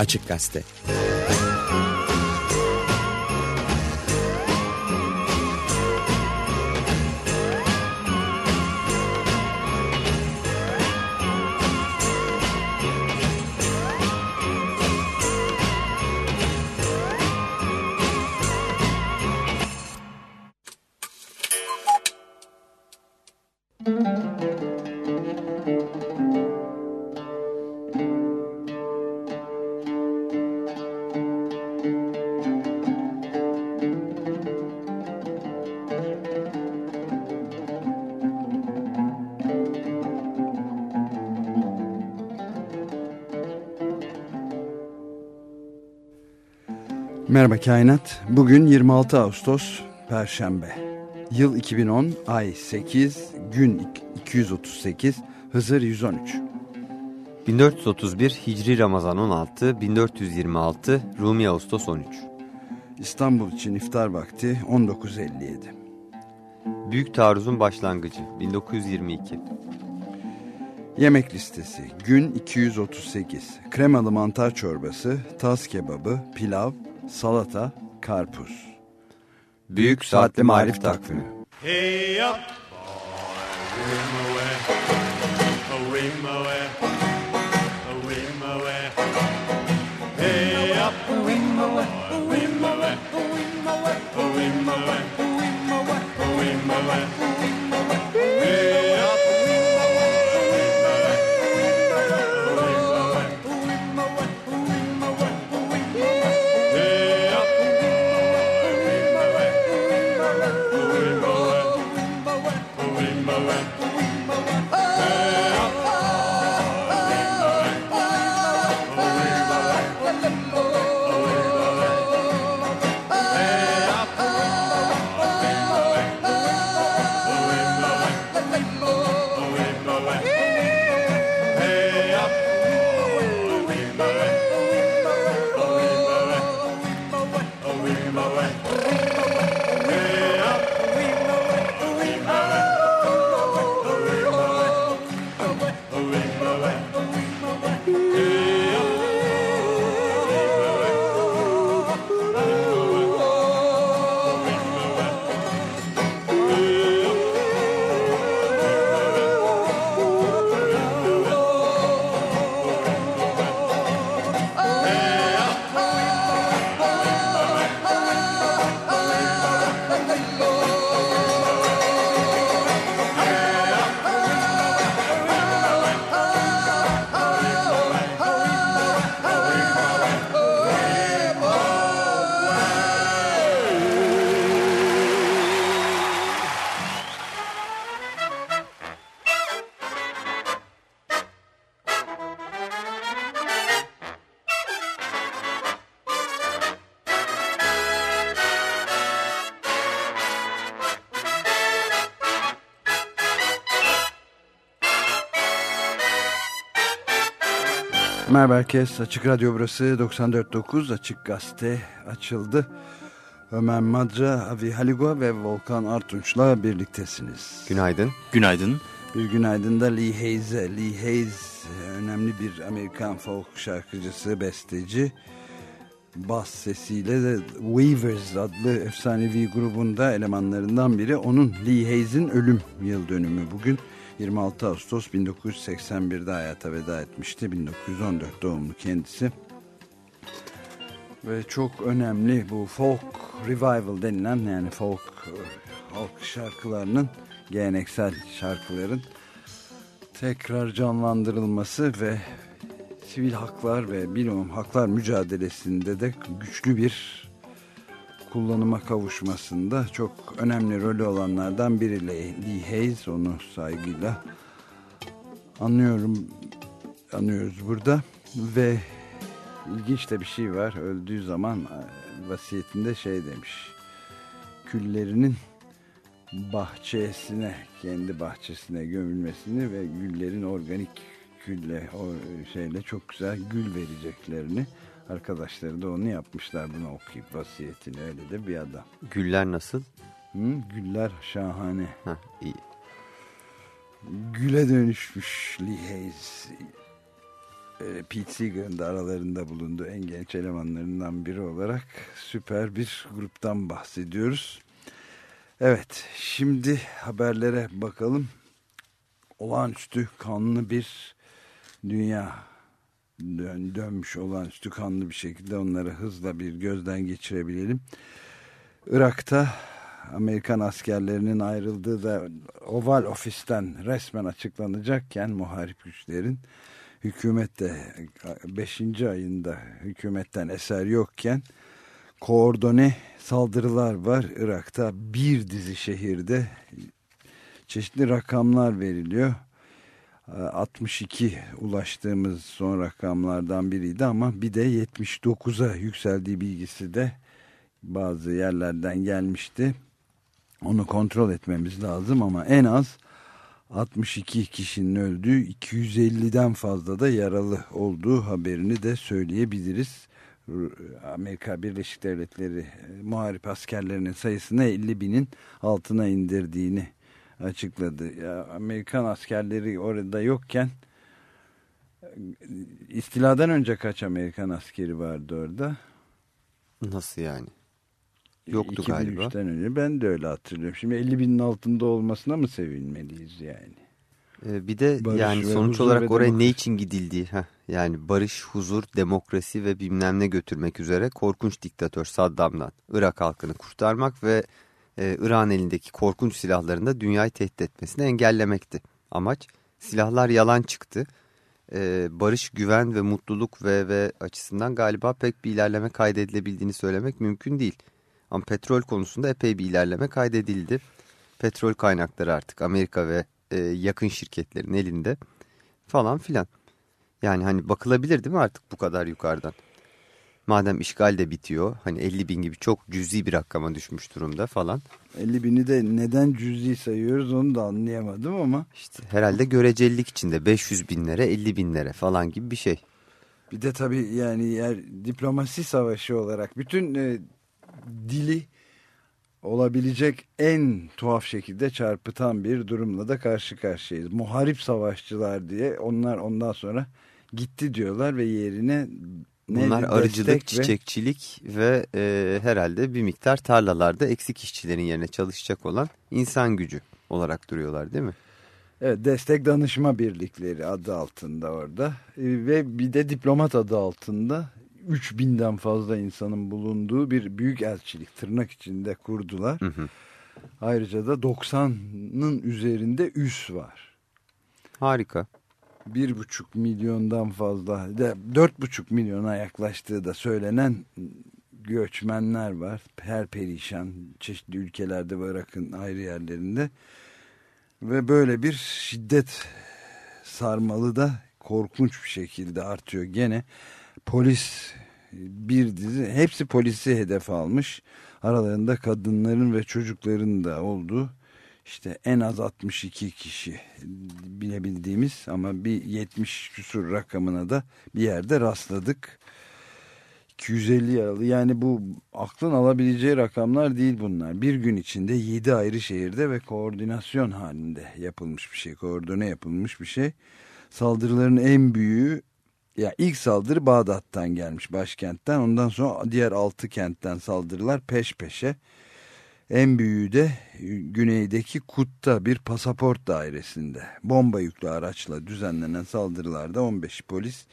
Açık Gazete Merhaba Kainat. Bugün 26 Ağustos Perşembe. Yıl 2010, ay 8, gün 238, Hızır 113. 1431 Hicri Ramazan 16, 1426 Rumi Ağustos 13. İstanbul için iftar vakti 19.57. Büyük taarruzun başlangıcı 1922. Yemek listesi gün 238. Kremalı mantar çorbası, tas kebabı, pilav, salata, karpuz. Büyük Saatli Marif Takvimi Hey up, Hey up, Hey Merhaba herkes. Açık Radyo burası 94.9 Açık Gazete açıldı. Ömer Madra, Avi Haligua ve Volkan Artunç'la birliktesiniz. Günaydın. Günaydın. Bir günaydın da Lee Hayes'e. Lee Hayes önemli bir Amerikan folk şarkıcısı, besteci. Bas sesiyle de Weavers adlı efsanevi grubunda elemanlarından biri. Onun Lee Hayes'in ölüm yıl dönümü bugün. 26 Ağustos 1981'de hayata veda etmişti. 1914 doğumlu kendisi. Ve çok önemli bu folk revival denilen yani folk e, halk şarkılarının geleneksel şarkıların tekrar canlandırılması ve sivil haklar ve bilumum haklar mücadelesinde de güçlü bir kullanıma kavuşmasında çok önemli rolü olanlardan biri Lee Hayes onu saygıyla anıyorum anıyoruz burada. Ve ilginç de bir şey var öldüğü zaman e, vasiyetinde şey demiş küllerinin bahçesine kendi bahçesine gömülmesini ve güllerin organik gülle o şeyle çok güzel gül vereceklerini arkadaşları da onu yapmışlar bunu okuyup vasiyetini öyle de bir adam. Güller nasıl? Hı? Güller şahane. Heh, iyi. Güle dönüşmüş Lee Hayes. e, Pete Seeger'ın da aralarında bulunduğu en genç elemanlarından biri olarak süper bir gruptan bahsediyoruz. Evet şimdi haberlere bakalım. Olağanüstü kanlı bir dünya dön, dönmüş olağanüstü kanlı bir şekilde onları hızla bir gözden geçirebilelim. Irak'ta Amerikan askerlerinin ayrıldığı da Oval Ofis'ten resmen açıklanacakken muharip güçlerin hükümet de 5. ayında hükümetten eser yokken koordone saldırılar var Irak'ta bir dizi şehirde çeşitli rakamlar veriliyor. 62 ulaştığımız son rakamlardan biriydi ama bir de 79'a yükseldiği bilgisi de bazı yerlerden gelmişti. Onu kontrol etmemiz lazım ama en az 62 kişinin öldüğü 250'den fazla da yaralı olduğu haberini de söyleyebiliriz. Amerika Birleşik Devletleri muharip askerlerinin sayısını 50 binin altına indirdiğini açıkladı. Ya, Amerikan askerleri orada yokken e, istiladan önce kaç Amerikan askeri vardı orada? Nasıl yani? Yoktu galiba. önce ben de öyle hatırlıyorum. Şimdi 50 binin altında olmasına mı sevinmeliyiz yani? Ee, bir de Barış yani sonuç olarak oraya ne için gidildiği heh, yani barış, huzur, demokrasi ve bilmem ne götürmek üzere korkunç diktatör Saddam'dan Irak halkını kurtarmak ve e, Irak'ın elindeki korkunç silahların da dünyayı tehdit etmesini engellemekti. Amaç silahlar yalan çıktı. E, barış, güven ve mutluluk ve, ve açısından galiba pek bir ilerleme kaydedilebildiğini söylemek mümkün değil. Ama petrol konusunda epey bir ilerleme kaydedildi. Petrol kaynakları artık Amerika ve e, yakın şirketlerin elinde falan filan. Yani hani bakılabilir değil mi artık bu kadar yukarıdan? Madem işgal de bitiyor hani 50 bin gibi çok cüzi bir rakama düşmüş durumda falan. 50 bini de neden cüzi sayıyoruz onu da anlayamadım ama. İşte herhalde görecelilik içinde 500 binlere 50 binlere falan gibi bir şey. Bir de tabii yani yer diplomasi savaşı olarak bütün e, dili olabilecek en tuhaf şekilde çarpıtan bir durumla da karşı karşıyayız. Muharip savaşçılar diye onlar ondan sonra gitti diyorlar ve yerine Bunlar arıcılık, çiçekçilik ve, ve e, herhalde bir miktar tarlalarda eksik işçilerin yerine çalışacak olan insan gücü olarak duruyorlar değil mi? Evet destek danışma birlikleri adı altında orada e, ve bir de diplomat adı altında 3000'den fazla insanın bulunduğu bir büyük elçilik tırnak içinde kurdular. Hı hı. Ayrıca da 90'ın üzerinde üs var. Harika. Bir buçuk milyondan fazla, dört buçuk milyona yaklaştığı da söylenen göçmenler var. Her perişan çeşitli ülkelerde bırakın ayrı yerlerinde. Ve böyle bir şiddet sarmalı da korkunç bir şekilde artıyor gene polis bir dizi hepsi polisi hedef almış. Aralarında kadınların ve çocukların da olduğu işte en az 62 kişi bilebildiğimiz ama bir 70 küsur rakamına da bir yerde rastladık. 250 yaralı yani bu aklın alabileceği rakamlar değil bunlar. Bir gün içinde 7 ayrı şehirde ve koordinasyon halinde yapılmış bir şey, koordine yapılmış bir şey. Saldırıların en büyüğü ya ilk saldırı Bağdat'tan gelmiş başkentten. Ondan sonra diğer altı kentten saldırılar peş peşe. En büyüğü de güneydeki Kut'ta bir pasaport dairesinde bomba yüklü araçla düzenlenen saldırılarda 15 polis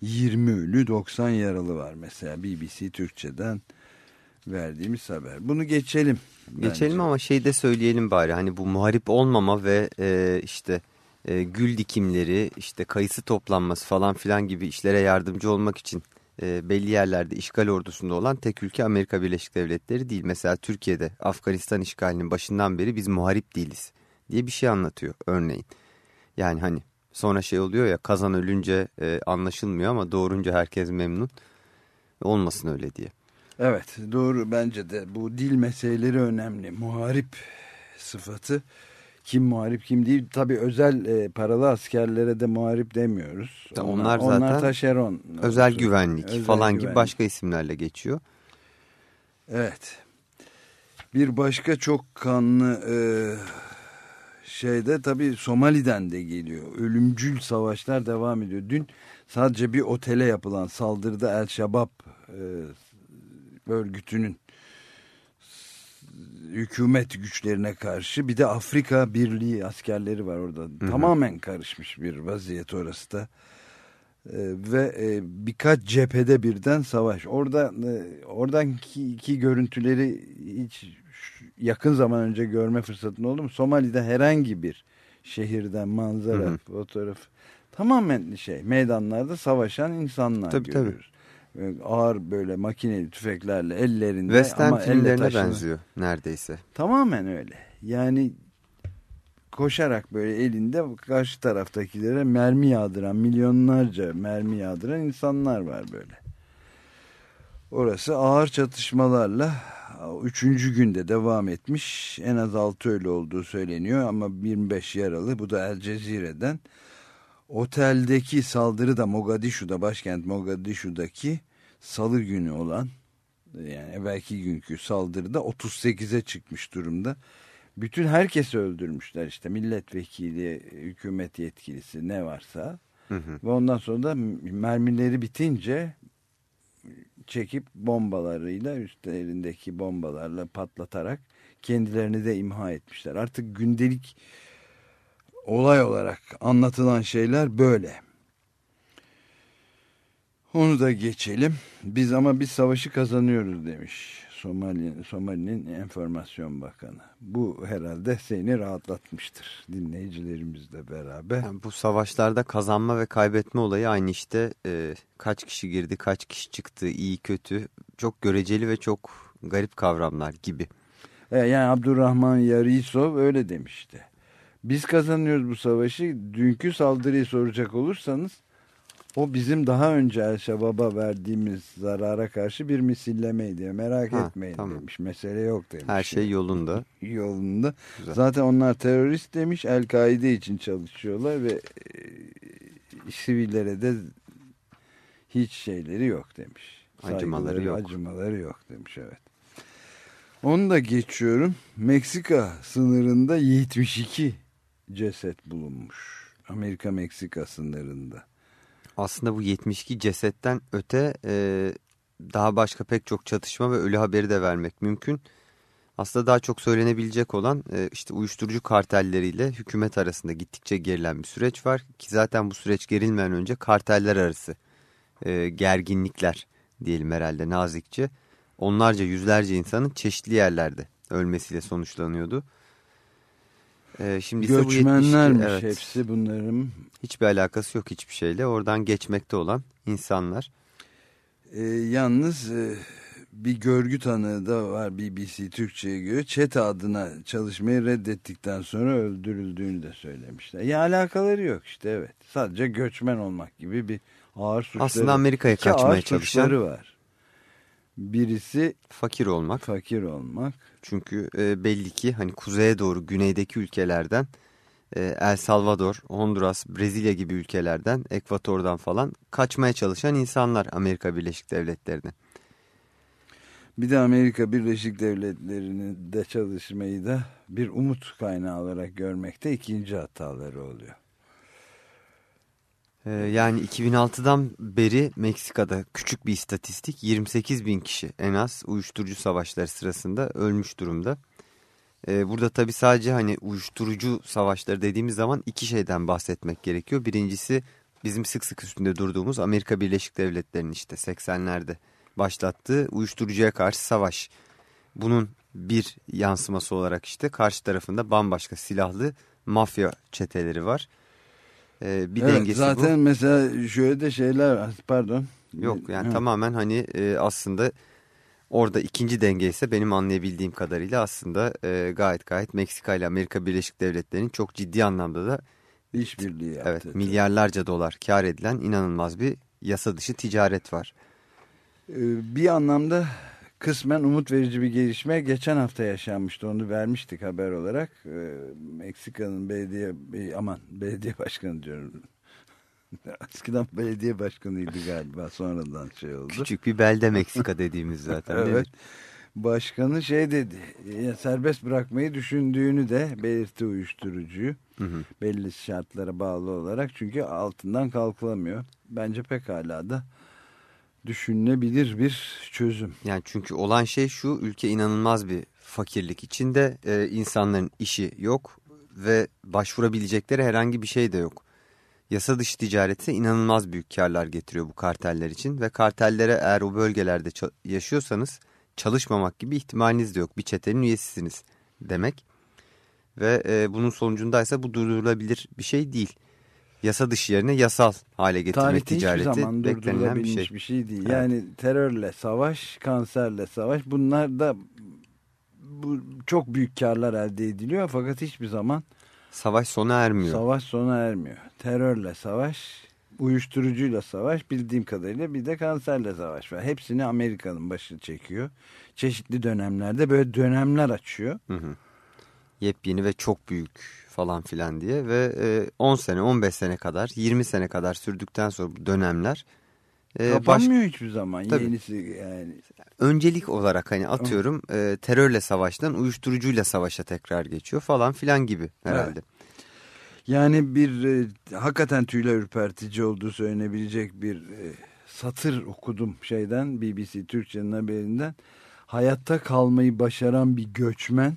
20 ölü 90 yaralı var mesela BBC Türkçe'den verdiğimiz haber. Bunu geçelim. Geçelim bence. ama şey de söyleyelim bari hani bu muharip olmama ve e, işte e, gül dikimleri, işte kayısı toplanması falan filan gibi işlere yardımcı olmak için e, belli yerlerde işgal ordusunda olan tek ülke Amerika Birleşik Devletleri değil. Mesela Türkiye'de Afganistan işgalinin başından beri biz muharip değiliz diye bir şey anlatıyor örneğin. Yani hani sonra şey oluyor ya kazan ölünce e, anlaşılmıyor ama doğurunca herkes memnun olmasın öyle diye. Evet doğru bence de bu dil meseleleri önemli. Muharip sıfatı kim muharip kim değil. Tabii özel e, paralı askerlere de muharip demiyoruz. Onlar, onlar zaten onlar taşeron. Özel olsun. güvenlik özel falan güvenlik. gibi başka isimlerle geçiyor. Evet. Bir başka çok kanlı e, şeyde tabii Somali'den de geliyor. Ölümcül savaşlar devam ediyor. Dün sadece bir otele yapılan saldırıda El Şabab e, örgütünün hükümet güçlerine karşı bir de Afrika Birliği askerleri var orada. hı. Tamamen karışmış bir vaziyet orası da. E, ve e, birkaç cephede birden savaş. Orada e, oradan iki, görüntüleri hiç yakın zaman önce görme fırsatın oldu mu? Somali'de herhangi bir şehirden manzara, Hı hı. fotoğraf tamamen şey meydanlarda savaşan insanlar Tabii, tabii. görüyoruz. Böyle Ağır böyle makineli tüfeklerle ellerinde Western ama elle taşınan- benziyor neredeyse. Tamamen öyle. Yani koşarak böyle elinde karşı taraftakilere mermi yağdıran, milyonlarca mermi yağdıran insanlar var böyle. Orası ağır çatışmalarla üçüncü günde devam etmiş. En az altı ölü olduğu söyleniyor ama 25 yaralı. Bu da El Cezire'den. Oteldeki saldırı da Mogadishu'da, başkent Mogadishu'daki salı günü olan yani evvelki günkü saldırıda 38'e çıkmış durumda. Bütün herkesi öldürmüşler işte milletvekili, hükümet yetkilisi ne varsa. Hı hı. Ve ondan sonra da mermileri bitince çekip bombalarıyla üstlerindeki bombalarla patlatarak kendilerini de imha etmişler. Artık gündelik olay olarak anlatılan şeyler böyle. Onu da geçelim. Biz ama biz savaşı kazanıyoruz demiş Somali, Somali'nin enformasyon bakanı. Bu herhalde seni rahatlatmıştır dinleyicilerimizle beraber. Yani bu savaşlarda kazanma ve kaybetme olayı aynı işte e, kaç kişi girdi, kaç kişi çıktı, iyi kötü çok göreceli ve çok garip kavramlar gibi. E, Yani Abdurrahman Yarisov öyle demişti. Biz kazanıyoruz bu savaşı. Dünkü saldırıyı soracak olursanız o bizim daha önce El Şabab'a verdiğimiz zarara karşı bir misillemeydi. Merak Ha, etmeyin tamam. demiş. Mesele yok demiş. Her şey yolunda. yolunda. Güzel. Zaten onlar terörist demiş. El-Kaide için çalışıyorlar ve e, sivillere de hiç şeyleri yok demiş. Acımaları Saygıları, yok. Acımaları yok demiş evet. Onu da geçiyorum. Meksika sınırında 72 ceset bulunmuş. Amerika-Meksika sınırında. Aslında bu 72 cesetten öte e, daha başka pek çok çatışma ve ölü haberi de vermek mümkün. Aslında daha çok söylenebilecek olan e, işte uyuşturucu kartelleriyle hükümet arasında gittikçe gerilen bir süreç var. Ki zaten bu süreç gerilmeden önce karteller arası e, gerginlikler diyelim herhalde nazikçe. Onlarca yüzlerce insanın çeşitli yerlerde ölmesiyle sonuçlanıyordu. E, şimdi ise bu 72 Göçmenlermiş evet. hepsi bunların. Hiçbir alakası yok hiçbir şeyle. Oradan geçmekte olan insanlar. E, yalnız e, bir görgü tanığı da var BBC Türkçe'ye göre. Çete adına çalışmayı reddettikten sonra öldürüldüğünü de söylemişler. Ya alakaları yok işte evet. Sadece göçmen olmak gibi bir ağır suçları. Aslında Amerika'ya kaçmaya çalışan var. Birisi fakir olmak. fakir olmak. Çünkü e, belli ki hani kuzeye doğru güneydeki ülkelerden e, El Salvador, Honduras, Brezilya gibi ülkelerden, Ekvator'dan falan kaçmaya çalışan insanlar Amerika Birleşik Devletleri'ne. Bir de Amerika Birleşik Devletleri'ni de çalışmayı da bir umut kaynağı olarak görmekte ikinci hataları oluyor. E, yani 2006'dan beri Meksika'da küçük bir istatistik 28 bin kişi en az uyuşturucu savaşları sırasında ölmüş durumda. E, burada tabii sadece hani uyuşturucu savaşları dediğimiz zaman iki şeyden bahsetmek gerekiyor. Birincisi bizim sık sık üstünde durduğumuz Amerika Birleşik Devletleri'nin işte 80'lerde başlattığı uyuşturucuya karşı savaş. Bunun bir yansıması olarak işte karşı tarafında bambaşka silahlı mafya çeteleri var. E, bir evet, dengesi bu. zaten mesela şöyle de şeyler var. Pardon. Yok yani Hı. tamamen hani e, aslında orada ikinci denge ise benim anlayabildiğim kadarıyla aslında e, gayet gayet Meksika ile Amerika Birleşik Devletleri'nin çok ciddi anlamda da işbirliği yaptı. evet milyarlarca dolar kar edilen inanılmaz bir yasa dışı ticaret var. Ee, Bir anlamda kısmen umut verici bir gelişme geçen hafta yaşanmıştı. Onu vermiştik haber olarak. Ee, Meksika'nın belediye aman belediye başkanı diyorum. Eskiden belediye başkanıydı galiba sonradan şey oldu. Küçük bir belde Meksika dediğimiz zaten. Evet. Başkanı şey dedi serbest bırakmayı düşündüğünü de belirtti uyuşturucuyu. Hı hı. Belli şartlara bağlı olarak çünkü altından kalkılamıyor. Bence pekala da düşünülebilir bir çözüm. Yani çünkü olan şey şu ülke inanılmaz bir fakirlik içinde e, insanların işi yok ve başvurabilecekleri herhangi bir şey de yok. Yasa dışı ticareti inanılmaz büyük karlar getiriyor bu karteller için ve kartellere eğer o bölgelerde yaşıyorsanız çalışmamak gibi ihtimaliniz de yok. Bir çetenin üyesisiniz demek ve e, bunun sonucundaysa bu durdurulabilir bir şey değil. Yasa dışı yerine yasal hale getirmek Tarihte ticareti zaman beklenilen bir şey. bir şey değil. Evet. Yani terörle savaş, kanserle savaş bunlar da bu çok büyük karlar elde ediliyor fakat hiçbir zaman Savaş sona ermiyor. savaş sona ermiyor. Terörle savaş, uyuşturucuyla savaş bildiğim kadarıyla bir de kanserle savaş var. Hepsini Amerika'nın başı çekiyor. Çeşitli dönemlerde böyle dönemler açıyor. Hı hı. Yepyeni ve çok büyük falan filan diye ve e, 10 sene 15 sene kadar 20 sene kadar sürdükten sonra bu dönemler e, baş, Kapanmıyor hiçbir zaman. Tabii. Yenisi yani öncelik olarak hani atıyorum e, terörle savaştan uyuşturucuyla savaşa tekrar geçiyor falan filan gibi herhalde. Yani bir e, hakikaten tüyler ürpertici olduğu söylenebilecek bir e, satır okudum şeyden BBC Türkçe'nin haberinden. Hayatta kalmayı başaran bir göçmen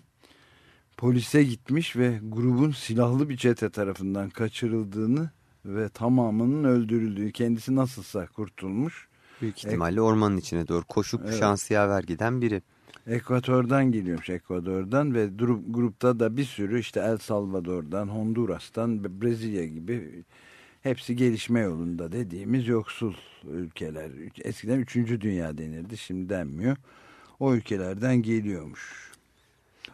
polise gitmiş ve grubun silahlı bir çete tarafından kaçırıldığını ve tamamının öldürüldüğü kendisi nasılsa kurtulmuş. Büyük ihtimalle ormanın içine doğru koşup Evet. şansı yaver giden biri. Ekvator'dan geliyormuş Ekvador'dan ve dru- grupta da bir sürü işte El Salvador'dan, Honduras'tan, Brezilya gibi hepsi gelişme yolunda dediğimiz yoksul ülkeler. Eskiden 3. dünya denirdi şimdi denmiyor. O ülkelerden geliyormuş.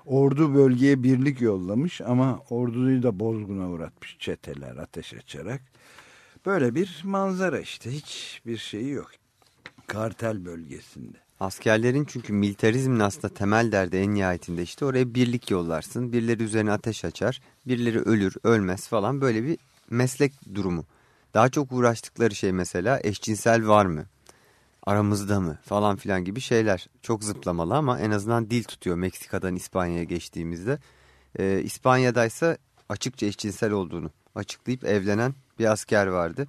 Ordu bölgeye birlik yollamış ama orduyu da bozguna uğratmış çeteler ateş açarak. Böyle bir manzara işte hiçbir şeyi yok. Kartel bölgesinde. Askerlerin çünkü militarizmin aslında temel derdi en nihayetinde işte oraya birlik yollarsın. Birileri üzerine ateş açar, birileri ölür, ölmez falan böyle bir meslek durumu. Daha çok uğraştıkları şey mesela eşcinsel var mı? Aramızda mı? Falan filan gibi şeyler. Çok zıplamalı ama en azından dil tutuyor Meksika'dan İspanya'ya geçtiğimizde. Ee, İspanya'daysa açıkça eşcinsel olduğunu açıklayıp evlenen bir asker vardı.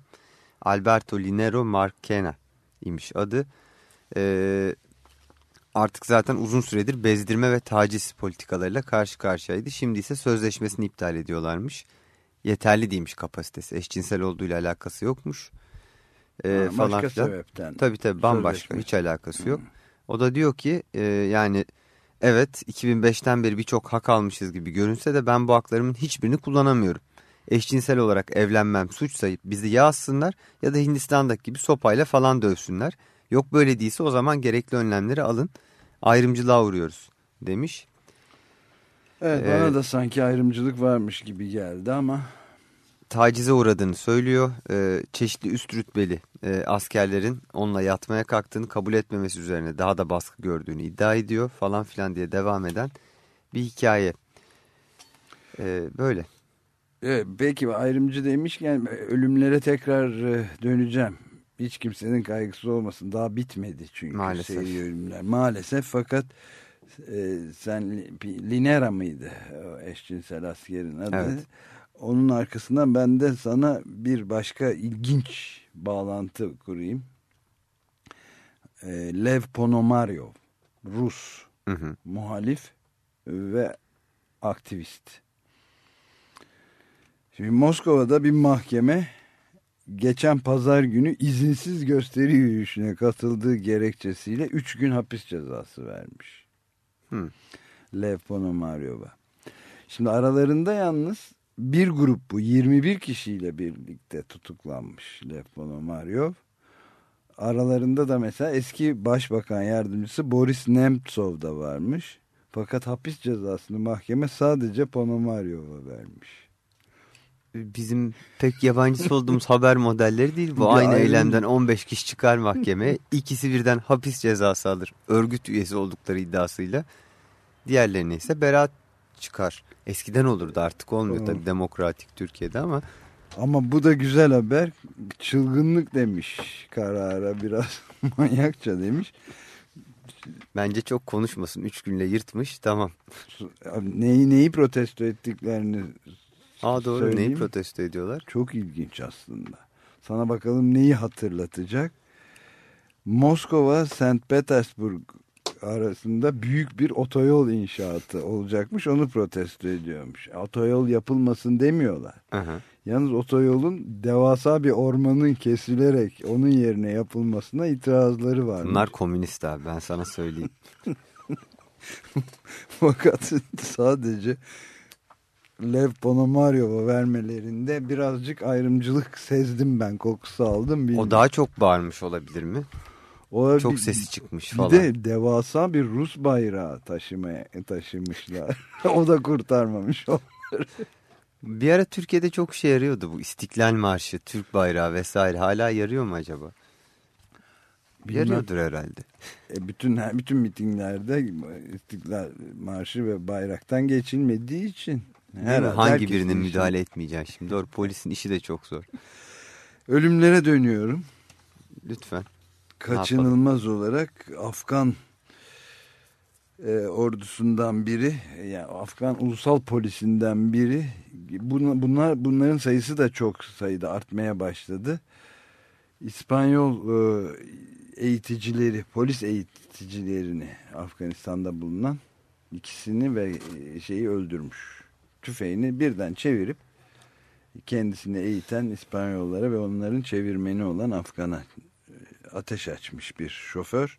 Alberto Linero Marquena imiş adı. Ee, artık zaten uzun süredir bezdirme ve taciz politikalarıyla karşı karşıyaydı. Şimdi ise sözleşmesini iptal ediyorlarmış. Yeterli değilmiş kapasitesi. Eşcinsel olduğuyla alakası yokmuş. Ee, Ha, falan başka filan. sebepten. Tabii tabii bambaşka Sözleşme. hiç alakası yok. O da diyor ki e, yani evet 2005'ten beri birçok hak almışız gibi görünse de ben bu haklarımın hiçbirini kullanamıyorum. Eşcinsel olarak evlenmem suç sayıp bizi ya assınlar ya da Hindistan'daki gibi sopayla falan dövsünler. Yok böyle değilse o zaman gerekli önlemleri alın. Ayrımcılığa uğruyoruz demiş. Evet Ee, bana da sanki ayrımcılık varmış gibi geldi ama tacize uğradığını söylüyor. Ee, çeşitli üst rütbeli e, askerlerin onunla yatmaya kalktığını kabul etmemesi üzerine daha da baskı gördüğünü iddia ediyor falan filan diye devam eden bir hikaye. Ee, böyle. Evet, peki ayrımcı demişken ölümlere tekrar e, döneceğim. Hiç kimsenin kaygısı olmasın. Daha bitmedi çünkü Maalesef. seri ölümler. Maalesef fakat e, sen Li- Linera mıydı o eşcinsel askerin adı? Evet. Onun arkasından ben de sana bir başka ilginç bağlantı kurayım. E, Lev Ponomaryov, Rus Hı hı. muhalif ve aktivist. Şimdi Moskova'da bir mahkeme geçen pazar günü izinsiz gösteri yürüyüşüne katıldığı gerekçesiyle 3 gün hapis cezası vermiş. Hı. Lev Ponomaryov'a. Şimdi aralarında yalnız bir grup bu 21 kişiyle birlikte tutuklanmış Lev Ponomaryov. Aralarında da mesela eski başbakan yardımcısı Boris Nemtsov da varmış. Fakat hapis cezasını mahkeme sadece Ponomaryov'a vermiş. Bizim pek yabancısı olduğumuz haber modelleri değil. Bu aynı ayrım- eylemden 15 kişi çıkar mahkemeye. İkisi birden hapis cezası alır. Örgüt üyesi oldukları iddiasıyla. Diğerlerine ise beraat çıkar. Eskiden olurdu artık olmuyor Tamam. tabii demokratik Türkiye'de ama Ama bu da güzel haber. Çılgınlık demiş karara biraz manyakça demiş. Bence çok konuşmasın. Üç günle yırtmış tamam. Neyi, neyi protesto ettiklerini Aa doğru Söyleyeyim. neyi protesto ediyorlar? çok ilginç aslında. Sana bakalım neyi hatırlatacak? Moskova, St. Petersburg arasında büyük bir otoyol inşaatı olacakmış. Onu protesto ediyormuş. Otoyol yapılmasın demiyorlar. Aha. Yalnız otoyolun devasa bir ormanın kesilerek onun yerine yapılmasına itirazları var. Bunlar komünist abi ben sana söyleyeyim. Fakat sadece Lev Ponomaryov'a vermelerinde birazcık ayrımcılık sezdim ben. Kokusu aldım. O bilmiyorum. daha çok bağırmış olabilir mi? O Çok bir- sesi çıkmış Bir falan. de devasa bir Rus bayrağı taşımaya taşımışlar. o da kurtarmamış. o. Bir ara Türkiye'de çok işe yarıyordu bu İstiklal Marşı, Türk bayrağı vesaire. Hala yarıyor mu acaba? Bilmem. Yarıyordur herhalde. E, bütün bütün mitinglerde İstiklal Marşı ve bayraktan geçilmediği için. Herhalde Hangi birinin müdahale etmeyeceksin şimdi? Doğru polisin işi de çok zor. Ölümlere dönüyorum. Lütfen. Kaçınılmaz olarak Afgan e, ordusundan biri, yani Afgan ulusal polisinden biri. Bun- Bunlar bunların sayısı da çok sayıda artmaya başladı. İspanyol e, eğiticileri, polis eğiticilerini Afganistan'da bulunan ikisini ve e, şeyi öldürmüş. Tüfeğini birden çevirip kendisini eğiten İspanyollara ve onların çevirmeni olan Afgan'a ateş açmış bir şoför.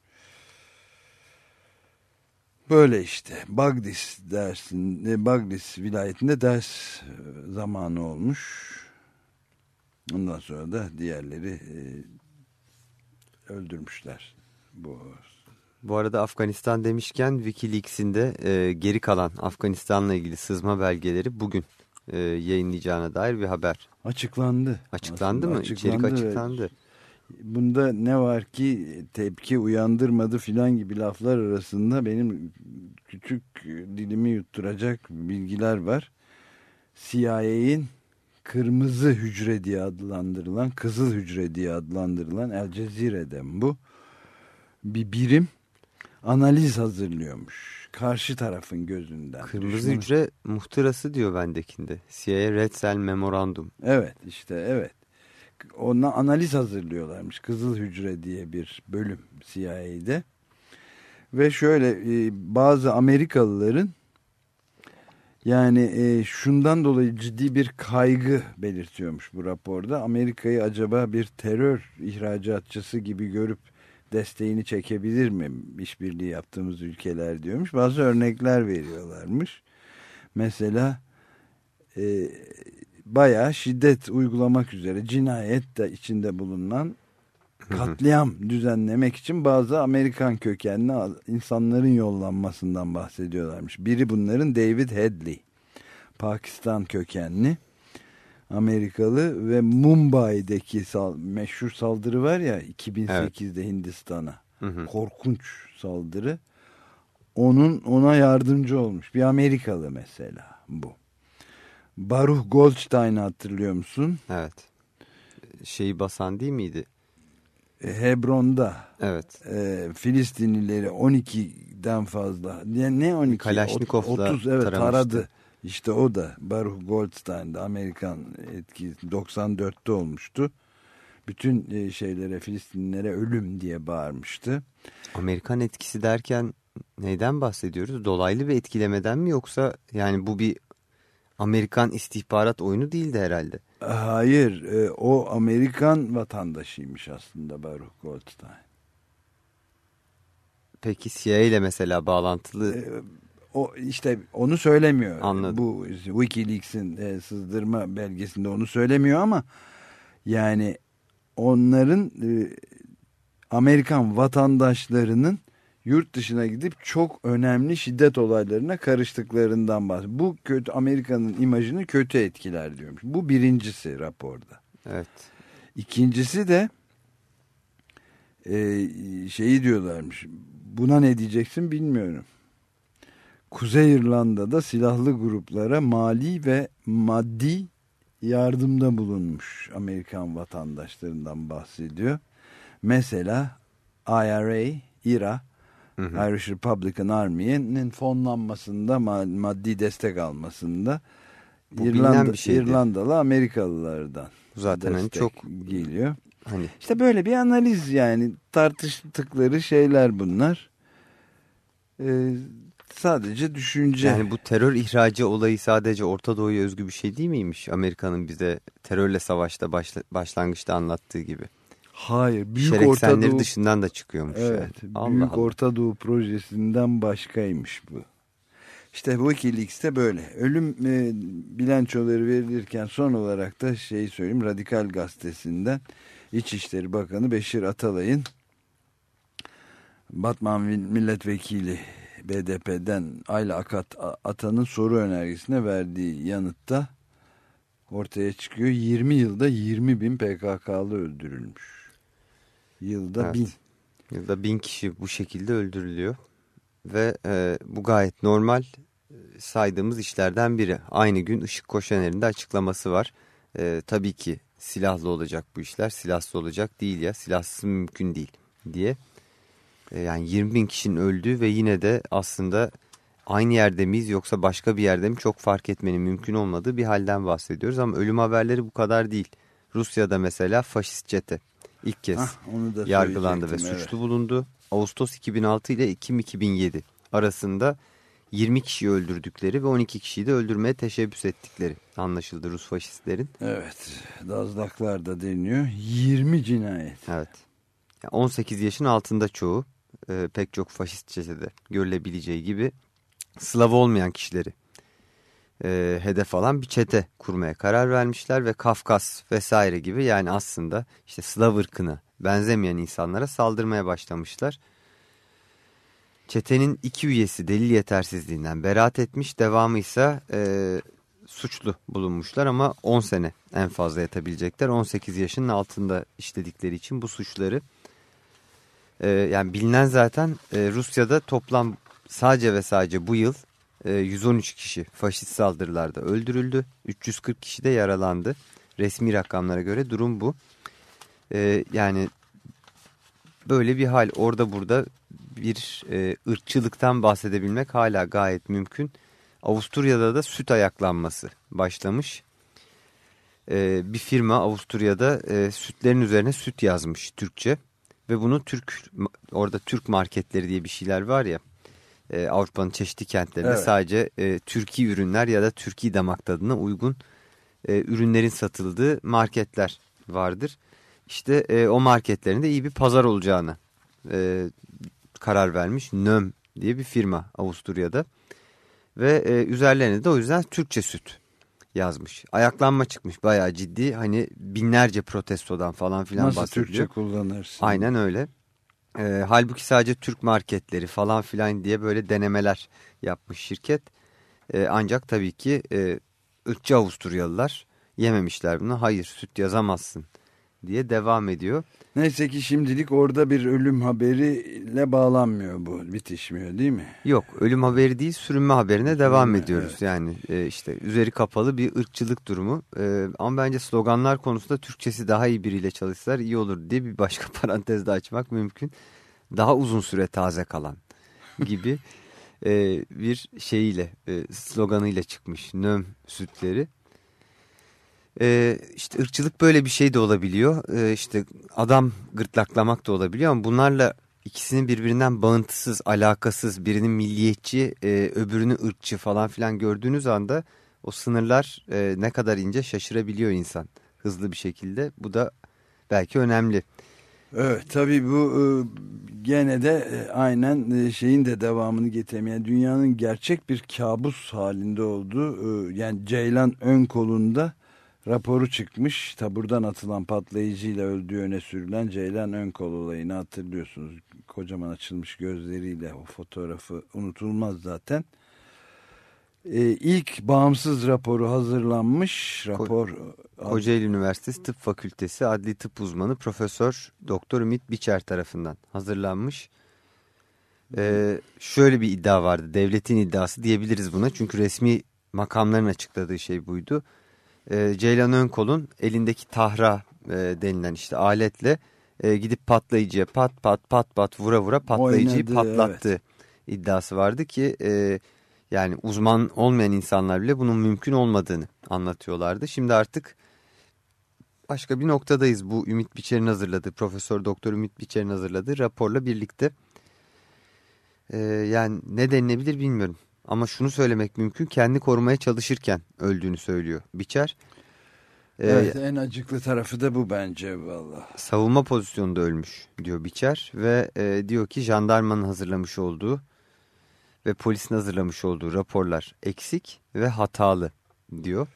Böyle işte Bagdis dersinde Bagdis vilayetinde ders e, zamanı olmuş. Ondan sonra da diğerleri e, öldürmüşler. Bu Bu arada Afganistan demişken Wikileaks'in de e, geri kalan Afganistan'la ilgili sızma belgeleri bugün e, yayınlayacağına dair bir haber. açıklandı. Açıklandı Aslında mı? İçerik ve açıklandı. Bunda ne var ki tepki uyandırmadı filan gibi laflar arasında benim küçük dilimi yutturacak bilgiler var. CIA'in kırmızı hücre diye adlandırılan, kızıl hücre diye adlandırılan El Cezire'den bu bir birim analiz hazırlıyormuş. Karşı tarafın gözünden. Kırmızı Düşman- hücre muhtırası diyor bendekinde. CIA Red Cell Memorandum. Evet işte evet. Ona analiz hazırlıyorlarmış. Kızıl Hücre diye bir bölüm CIA'de. Ve şöyle e, bazı Amerikalıların yani e, şundan dolayı ciddi bir kaygı belirtiyormuş bu raporda. Amerika'yı acaba bir terör ihracatçısı gibi görüp desteğini çekebilir mi işbirliği yaptığımız ülkeler diyormuş. Bazı örnekler veriyorlarmış. Mesela e, bayağı şiddet uygulamak üzere cinayet de içinde bulunan katliam düzenlemek için bazı Amerikan kökenli insanların yollanmasından bahsediyorlarmış. Biri bunların David Headley. Pakistan kökenli Amerikalı ve Mumbai'deki sal meşhur saldırı var ya 2008'de Hindistan'a. Hı hı. Korkunç saldırı. Onun ona yardımcı olmuş. Bir Amerikalı mesela bu. Baruch Goldstein'i hatırlıyor musun? Evet. Şeyi basan değil miydi? E, Hebron'da Evet. e, Filistinlileri 12'den fazla. Ne, ne 12? Kalaşnikov'la 30 evet taramıştı. taradı. İşte o da Baruch Goldstein'de Amerikan etkisi 94'te olmuştu. Bütün e, şeylere Filistinlilere ölüm diye bağırmıştı. Amerikan etkisi derken neyden bahsediyoruz? Dolaylı bir etkilemeden mi yoksa yani bu bir Amerikan istihbarat oyunu değildi herhalde. Hayır, e, o Amerikan vatandaşıymış aslında Baruch Goldstein. Peki CIA ile mesela bağlantılı E, o işte onu söylemiyor. Anladım. Bu WikiLeaks'in e, sızdırma belgesinde onu söylemiyor ama yani onların e, Amerikan vatandaşlarının yurt dışına gidip çok önemli şiddet olaylarına karıştıklarından bahsediyor. Bu kötü Amerika'nın imajını kötü etkiler diyormuş. Bu birincisi raporda. evet İkincisi de e, şeyi diyorlarmış. Buna ne diyeceksin bilmiyorum. Kuzey İrlanda'da silahlı gruplara mali ve maddi yardımda bulunmuş Amerikan vatandaşlarından bahsediyor. Mesela IRA, IRA Irish Republican Army'nin fonlanmasında ma- maddi destek almasında Bu bilinen bir şeydi. İrlandalı Amerikalılardan Zaten hani çok geliyor. hani İşte böyle bir analiz yani tartıştıkları şeyler bunlar. Ee, sadece düşünce. yani bu terör ihracı olayı sadece Orta Doğu'ya özgü bir şey değil miymiş? Amerika'nın bize terörle savaşta başla- başlangıçta anlattığı gibi. Hayır, Büyük Orta Şereksenleri Doğu dışından da çıkıyormuş. Evet, yani. Allah Büyük Allah. Orta Doğu projesinden başkaymış bu. İşte Wikileaks'te böyle. Ölüm e, bilançoları verilirken son olarak da şeyi söyleyeyim. Radikal Gazetesi'nden İçişleri Bakanı Beşir Atalay'ın Batman Milletvekili BDP'den Ayla Akat Atan'ın soru önergesine verdiği yanıtta ortaya çıkıyor. 20 yılda 20 bin PKK'lı öldürülmüş. Yılda Evet. bin. Yılda bin kişi bu şekilde öldürülüyor. Ve e, bu gayet normal e, saydığımız işlerden biri. Aynı gün Işık Koşaner'in de açıklaması var. E, tabii ki silahlı olacak bu işler. Silahsız olacak değil ya. Silahsız mümkün değil diye. E, yani 20 bin kişinin öldüğü ve yine de aslında aynı yerde miyiz yoksa başka bir yerde mi çok fark etmenin mümkün olmadığı bir halden bahsediyoruz. Ama ölüm haberleri bu kadar değil. Rusya'da mesela faşist çete ilk kez Hah, yargılandı ve suçlu bulundu. Ağustos 2006 ile Ekim 2007 arasında 20 kişiyi öldürdükleri ve 12 kişiyi de öldürmeye teşebbüs ettikleri anlaşıldı Rus faşistlerin. Evet. Dazlaklar da deniyor. 20 cinayet. Evet. Yani 18 yaşın altında çoğu e, pek çok faşist çetede görülebileceği gibi Slav olmayan kişileri e, hedef alan bir çete kurmaya karar vermişler ve Kafkas vesaire gibi yani aslında işte Slav ırkına benzemeyen insanlara saldırmaya başlamışlar. Çetenin iki üyesi delil yetersizliğinden beraat etmiş devamı ise e, suçlu bulunmuşlar ama 10 sene en fazla yatabilecekler. 18 yaşının altında işledikleri için bu suçları e, yani bilinen zaten e, Rusya'da toplam sadece ve sadece bu yıl 113 kişi faşist saldırılarda öldürüldü. 340 kişi de yaralandı. Resmi rakamlara göre durum bu. E, yani böyle bir hal orada burada bir e, ırkçılıktan bahsedebilmek hala gayet mümkün. Avusturya'da da süt ayaklanması başlamış. E, bir firma Avusturya'da e, sütlerin üzerine süt yazmış Türkçe. Ve bunu Türk orada Türk marketleri diye bir şeyler var ya. E, Avrupa'nın çeşitli kentlerinde Evet. sadece e, Türkiye ürünler ya da Türkiye damak tadına uygun e, ürünlerin satıldığı marketler vardır. İşte e, o marketlerin de iyi bir pazar olacağını e, karar vermiş. Nöm diye bir firma Avusturya'da. Ve e, üzerlerine de o yüzden Türkçe süt yazmış. Ayaklanma çıkmış bayağı ciddi. Hani binlerce protestodan falan filan Nasıl bahsediliyor. Türkçe kullanırsın? Aynen öyle. E, halbuki sadece Türk marketleri falan filan diye böyle denemeler yapmış şirket. E, ancak tabii ki e, ırkçı Avusturyalılar yememişler bunu. Hayır süt yazamazsın diye devam ediyor. Neyse ki şimdilik orada bir ölüm haberiyle bağlanmıyor bu. Bitişmiyor değil mi? Yok ölüm haberi değil sürünme haberine devam Sürünme, ediyoruz. evet. Yani e, işte üzeri kapalı bir ırkçılık durumu. E, ama bence sloganlar konusunda Türkçesi daha iyi biriyle çalışsalar iyi olur diye bir başka parantez de açmak mümkün. Daha uzun süre taze kalan gibi e, bir şeyiyle e, sloganıyla çıkmış nöm sütleri. E, işte ırkçılık böyle bir şey de olabiliyor. E, işte adam gırtlaklamak da olabiliyor ama bunlarla ikisini birbirinden bağıntısız, alakasız, birinin milliyetçi, e, öbürünü ırkçı falan filan gördüğünüz anda o sınırlar e, ne kadar ince şaşırabiliyor insan hızlı bir şekilde. Bu da belki önemli. Evet tabii bu e, gene de e, aynen e, şeyin de devamını getiremeyen dünyanın gerçek bir kabus halinde olduğu yani Ceylan ön kolunda raporu çıkmış. Taburdan atılan patlayıcıyla öldüğü öne sürülen Ceylan ön kol olayını hatırlıyorsunuz. Kocaman açılmış gözleriyle o fotoğrafı unutulmaz zaten. E, ilk bağımsız raporu hazırlanmış. Rapor Kocaeli Üniversitesi Tıp Fakültesi Adli Tıp Uzmanı Profesör Doktor Ümit Biçer tarafından hazırlanmış. Ee, şöyle bir iddia vardı. Devletin iddiası diyebiliriz buna. Çünkü resmi makamların açıkladığı şey buydu. Ee, Ceylan Önkol'un elindeki tahra e, denilen işte aletle e, gidip patlayıcıya pat pat pat pat vura vura patlayıcıyı Oynadı, patlattı iddiası vardı ki e, yani uzman olmayan insanlar bile bunun mümkün olmadığını anlatıyorlardı. Şimdi artık başka bir noktadayız. Bu Ümit Biçer'in hazırladığı, Profesör Doktor Ümit Biçer'in hazırladığı raporla birlikte. E, yani ne denilebilir bilmiyorum. Ama şunu söylemek mümkün. Kendi korumaya çalışırken öldüğünü söylüyor Biçer. E, Evet, en acıklı tarafı da bu bence valla. savunma pozisyonunda ölmüş diyor Biçer. Ve e, diyor ki jandarmanın hazırlamış olduğu ve polisin hazırlamış olduğu raporlar eksik ve hatalı diyor.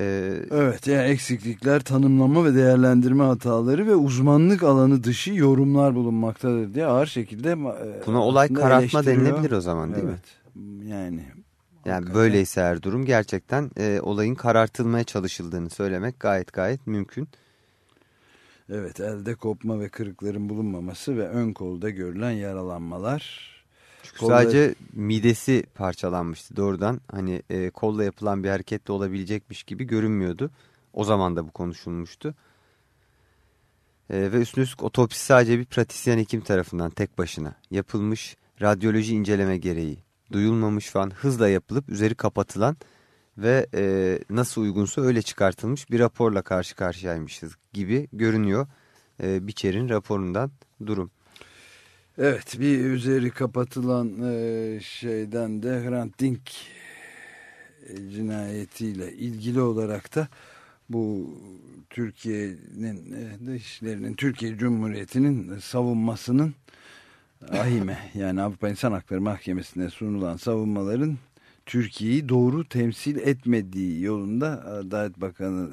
E, Evet yani eksiklikler, tanımlama ve değerlendirme hataları ve uzmanlık alanı dışı yorumlar bulunmaktadır diye ağır şekilde e, buna olay karartma denilebilir o zaman değil mi? evet. Yani Yani hakikaten. böyleyse eğer durum gerçekten e, olayın karartılmaya çalışıldığını söylemek gayet gayet mümkün. Evet elde kopma ve kırıkların bulunmaması ve ön kolda görülen yaralanmalar. Çünkü Kolları- sadece midesi parçalanmıştı doğrudan. Hani e, kolla yapılan bir hareketle olabilecekmiş gibi görünmüyordu. O zaman da bu konuşulmuştu. E, ve üstüne üstlük otopsi sadece bir pratisyen hekim tarafından tek başına yapılmış radyoloji inceleme gereği duyulmamış falan hızla yapılıp üzeri kapatılan ve e, nasıl uygunsa öyle çıkartılmış bir raporla karşı karşıyaymışız gibi görünüyor e, Biçer'in raporundan durum. Evet bir üzeri kapatılan e, şeyden de Hrant Dink e, cinayetiyle ilgili olarak da bu Türkiye'nin e, dışişlerinin Türkiye Cumhuriyeti'nin savunmasının ahime yani Avrupa İnsan Hakları Mahkemesi'ne sunulan savunmaların Türkiye'yi doğru temsil etmediği yolunda Adalet Bakanı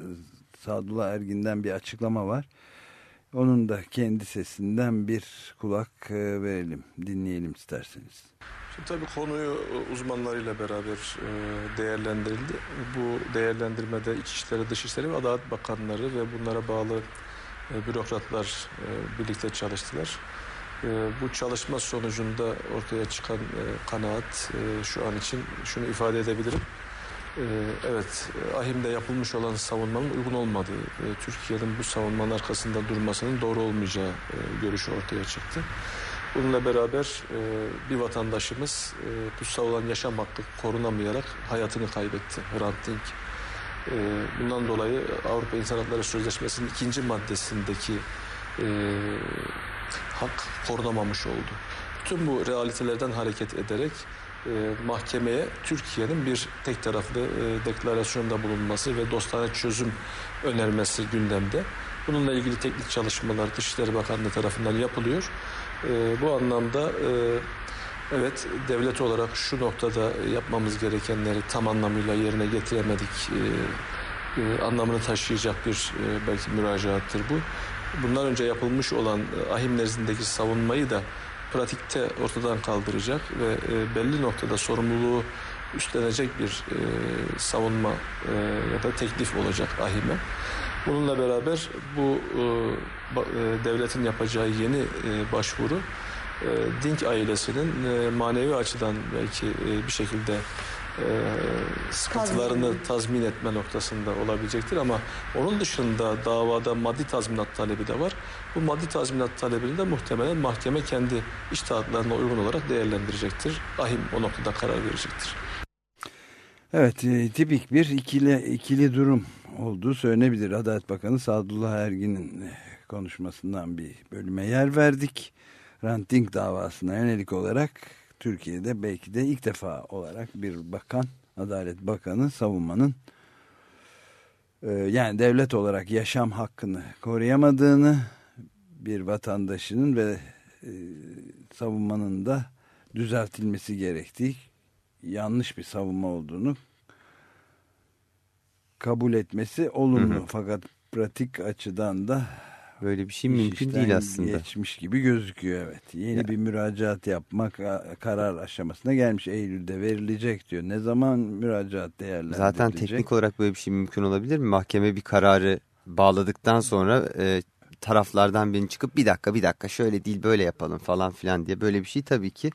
Sadullah Ergin'den bir açıklama var. Onun da kendi sesinden bir kulak e, verelim, dinleyelim isterseniz. Şimdi tabii konuyu e, uzmanlarıyla beraber e, değerlendirildi. Bu değerlendirmede İçişleri, Dışişleri ve Adalet Bakanları ve bunlara bağlı bürokratlar birlikte çalıştılar. Bu çalışma sonucunda ortaya çıkan kanaat şu an için şunu ifade edebilirim. E, Evet, AHİM'de yapılmış olan savunmanın uygun olmadığı, e, Türkiye'nin bu savunmanın arkasında durmasının doğru olmayacağı e, görüşü ortaya çıktı. Bununla beraber e, bir vatandaşımız kutsal olan yaşam hakkı korunamayarak hayatını kaybetti. Hrant Dink. Bundan dolayı Avrupa İnsan Hakları Sözleşmesi'nin ikinci maddesindeki hak korunamamış oldu. Bütün bu realitelerden hareket ederek e, mahkemeye Türkiye'nin bir tek taraflı e, deklarasyonda bulunması ve dostane çözüm önermesi gündemde. Bununla ilgili teknik çalışmalar Dışişleri Bakanlığı tarafından yapılıyor. E, bu anlamda e, evet devlet olarak şu noktada yapmamız gerekenleri tam anlamıyla yerine getiremedik e, e, anlamını taşıyacak bir e, belki müracaattır bu. Bundan önce yapılmış olan e, ahim nezdindeki savunmayı da pratikte ortadan kaldıracak ve e, belli noktada sorumluluğu üstlenecek bir e, savunma e, ya da teklif olacak ahime. Bununla beraber bu e, e, devletin yapacağı yeni e, başvuru e, Dink ailesinin e, manevi açıdan belki e, bir şekilde e, sıkıntılarını tazmin etme noktasında olabilecektir ama onun dışında davada maddi tazminat talebi de var. Bu maddi tazminat talebini de muhtemelen mahkeme kendi iştahatlarına uygun olarak değerlendirecektir. Ahim o noktada karar verecektir. Evet, e, tipik bir ikili ikili durum olduğu söylenebilir. Adalet Bakanı Sadullah Ergin'in e, konuşmasından bir bölüme yer verdik. Hrant Dink davasına yönelik olarak Türkiye'de belki de ilk defa olarak bir bakan, Adalet Bakanı savunmanın e, yani devlet olarak yaşam hakkını koruyamadığını bir vatandaşının ve e, savunmanın da düzeltilmesi gerektiği yanlış bir savunma olduğunu kabul etmesi olumlu. Hı hı. Fakat pratik açıdan da Böyle bir şey mümkün işten değil aslında. Geçmiş gibi gözüküyor evet. Yeni Ya. bir müracaat yapmak karar aşamasına gelmiş. Eylül'de verilecek diyor. Ne zaman müracaat değerlendirilecek? Zaten teknik olarak böyle bir şey mümkün olabilir mi? Mahkeme bir kararı bağladıktan sonra e, taraflardan birini çıkıp bir dakika bir dakika şöyle değil böyle yapalım falan filan diye böyle bir şey tabii ki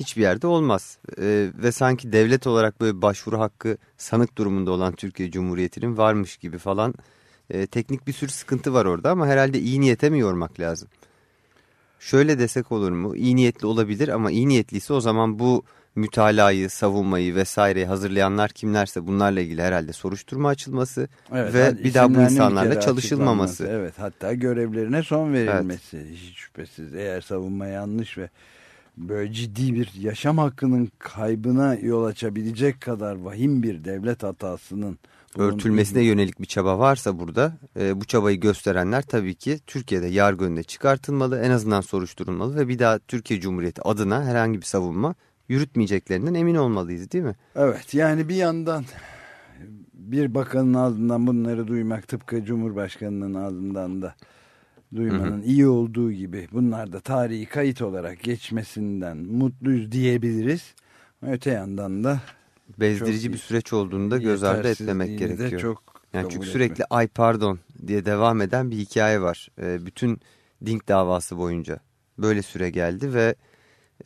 hiçbir yerde olmaz. E, ve sanki devlet olarak böyle başvuru hakkı sanık durumunda olan Türkiye Cumhuriyeti'nin varmış gibi falan E, teknik bir sürü sıkıntı var orada ama herhalde iyi niyete mi yormak lazım? Şöyle desek olur mu? İyi niyetli olabilir ama iyi niyetliyse o zaman bu mütalayı, savunmayı vesaireyi hazırlayanlar kimlerse bunlarla ilgili herhalde soruşturma açılması Evet, ve bir daha bu insanlarla çalışılmaması. Evet hatta görevlerine son verilmesi hiç şüphesiz. Eğer savunma yanlış ve böyle ciddi bir yaşam hakkının kaybına yol açabilecek kadar vahim bir devlet hatasının örtülmesine yönelik bir çaba varsa burada e, bu çabayı gösterenler tabii ki Türkiye'de yargı önüne çıkartılmalı en azından soruşturulmalı ve bir daha Türkiye Cumhuriyeti adına herhangi bir savunma yürütmeyeceklerinden emin olmalıyız değil mi? Evet yani bir yandan bir bakanın ağzından bunları duymak tıpkı Cumhurbaşkanı'nın ağzından da duymanın iyi olduğu gibi bunlar da tarihi kayıt olarak geçmesinden mutluyuz diyebiliriz. Öte yandan da Bezdirici bir süreç olduğunu da göz ardı etmemek gerekiyor. Çok yani çünkü sürekli ay pardon diye devam eden bir hikaye var. E, bütün Dink davası boyunca böyle süre geldi ve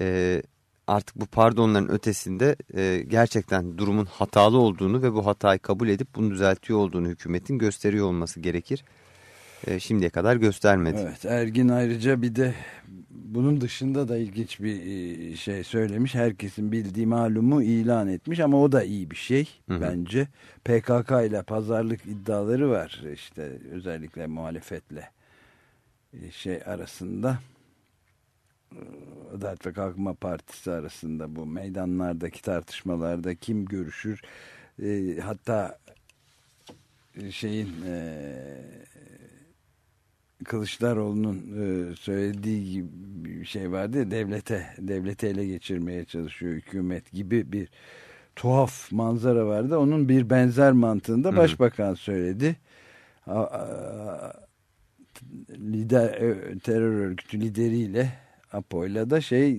e, artık bu pardonların ötesinde e, gerçekten durumun hatalı olduğunu ve bu hatayı kabul edip bunu düzeltiyor olduğunu hükümetin gösteriyor olması gerekir. E, şimdiye kadar göstermedi. Evet Ergin ayrıca bir de bunun dışında da ilginç bir e, şey söylemiş. Herkesin bildiği malumu ilan etmiş ama o da iyi bir şey Hı hı. bence. PKK ile pazarlık iddiaları var işte özellikle muhalefetle e, şey arasında. Adalet ve Kalkınma Partisi arasında bu meydanlardaki tartışmalarda kim görüşür E, hatta e, şeyin e, Kılıçdaroğlu'nun e, söylediği gibi bir şey vardı ya devlete devleti ele geçirmeye çalışıyor hükümet gibi bir tuhaf manzara vardı. Onun bir benzer mantığında başbakan söyledi. Lider e, terör örgütü lideriyle Apo'yla da şey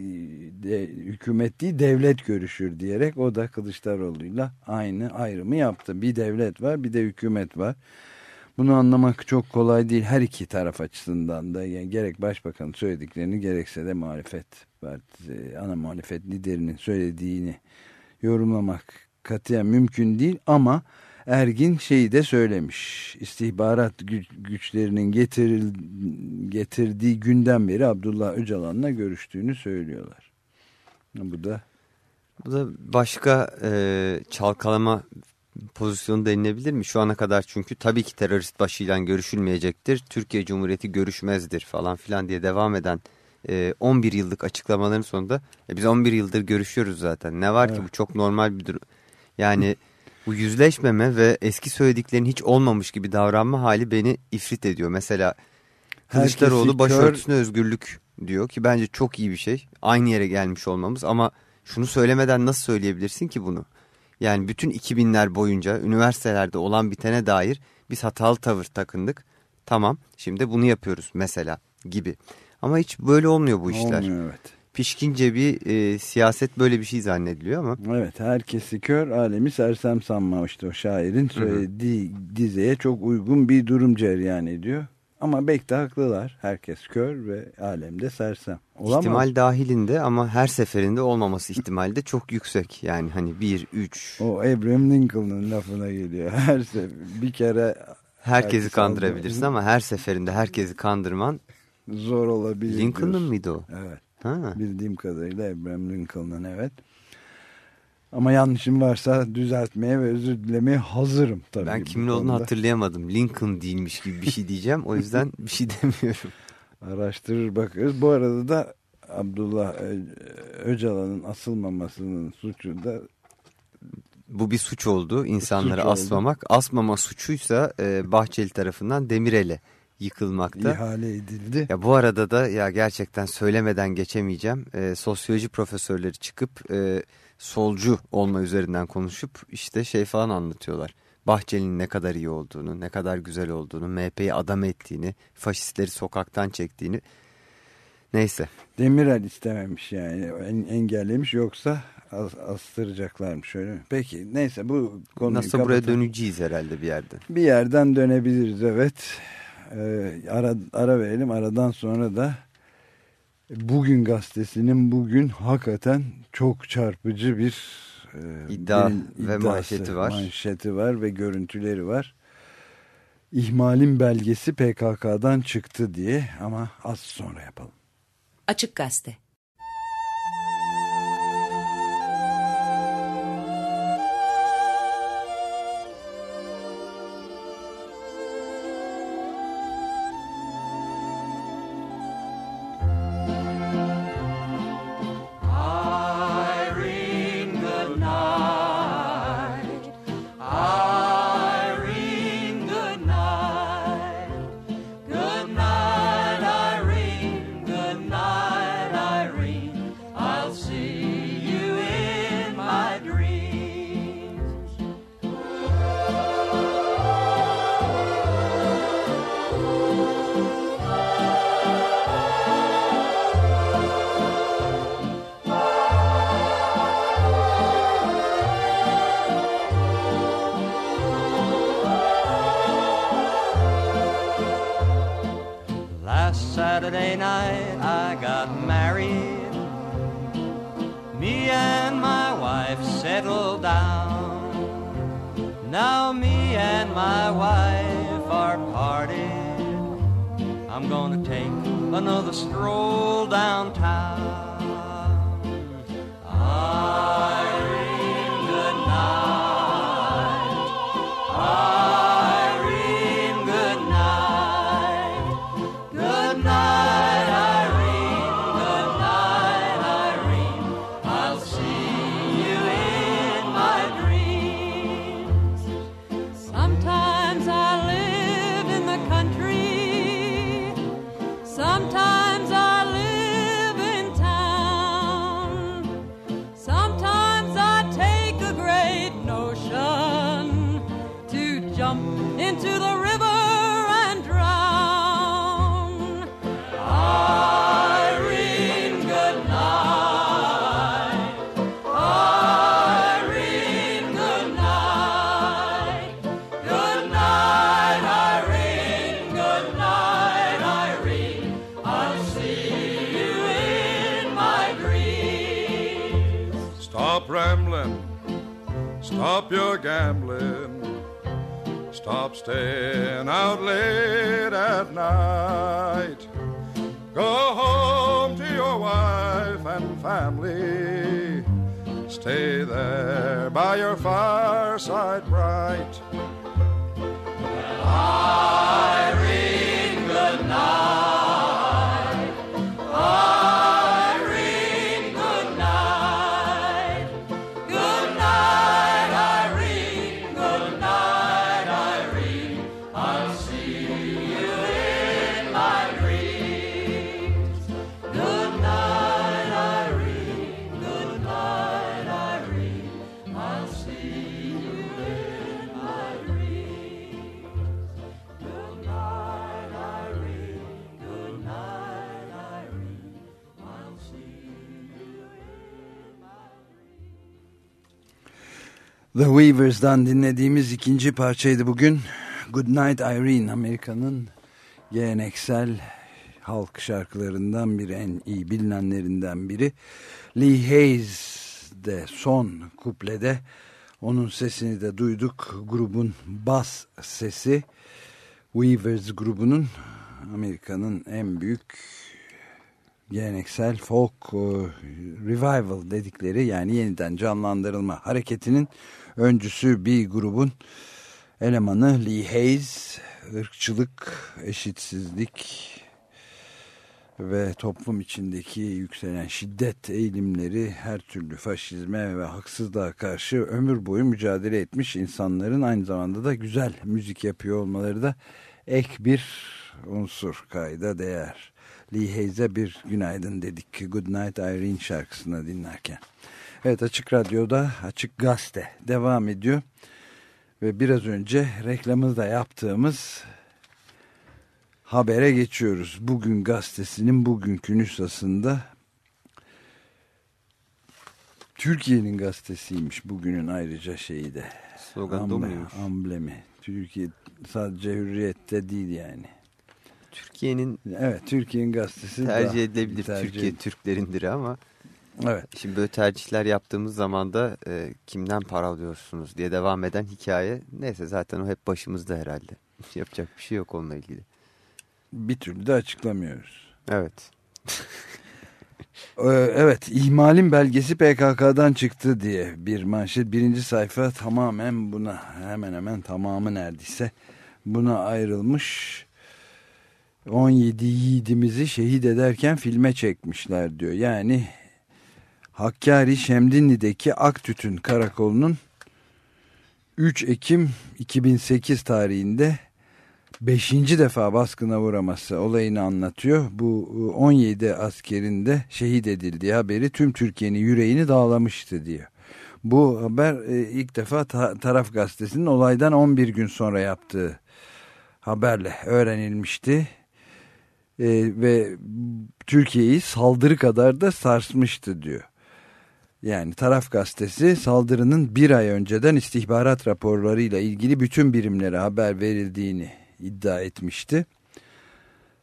de, hükümet değil devlet görüşür diyerek o da Kılıçdaroğlu'yla aynı ayrımı yaptı. Bir devlet var bir de hükümet var. Bunu anlamak çok kolay değil. Her iki taraf açısından da. Yani gerek başbakanın söylediklerini gerekse de muhalefet partisi ana muhalefet liderinin söylediğini yorumlamak katiyen mümkün değil. Ama Ergin şeyi de söylemiş. İstihbarat güç, güçlerinin getiril, getirdiği günden beri Abdullah Öcalan'la görüştüğünü söylüyorlar. Bu da Bu da başka e, çalkalama pozisyonu denilebilir mi? Şu ana kadar çünkü tabii ki terörist başıyla görüşülmeyecektir. Türkiye Cumhuriyeti görüşmezdir falan filan diye devam eden e, 11 yıllık açıklamaların sonunda e, biz 11 yıldır görüşüyoruz zaten. Ne var ki Evet. bu çok normal bir durum. Yani bu yüzleşmeme ve eski söylediklerin hiç olmamış gibi davranma hali beni ifrit ediyor. Mesela Kılıçdaroğlu başörtüsüne özgürlük diyor ki bence çok iyi bir şey. Aynı yere gelmiş olmamız ama şunu söylemeden nasıl söyleyebilirsin ki bunu? Yani bütün 2000'ler boyunca üniversitelerde olan bitene dair biz hatalı tavır takındık. Tamam şimdi bunu yapıyoruz mesela gibi. Ama hiç böyle olmuyor bu işler. olmuyor evet. Pişkince bir e, siyaset böyle bir şey zannediliyor ama Evet herkesi kör alemi sersem sanmamıştı o şairin söylediği dizeye çok uygun bir durum cereyan ediyor. Ama belki de haklılar. Herkes kör ve alemde sersem. Olamaz. ihtimal dahilinde ama her seferinde olmaması ihtimali de çok yüksek. Yani hani 1, 3 O Abraham Lincoln'un lafına geliyor. Her sefer bir kere herkesi herkes kandırabilirsin ama her seferinde herkesi kandırman zor olabilir. Lincoln'ın mıydı o? Evet. Ha. Bildiğim kadarıyla Abraham Lincoln'un evet. Ama yanlışım varsa düzeltmeye ve özür dilemeye hazırım tabii. Ben kimin olduğunu hatırlayamadım. Lincoln değilmiş gibi bir şey diyeceğim. O yüzden bir şey demiyorum. Araştırır bakarız. Bu arada da Abdullah Öcalan'ın asılmamasının suçu da Bu bir suç oldu. İnsanları Suç oldu. asmamak. Asmama suçuysa e, Bahçeli tarafından Demirel'e yıkılmakta. ihale edildi. Ya bu arada da ya gerçekten söylemeden geçemeyeceğim. E, sosyoloji profesörleri çıkıp e, solcu olma üzerinden konuşup işte şey falan anlatıyorlar. Bahçeli'nin ne kadar iyi olduğunu, ne kadar güzel olduğunu, MHP'yi adam ettiğini, faşistleri sokaktan çektiğini. Neyse. Demirel istememiş yani en, engellemiş yoksa as, astıracaklarmış öyle mi? Peki neyse bu konuyu Nasıl buraya kapatalım. döneceğiz herhalde bir yerde. Bir yerden dönebiliriz evet. Ee, ara, ara verelim aradan sonra da Bugün gazetesinin bugün hakikaten çok çarpıcı bir e, İddia bir ve manşeti var. Manşeti var ve görüntüleri var. ihmalin belgesi PKK'dan çıktı diye ama az sonra yapalım. Açık Gazete Weavers'dan dinlediğimiz ikinci parçaydı bugün. Good Night Irene, Amerika'nın geleneksel halk şarkılarından biri, en iyi bilinenlerinden biri. Lee Hayes de son kuplede onun sesini de duyduk. Grubun bas sesi Weavers grubunun Amerika'nın en büyük geleneksel folk e, revival dedikleri yani yeniden canlandırılma hareketinin öncüsü bir grubun elemanı Lee Hayes ırkçılık, eşitsizlik ve toplum içindeki yükselen şiddet eğilimleri her türlü faşizme ve haksızlığa karşı ömür boyu mücadele etmiş insanların aynı zamanda da güzel müzik yapıyor olmaları da ek bir unsur kayda değer. Lee Hayes'e bir günaydın dedik Good Night Irene şarkısını dinlerken. Evet Açık Radyo'da Açık Gazete devam ediyor. Ve biraz önce reklamını da yaptığımız habere geçiyoruz. Bugün gazetesinin bugünkü nüshasında Türkiye'nin gazetesiymiş bugünün ayrıca şeyi de. Slogan Amble-? Amblemi. Türkiye sadece hürriyette değil yani. Türkiye'nin Evet Türkiye'nin gazetesi tercih edilebilir. tercih- Türkiye Türklerindir ama Evet. şimdi böyle tercihler yaptığımız zaman da e, kimden para alıyorsunuz diye devam eden hikaye neyse zaten o hep başımızda herhalde. Yapacak bir şey yok onunla ilgili. Bir türlü de açıklamıyoruz. Evet. Ee, Evet, ihmalin belgesi PKK'dan çıktı diye bir manşet. Birinci sayfa tamamen buna, hemen hemen tamamı neredeyse buna ayrılmış. 17 yiğidimizi şehit ederken filme çekmişler diyor. Yani Hakkari Şemdinli'deki Aktütün Karakolu'nun 3 Ekim 2008 tarihinde 5. defa baskına uğraması olayını anlatıyor. Bu 17 askerin de şehit edildiği haberi tüm Türkiye'nin yüreğini dağlamıştı diyor. Bu haber e, ilk defa Ta- Taraf Gazetesi'nin olaydan 11 gün sonra yaptığı haberle öğrenilmişti. E, ve Türkiye'yi saldırı kadar da sarsmıştı diyor. Yani Taraf Gazetesi saldırının bir ay önceden istihbarat raporlarıyla ilgili bütün birimlere haber verildiğini iddia etmişti.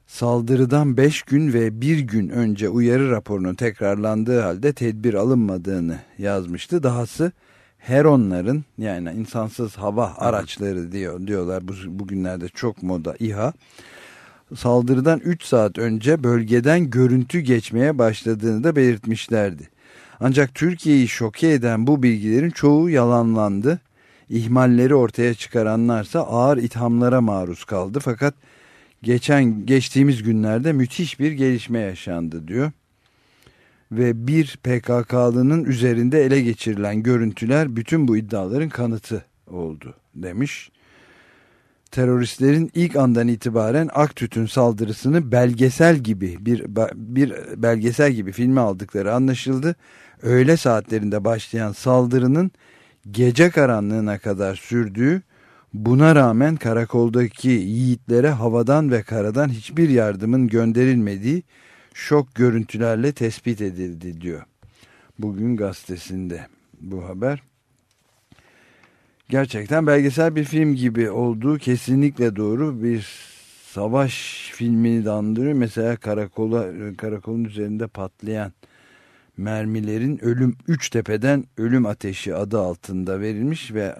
Saldırıdan 5 gün ve 1 gün önce uyarı raporunun tekrarlandığı halde tedbir alınmadığını yazmıştı. Dahası Heronların yani insansız hava araçları diyor diyorlar bu bugünlerde çok moda İHA saldırıdan 3 saat önce bölgeden görüntü geçmeye başladığını da belirtmişlerdi. Ancak Türkiye'yi şoke eden bu bilgilerin çoğu yalanlandı. İhmalleri ortaya çıkaranlarsa ağır ithamlara maruz kaldı. Fakat geçen geçtiğimiz günlerde müthiş bir gelişme yaşandı diyor. Ve bir PKK'lının üzerinde ele geçirilen görüntüler bütün bu iddiaların kanıtı oldu demiş. Teröristlerin ilk andan itibaren Aktüt'ün saldırısını belgesel gibi bir bir belgesel gibi filme aldıkları anlaşıldı. Öğle saatlerinde başlayan saldırının gece karanlığına kadar sürdüğü, buna rağmen karakoldaki yiğitlere havadan ve karadan hiçbir yardımın gönderilmediği şok görüntülerle tespit edildi diyor. Bugün gazetesinde bu haber. Gerçekten belgesel bir film gibi olduğu kesinlikle doğru bir savaş filmini de andırıyor. Mesela karakola, karakolun üzerinde patlayan mermilerin ölüm üç tepeden ölüm ateşi adı altında verilmiş ve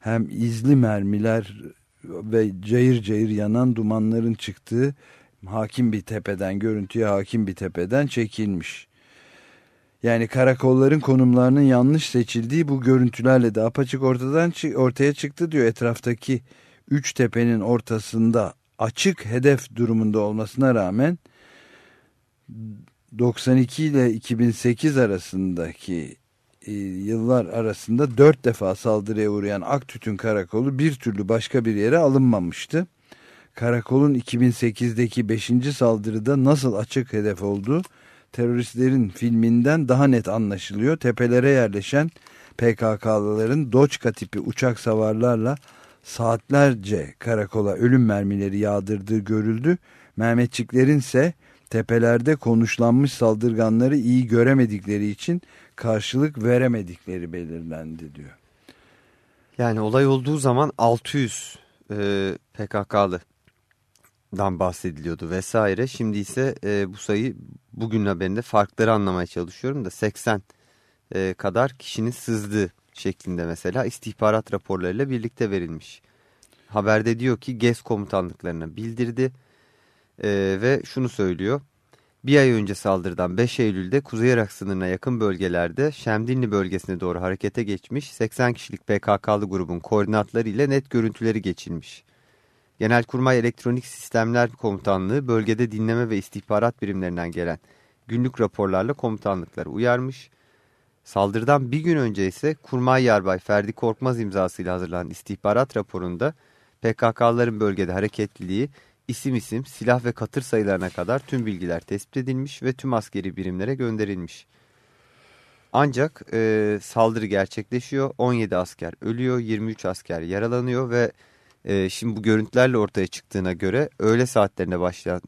hem izli mermiler ve cayır cayır yanan dumanların çıktığı hakim bir tepeden görüntüye hakim bir tepeden çekilmiş. Yani karakolların konumlarının yanlış seçildiği bu görüntülerle de apaçık ortadan ortaya çıktı diyor. Etraftaki üç tepenin ortasında açık hedef durumunda olmasına rağmen 92 ile 2008 arasındaki e, yıllar arasında dört defa saldırıya uğrayan Aktütün Karakolu bir türlü başka bir yere alınmamıştı. Karakolun 2008'deki 5. saldırıda nasıl açık hedef olduğu teröristlerin filminden daha net anlaşılıyor. Tepelere yerleşen PKK'lıların Doçka tipi uçak savarlarla saatlerce karakola ölüm mermileri yağdırdığı görüldü. Mehmetçiklerin ise tepelerde konuşlanmış saldırganları iyi göremedikleri için karşılık veremedikleri belirlendi diyor. Yani olay olduğu zaman 600 e, PKK'lıdan bahsediliyordu vesaire. Şimdi ise e, bu sayı bugün haberinde farkları anlamaya çalışıyorum da 80 e, kadar kişinin sızdığı şeklinde mesela istihbarat raporlarıyla birlikte verilmiş. Haberde diyor ki GES komutanlıklarına bildirdi e, ve şunu söylüyor. Bir ay önce saldırıdan 5 Eylül'de Kuzey Irak sınırına yakın bölgelerde Şemdinli bölgesine doğru harekete geçmiş 80 kişilik PKK'lı grubun koordinatları ile net görüntüleri geçilmiş. Genelkurmay Elektronik Sistemler Komutanlığı bölgede dinleme ve istihbarat birimlerinden gelen günlük raporlarla komutanlıkları uyarmış. Saldırıdan bir gün önce ise Kurmay Yarbay Ferdi Korkmaz imzasıyla hazırlanan istihbarat raporunda PKK'ların bölgede hareketliliği isim isim, silah ve katır sayılarına kadar tüm bilgiler tespit edilmiş ve tüm askeri birimlere gönderilmiş. Ancak e, saldırı gerçekleşiyor, 17 asker ölüyor, 23 asker yaralanıyor ve e, şimdi bu görüntülerle ortaya çıktığına göre öğle saatlerine başlayan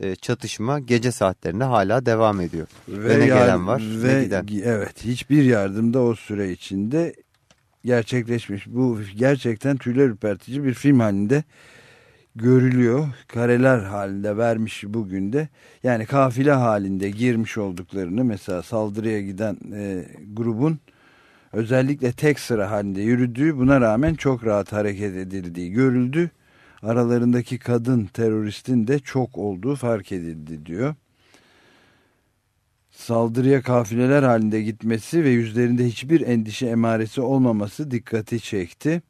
e, çatışma gece saatlerinde hala devam ediyor. Ve, ve ne gelen var ve, ne giden. Evet hiçbir yardım da o süre içinde gerçekleşmiş. Bu gerçekten tüyler ürpertici bir film halinde görülüyor. Kareler halinde vermiş bugün de. Yani kafile halinde girmiş olduklarını mesela saldırıya giden e, grubun özellikle tek sıra halinde yürüdüğü buna rağmen çok rahat hareket edildiği görüldü. aralarındaki kadın teröristin de çok olduğu fark edildi diyor. Saldırıya kafileler halinde gitmesi ve yüzlerinde hiçbir endişe emaresi olmaması dikkati çekti.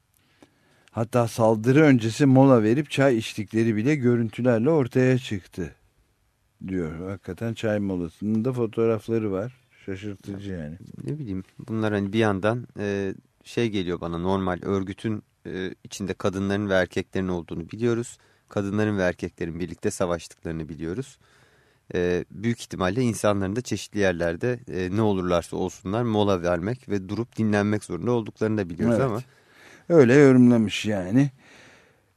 Hatta saldırı öncesi mola verip çay içtikleri bile görüntülerle ortaya çıktı diyor. Hakikaten çay molasının da fotoğrafları var. Şaşırtıcı yani. Ne bileyim bunlar hani bir yandan e, şey geliyor bana normal örgütün e, içinde kadınların ve erkeklerin olduğunu biliyoruz. Kadınların ve erkeklerin birlikte savaştıklarını biliyoruz. E, büyük ihtimalle insanların da çeşitli yerlerde e, ne olurlarsa olsunlar mola vermek ve durup dinlenmek zorunda olduklarını da biliyoruz Evet. ama Öyle yorumlamış yani.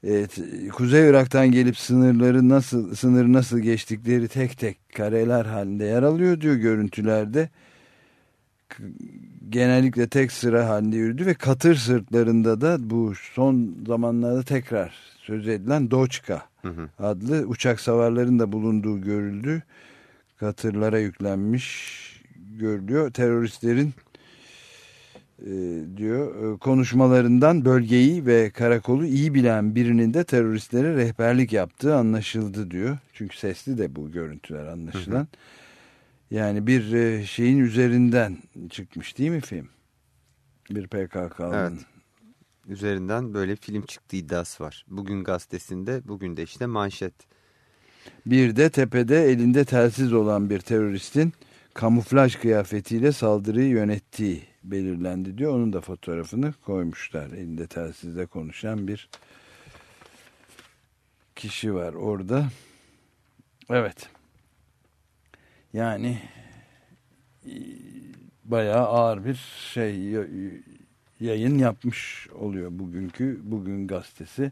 Evet, Kuzey Irak'tan gelip sınırları nasıl sınırı nasıl geçtikleri tek tek kareler halinde yer alıyor diyor görüntülerde. Genellikle tek sıra halinde yürüdü ve katır sırtlarında da bu son zamanlarda tekrar söz edilen Doçka hı hı. adlı uçak savarların da bulunduğu görüldü. Katırlara yüklenmiş görülüyor. Teröristlerin diyor e, konuşmalarından bölgeyi ve karakolu iyi bilen birinin de teröristlere rehberlik yaptığı anlaşıldı diyor. Çünkü sesli de bu görüntüler anlaşılan. Yani bir e, şeyin üzerinden çıkmış değil mi film? Bir PKK'nın. Evet. üzerinden böyle film çıktığı iddiası var. Bugün gazetesinde bugün de işte manşet. Bir de tepede elinde telsiz olan bir teröristin kamuflaj kıyafetiyle saldırıyı yönettiği belirlendi diyor. Onun da fotoğrafını koymuşlar. Elinde telsizle konuşan bir kişi var orada. Evet. Yani e, bayağı ağır bir şey yayın yapmış oluyor bugünkü bugün gazetesi.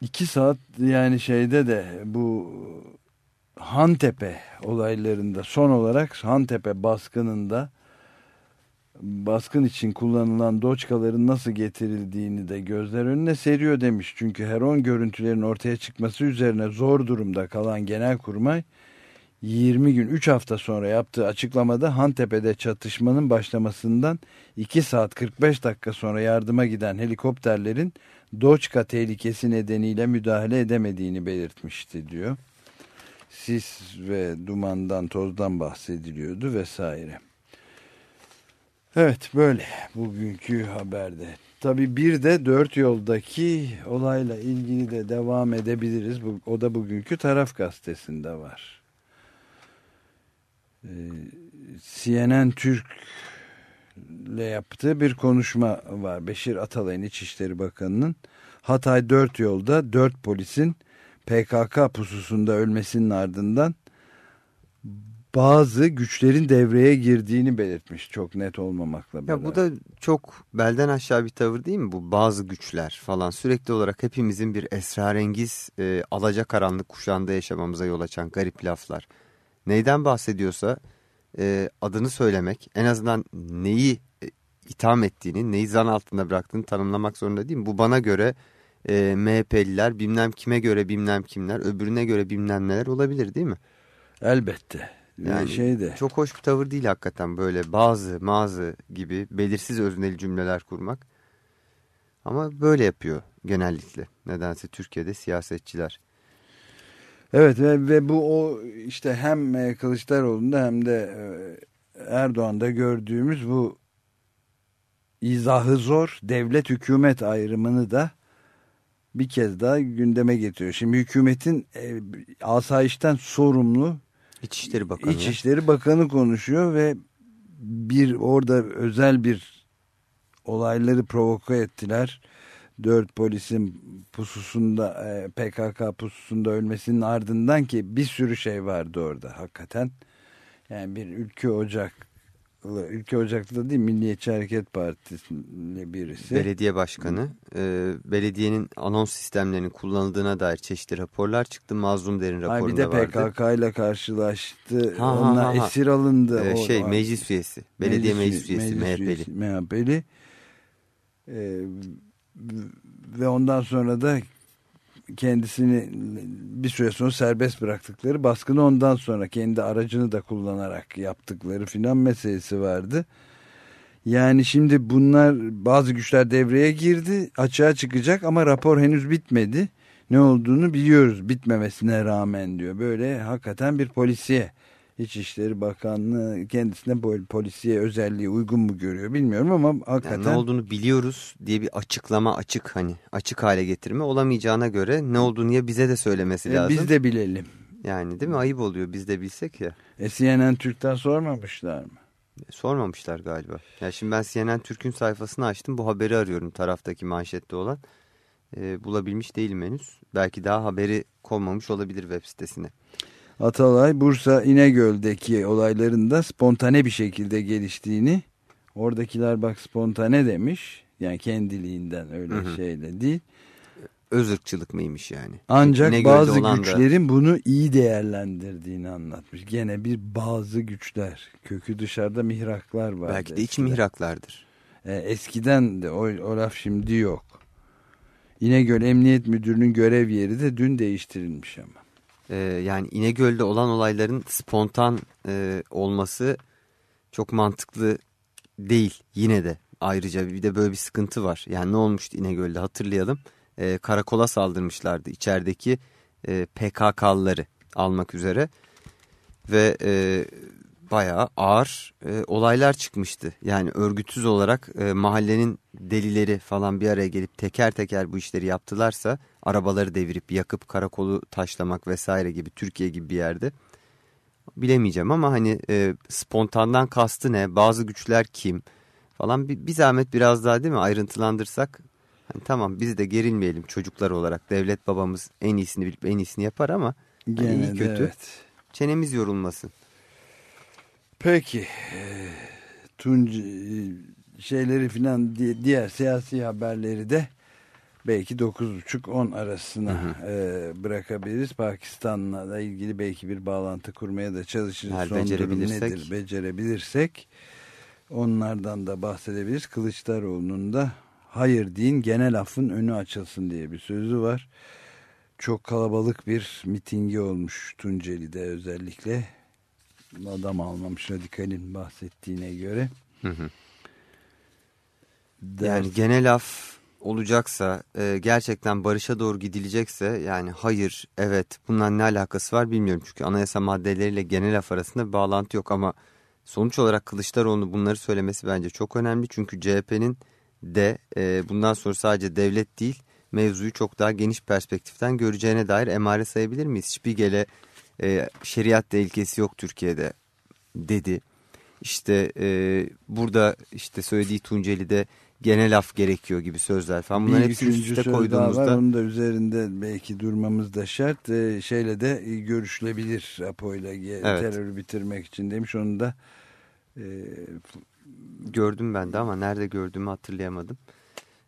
İki saat yani şeyde de bu Hantepe olaylarında son olarak Hantepe baskınında baskın için kullanılan doçkaların nasıl getirildiğini de gözler önüne seriyor demiş. Çünkü Heron görüntülerin ortaya çıkması üzerine zor durumda kalan Genelkurmay 20 gün 3 hafta sonra yaptığı açıklamada Hantepe'de çatışmanın başlamasından 2 saat 45 dakika sonra yardıma giden helikopterlerin Doçka tehlikesi nedeniyle müdahale edemediğini belirtmişti diyor. Sis ve dumandan tozdan bahsediliyordu vesaire. Evet böyle bugünkü haberde. Tabii bir de dört yoldaki olayla ilgili de devam edebiliriz. O da bugünkü taraf gazetesinde var. Ee, CNN Türk ile yaptığı bir konuşma var. Beşir Atalay'ın İçişleri Bakanı'nın Hatay dört yolda dört polisin PKK pususunda ölmesinin ardından bazı güçlerin devreye girdiğini belirtmiş çok net olmamakla beraber. Ya bu da çok belden aşağı bir tavır değil mi bu bazı güçler falan sürekli olarak hepimizin bir esrarengiz e, alacakaranlık kuşağında yaşamamıza yol açan garip laflar. Neyden bahsediyorsa e, adını söylemek en azından neyi e, itham ettiğini neyi zan altında bıraktığını tanımlamak zorunda değil mi? Bu bana göre e, MHP'liler bilmem kime göre bilmem kimler öbürüne göre bilmem neler olabilir değil mi? Elbette. Yani Yani şey de Çok hoş bir tavır değil hakikaten böyle bazı mazı gibi belirsiz özneli cümleler kurmak. Ama böyle yapıyor genellikle. Nedense Türkiye'de siyasetçiler. Evet ve, ve bu o işte hem e, Kılıçdaroğlu'nda hem de e, Erdoğan'da gördüğümüz bu izahı zor devlet hükümet ayrımını da bir kez daha gündeme getiriyor. Şimdi hükümetin e, asayişten sorumlu İçişleri Bakanı. İçişleri Bakanı konuşuyor ve bir orada özel bir olayları provoke ettiler. Dört polisin pususunda e, PKK pususunda ölmesinin ardından ki bir sürü şey vardı orada hakikaten. Yani bir ülke ocaklı, ülke ocaklı değil Milliyetçi Hareket Partisi'nin birisi. Belediye başkanı, e, belediyenin anons sistemlerinin kullanıldığına dair çeşitli raporlar çıktı. Mazlum Der'in raporunda bir de vardı. PKK ile karşılaştı. Ha, Onlar ha, ha. esir alındı. E, O- şey meclis üyesi, belediye meclis, üyesi MHP'li. MHP'li. Ee, ve ondan sonra da kendisini bir süre sonra serbest bıraktıkları baskını ondan sonra kendi aracını da kullanarak yaptıkları filan meselesi vardı. Yani şimdi bunlar bazı güçler devreye girdi açığa çıkacak ama rapor henüz bitmedi. Ne olduğunu biliyoruz bitmemesine rağmen diyor. Böyle hakikaten bir polisiye İçişleri Bakanlığı kendisine böyle polisiye özelliği uygun mu görüyor bilmiyorum ama hakikaten. Yani ne olduğunu biliyoruz diye bir açıklama açık hani açık hale getirme olamayacağına göre ne olduğunu ya bize de söylemesi E, lazım. biz de bilelim. Yani değil mi ayıp oluyor biz de bilsek ya. E, CNN Türk'ten sormamışlar mı? Sormamışlar galiba. Ya şimdi ben CNN Türk'ün sayfasını açtım. Bu haberi arıyorum taraftaki manşette olan. Ee, bulabilmiş değilim henüz. Belki daha haberi konmamış olabilir web sitesine. Atalay Bursa İnegöl'deki olayların da spontane bir şekilde geliştiğini oradakiler bak spontane demiş. Yani kendiliğinden öyle Hı hı. şeyle değil. Özırkçılık mıymış yani? Ancak İnegöl'de bazı olan da- güçlerin bunu iyi değerlendirdiğini anlatmış. Gene bir bazı güçler. Kökü dışarıda mihraklar var. Belki de iç mihraklardır. E, eskiden de o, o laf şimdi yok. İnegöl Emniyet Müdürü'nün görev yeri de dün değiştirilmiş ama. Ee, yani İnegöl'de olan olayların spontan e, olması çok mantıklı değil yine de. Ayrıca bir de böyle bir sıkıntı var. Yani ne olmuştu İnegöl'de hatırlayalım. Ee, karakola saldırmışlardı içerideki e, PKK'lıları almak üzere. Ve e, bayağı ağır e, olaylar çıkmıştı. Yani örgütsüz olarak e, mahallenin delileri falan bir araya gelip teker teker bu işleri yaptılarsa arabaları devirip yakıp karakolu taşlamak vesaire gibi Türkiye gibi bir yerde. Bilemeyeceğim ama hani e, spontandan kastı ne? Bazı güçler kim? Falan. Bir, bir zahmet biraz daha değil mi? Ayrıntılandırsak. Hani tamam biz de gerilmeyelim çocuklar olarak. Devlet babamız en iyisini bilip en iyisini yapar ama hani Gene iyi de kötü. evet. çenemiz yorulmasın. Peki. e, Tunç e, şeyleri filan di- diğer siyasi haberleri de belki 9.30-10 arasına e, bırakabiliriz. Pakistan'la da ilgili belki bir bağlantı kurmaya da çalışırız. Eğer Son durum becerebilirsek. nedir becerebilirsek onlardan da bahsedebiliriz. Kılıçdaroğlu'nun da hayır deyin genel affın önü açılsın diye bir sözü var. Çok kalabalık bir mitingi olmuş Tunceli'de özellikle adam almamış radikalin bahsettiğine göre. Hı hı. Der- Yani genel af olacaksa e, gerçekten barışa doğru gidilecekse yani hayır evet bundan ne alakası var bilmiyorum. Çünkü anayasa maddeleriyle genel af arasında bir bağlantı yok ama sonuç olarak Kılıçdaroğlu'nun bunları söylemesi bence çok önemli. Çünkü CHP'nin de e, bundan sonra sadece devlet değil mevzuyu çok daha geniş perspektiften göreceğine dair emare sayabilir miyiz? Spiegel'e e, şeriat tehlikesi yok Türkiye'de dedi. İşte e, burada işte söylediği Tunceli'de genel af gerekiyor gibi sözler falan. Bunların hepsini üste daha var. koyduğumuzda Onun da üzerinde belki durmamız da şart. Ee, şeyle de e, görüşülebilir Apo'yla Evet. terörü bitirmek için demiş. Onu da e, gördüm ben de ama nerede gördüğümü hatırlayamadım.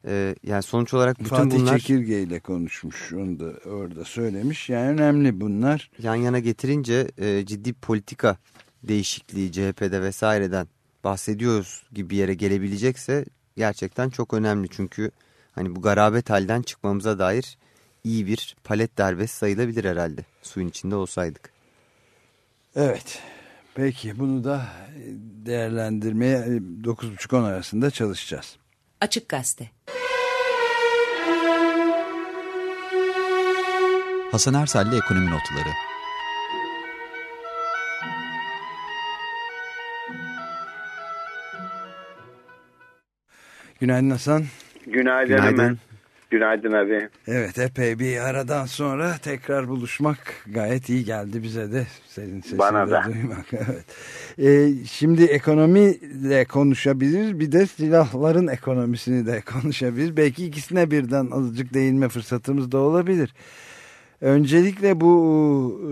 E, yani sonuç olarak bütün Fatih bunlar Çekirge ile konuşmuş. Onu da orada söylemiş. Yani önemli bunlar. yan yana getirince e, ciddi politika değişikliği CHP'de vesaireden bahsediyoruz gibi bir yere gelebilecekse gerçekten çok önemli. Çünkü hani bu garabet halden çıkmamıza dair iyi bir palet darbesi sayılabilir herhalde suyun içinde olsaydık. Evet. Peki bunu da e, değerlendirmeye e, 9.30-10 arasında çalışacağız. Açık Gazete. Hasan Ersel'le Ekonomi Notları Günaydın Hasan. Günaydın, Günaydın. Günaydın abi. Evet epey bir aradan sonra tekrar buluşmak gayet iyi geldi bize de senin sesini Bana de da. duymak. Evet. Ee, şimdi ekonomiyle konuşabiliriz bir de silahların ekonomisini de konuşabiliriz. Belki ikisine birden azıcık değinme fırsatımız da olabilir. Öncelikle bu e,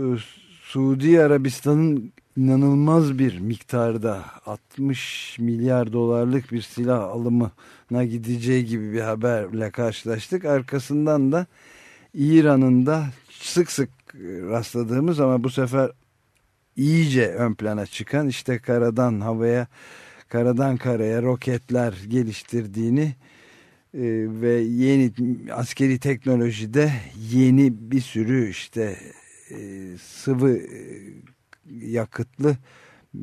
Suudi Arabistan'ın inanılmaz bir miktarda 60 milyar dolarlık bir silah alımına gideceği gibi bir haberle karşılaştık. Arkasından da İran'ın da sık sık rastladığımız ama bu sefer iyice ön plana çıkan işte karadan havaya karadan karaya roketler geliştirdiğini e, ve yeni askeri teknolojide yeni bir sürü işte e, sıvı e, yakıtlı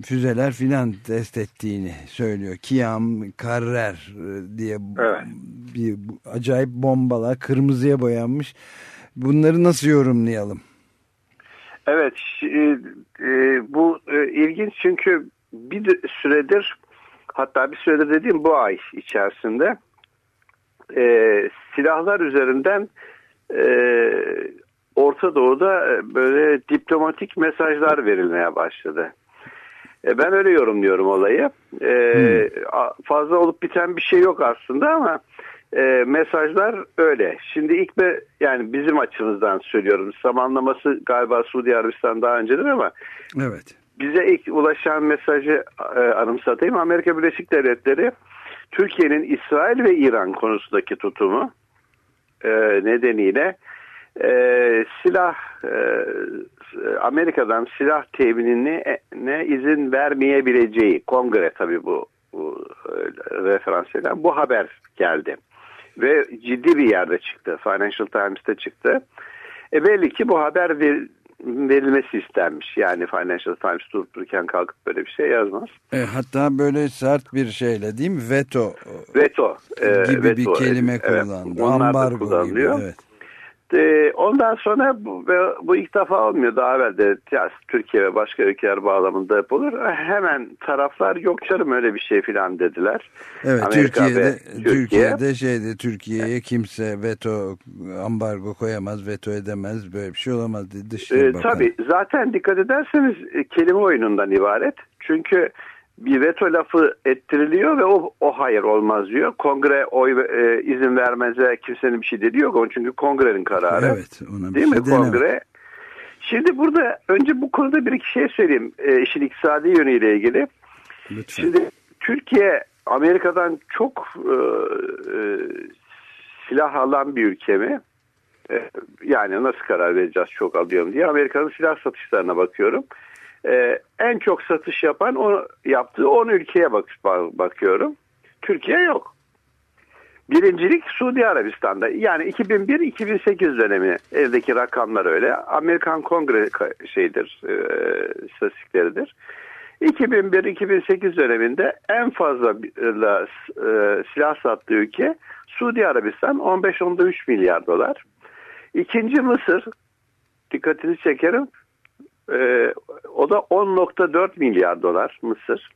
füzeler filan test ettiğini söylüyor. Kiam, Karrer e, diye Evet. bir acayip bombalar kırmızıya boyanmış. Bunları nasıl yorumlayalım? Evet, şi- e, bu e, ilginç çünkü bir süredir hatta bir süredir dediğim bu ay içerisinde e, silahlar üzerinden e, Orta Doğu'da e, böyle diplomatik mesajlar verilmeye başladı. E, ben öyle yorumluyorum olayı. E, a- Fazla olup biten bir şey yok aslında ama e, mesajlar öyle. Şimdi ilk be, yani bizim açımızdan söylüyorum. Zamanlaması galiba Suudi Arabistan daha öncedir ama Evet. bize ilk ulaşan mesajı e, anımsatayım. Amerika Birleşik Devletleri Türkiye'nin İsrail ve İran konusundaki tutumu e, nedeniyle e, silah e, Amerika'dan silah teminine ne izin vermeyebileceği kongre tabii bu, bu e, referans eden bu haber geldi. Ve ciddi bir yerde çıktı. Financial Times'te çıktı. E belli ki bu haber ver- verilmesi istenmiş. Yani Financial Times durup dururken kalkıp böyle bir şey yazmaz. E, hatta böyle sert bir şeyle değil mi? Veto Veto. e, gibi veto, bir kelime evet. kullandı. Onlar da Ambargo gibi. kullanılıyor. Evet. E, ondan sonra bu, bu ilk defa olmuyor. Daha evvel de Türkiye ve başka ülkeler bağlamında hep olur. Hemen taraflar yok canım öyle bir şey filan dediler. Evet Amerika Türkiye'de Türkiye. Türkiye'de şeydi Türkiye'ye kimse veto ambargo koyamaz, veto edemez böyle bir şey olamaz dedi Dışişleri Ee, tabii zaten dikkat ederseniz e, kelime oyunundan ibaret. Çünkü bir veto lafı ettiriliyor ve o, o hayır olmaz diyor. Kongre oy e, izin vermeze kimsenin bir şey dediği yok. Çünkü kongrenin kararı. Evet ona Değil şey mi kongre? Şimdi burada önce bu konuda bir iki şey söyleyeyim. E, işin iktisadi yönüyle ilgili. Lütfen. Şimdi Türkiye Amerika'dan çok e, e, silah alan bir ülke mi? E, yani nasıl karar vereceğiz çok alıyorum diye Amerika'nın silah satışlarına bakıyorum. E, en çok satış yapan o yaptığı 10 ülkeye bak, bak- bakıyorum. Türkiye yok. Birincilik Suudi Arabistan'da. Yani 2001-2008 dönemi evdeki rakamlar öyle. Amerikan Kongre şeydir, e, istatistikleridir. 2001-2008 döneminde en fazla e, silah sattığı ülke Suudi Arabistan 15-13 milyar dolar. İkinci Mısır dikkatini çekerim e, o da 10.4 milyar dolar Mısır.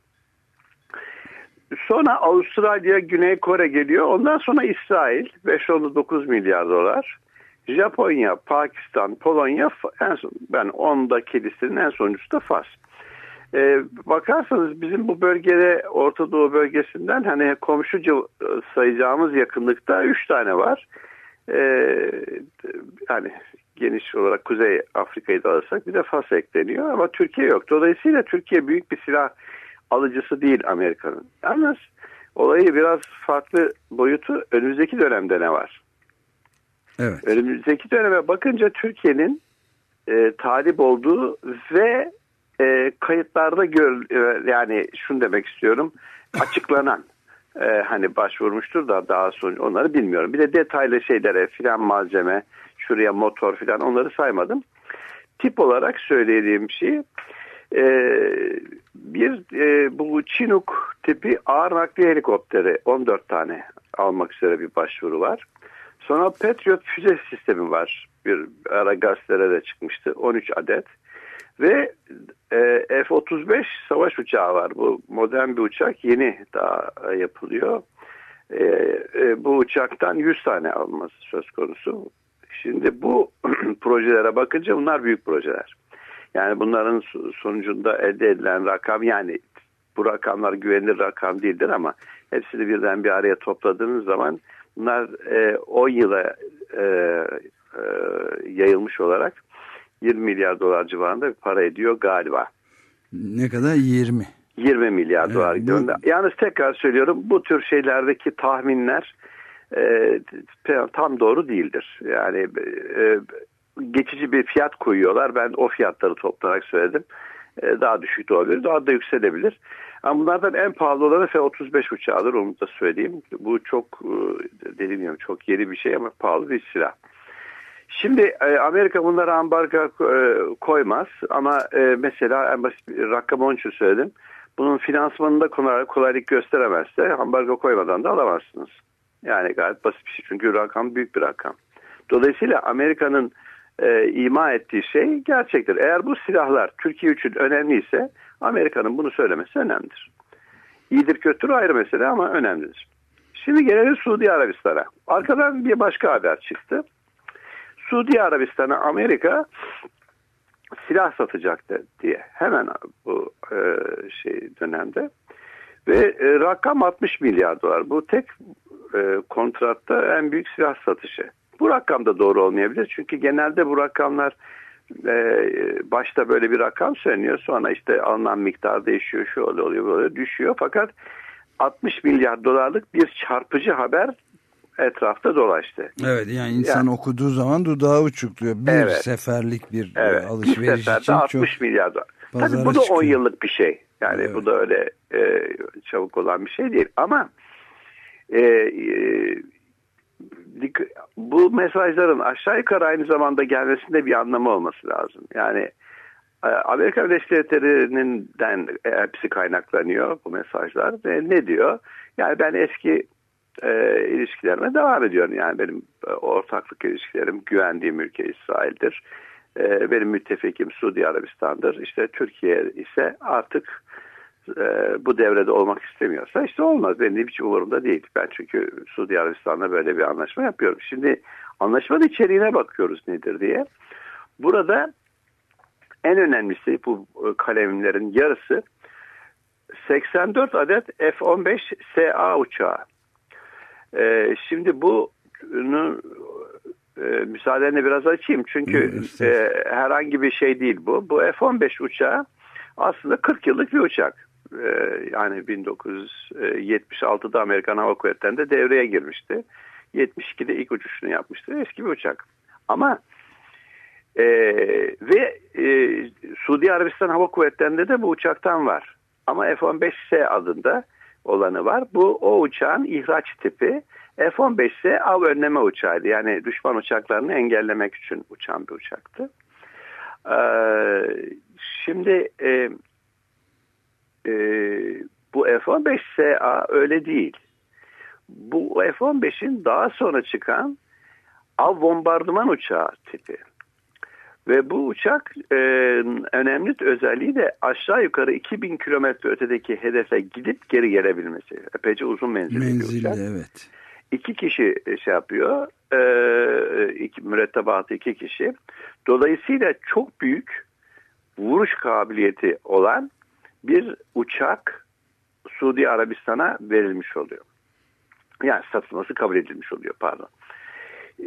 Sonra Avustralya, Güney Kore geliyor. Ondan sonra İsrail 5.9 milyar dolar. Japonya, Pakistan, Polonya en son, ben 10'daki listenin en sonuncusu da Fas. Ee, bakarsanız bizim bu bölgede Orta Doğu bölgesinden hani komşucu sayacağımız yakınlıkta 3 tane var. Ee, hani geniş olarak Kuzey Afrika'yı da alırsak bir de Fas ekleniyor ama Türkiye yok. Dolayısıyla Türkiye büyük bir silah alıcısı değil Amerika'nın. Yalnız olayı biraz farklı boyutu önümüzdeki dönemde ne var? Evet. Önümüzdeki döneme bakınca Türkiye'nin e, talip olduğu ve e, kayıtlarda gör, e, yani şunu demek istiyorum açıklanan e, hani başvurmuştur da daha sonra onları bilmiyorum. Bir de detaylı şeylere filan malzeme şuraya motor filan onları saymadım. Tip olarak söylediğim şey e, bir e, bu Chinook tipi ağır nakliye helikopteri 14 tane almak üzere bir başvuru var. Sonra Patriot füze sistemi var. Bir ara gazetelere de çıkmıştı. 13 adet. Ve e, F-35 savaş uçağı var. Bu modern bir uçak. Yeni daha yapılıyor. E, e, bu uçaktan 100 tane alması söz konusu. Şimdi bu projelere bakınca bunlar büyük projeler. Yani bunların sonucunda elde edilen rakam yani bu rakamlar güvenilir rakam değildir ama hepsini birden bir araya topladığınız zaman bunlar 10 e, yıla e, e, yayılmış olarak 20 milyar dolar civarında bir para ediyor galiba. Ne kadar? 20. 20 milyar evet, dolar. Bu... Yalnız tekrar söylüyorum bu tür şeylerdeki tahminler e, tam doğru değildir. Yani e, geçici bir fiyat koyuyorlar. Ben o fiyatları toplayarak söyledim. E, daha düşük de olabilir, daha da yükselebilir. Ama bunlardan en pahalı olanı F-35 uçağıdır. Onu da söyleyeyim. Bu çok dediğim gibi çok yeni bir şey ama pahalı bir silah. Şimdi e, Amerika bunlara ambargo e, koymaz ama e, mesela en basit rakam onun söyledim. Bunun finansmanında kolay, kolaylık gösteremezse ambargo koymadan da alamazsınız. Yani gayet basit bir şey çünkü rakam büyük bir rakam. Dolayısıyla Amerika'nın e, ima ettiği şey gerçektir. Eğer bu silahlar Türkiye için önemliyse Amerika'nın bunu söylemesi önemlidir. İyidir kötüdür ayrı mesele ama önemlidir. Şimdi gelelim Suudi Arabistan'a. Arkadan bir başka haber çıktı. Suudi Arabistan'a Amerika silah satacaktı diye hemen bu e, şey dönemde ve e, rakam 60 milyar dolar. Bu tek e, kontratta en büyük silah satışı. Bu rakam da doğru olmayabilir çünkü genelde bu rakamlar e, başta böyle bir rakam söyleniyor sonra işte alınan miktar değişiyor şu oluyor, oluyor böyle düşüyor fakat 60 milyar dolarlık bir çarpıcı haber etrafta dolaştı. Evet yani insan Yani- okuduğu zaman dudağı uçukluyor. Bir Evet. seferlik bir e, Evet. Bir alışveriş seferde için 60 çok milyar dolar. Tabii bu da 10 çıkıyor. yıllık bir şey. Yani Evet. bu da öyle e, çabuk olan bir şey değil. Ama e, e, bu mesajların aşağı yukarı aynı zamanda gelmesinde bir anlamı olması lazım. Yani e, Amerika Birleşik Devletleri'nden hepsi kaynaklanıyor bu mesajlar ve ne diyor? Yani ben eski e, ilişkilerime devam ediyorum. Yani benim e, ortaklık ilişkilerim güvendiğim ülke İsrail'dir. E, benim müttefikim Suudi Arabistan'dır. İşte Türkiye ise artık e, bu devrede olmak istemiyorsa işte olmaz. Benim hiç umurumda değil. Ben çünkü Suudi Arabistan'la böyle bir anlaşma yapıyorum. Şimdi anlaşmanın içeriğine bakıyoruz nedir diye. Burada en önemlisi bu e, kalemlerin yarısı 84 adet F-15 SA uçağı. Ee, şimdi bunu e, müsaadenle biraz açayım çünkü e, herhangi bir şey değil bu. Bu F-15 uçağı aslında 40 yıllık bir uçak. Ee, yani 1976'da Amerikan Hava Kuvvetleri'nde devreye girmişti. 72'de ilk uçuşunu yapmıştı. Eski bir uçak. Ama e, ve e, Suudi Arabistan Hava Kuvvetleri'nde de bu uçaktan var. Ama F-15S adında olanı var. Bu o uçağın ihraç tipi. F-15S av önleme uçağıydı. Yani düşman uçaklarını engellemek için uçan bir uçaktı. Ee, şimdi e, e, bu F-15SA öyle değil. Bu F-15'in daha sonra çıkan av bombardıman uçağı tipi. Ve bu uçak e, önemli özelliği de aşağı yukarı 2000 kilometre ötedeki hedefe gidip geri gelebilmesi. Epeyce uzun menzilli, bir menzilli uçak. evet. İki kişi şey yapıyor, e, iki, mürettebatı iki kişi. Dolayısıyla çok büyük vuruş kabiliyeti olan bir uçak Suudi Arabistan'a verilmiş oluyor. Yani satılması kabul edilmiş oluyor pardon.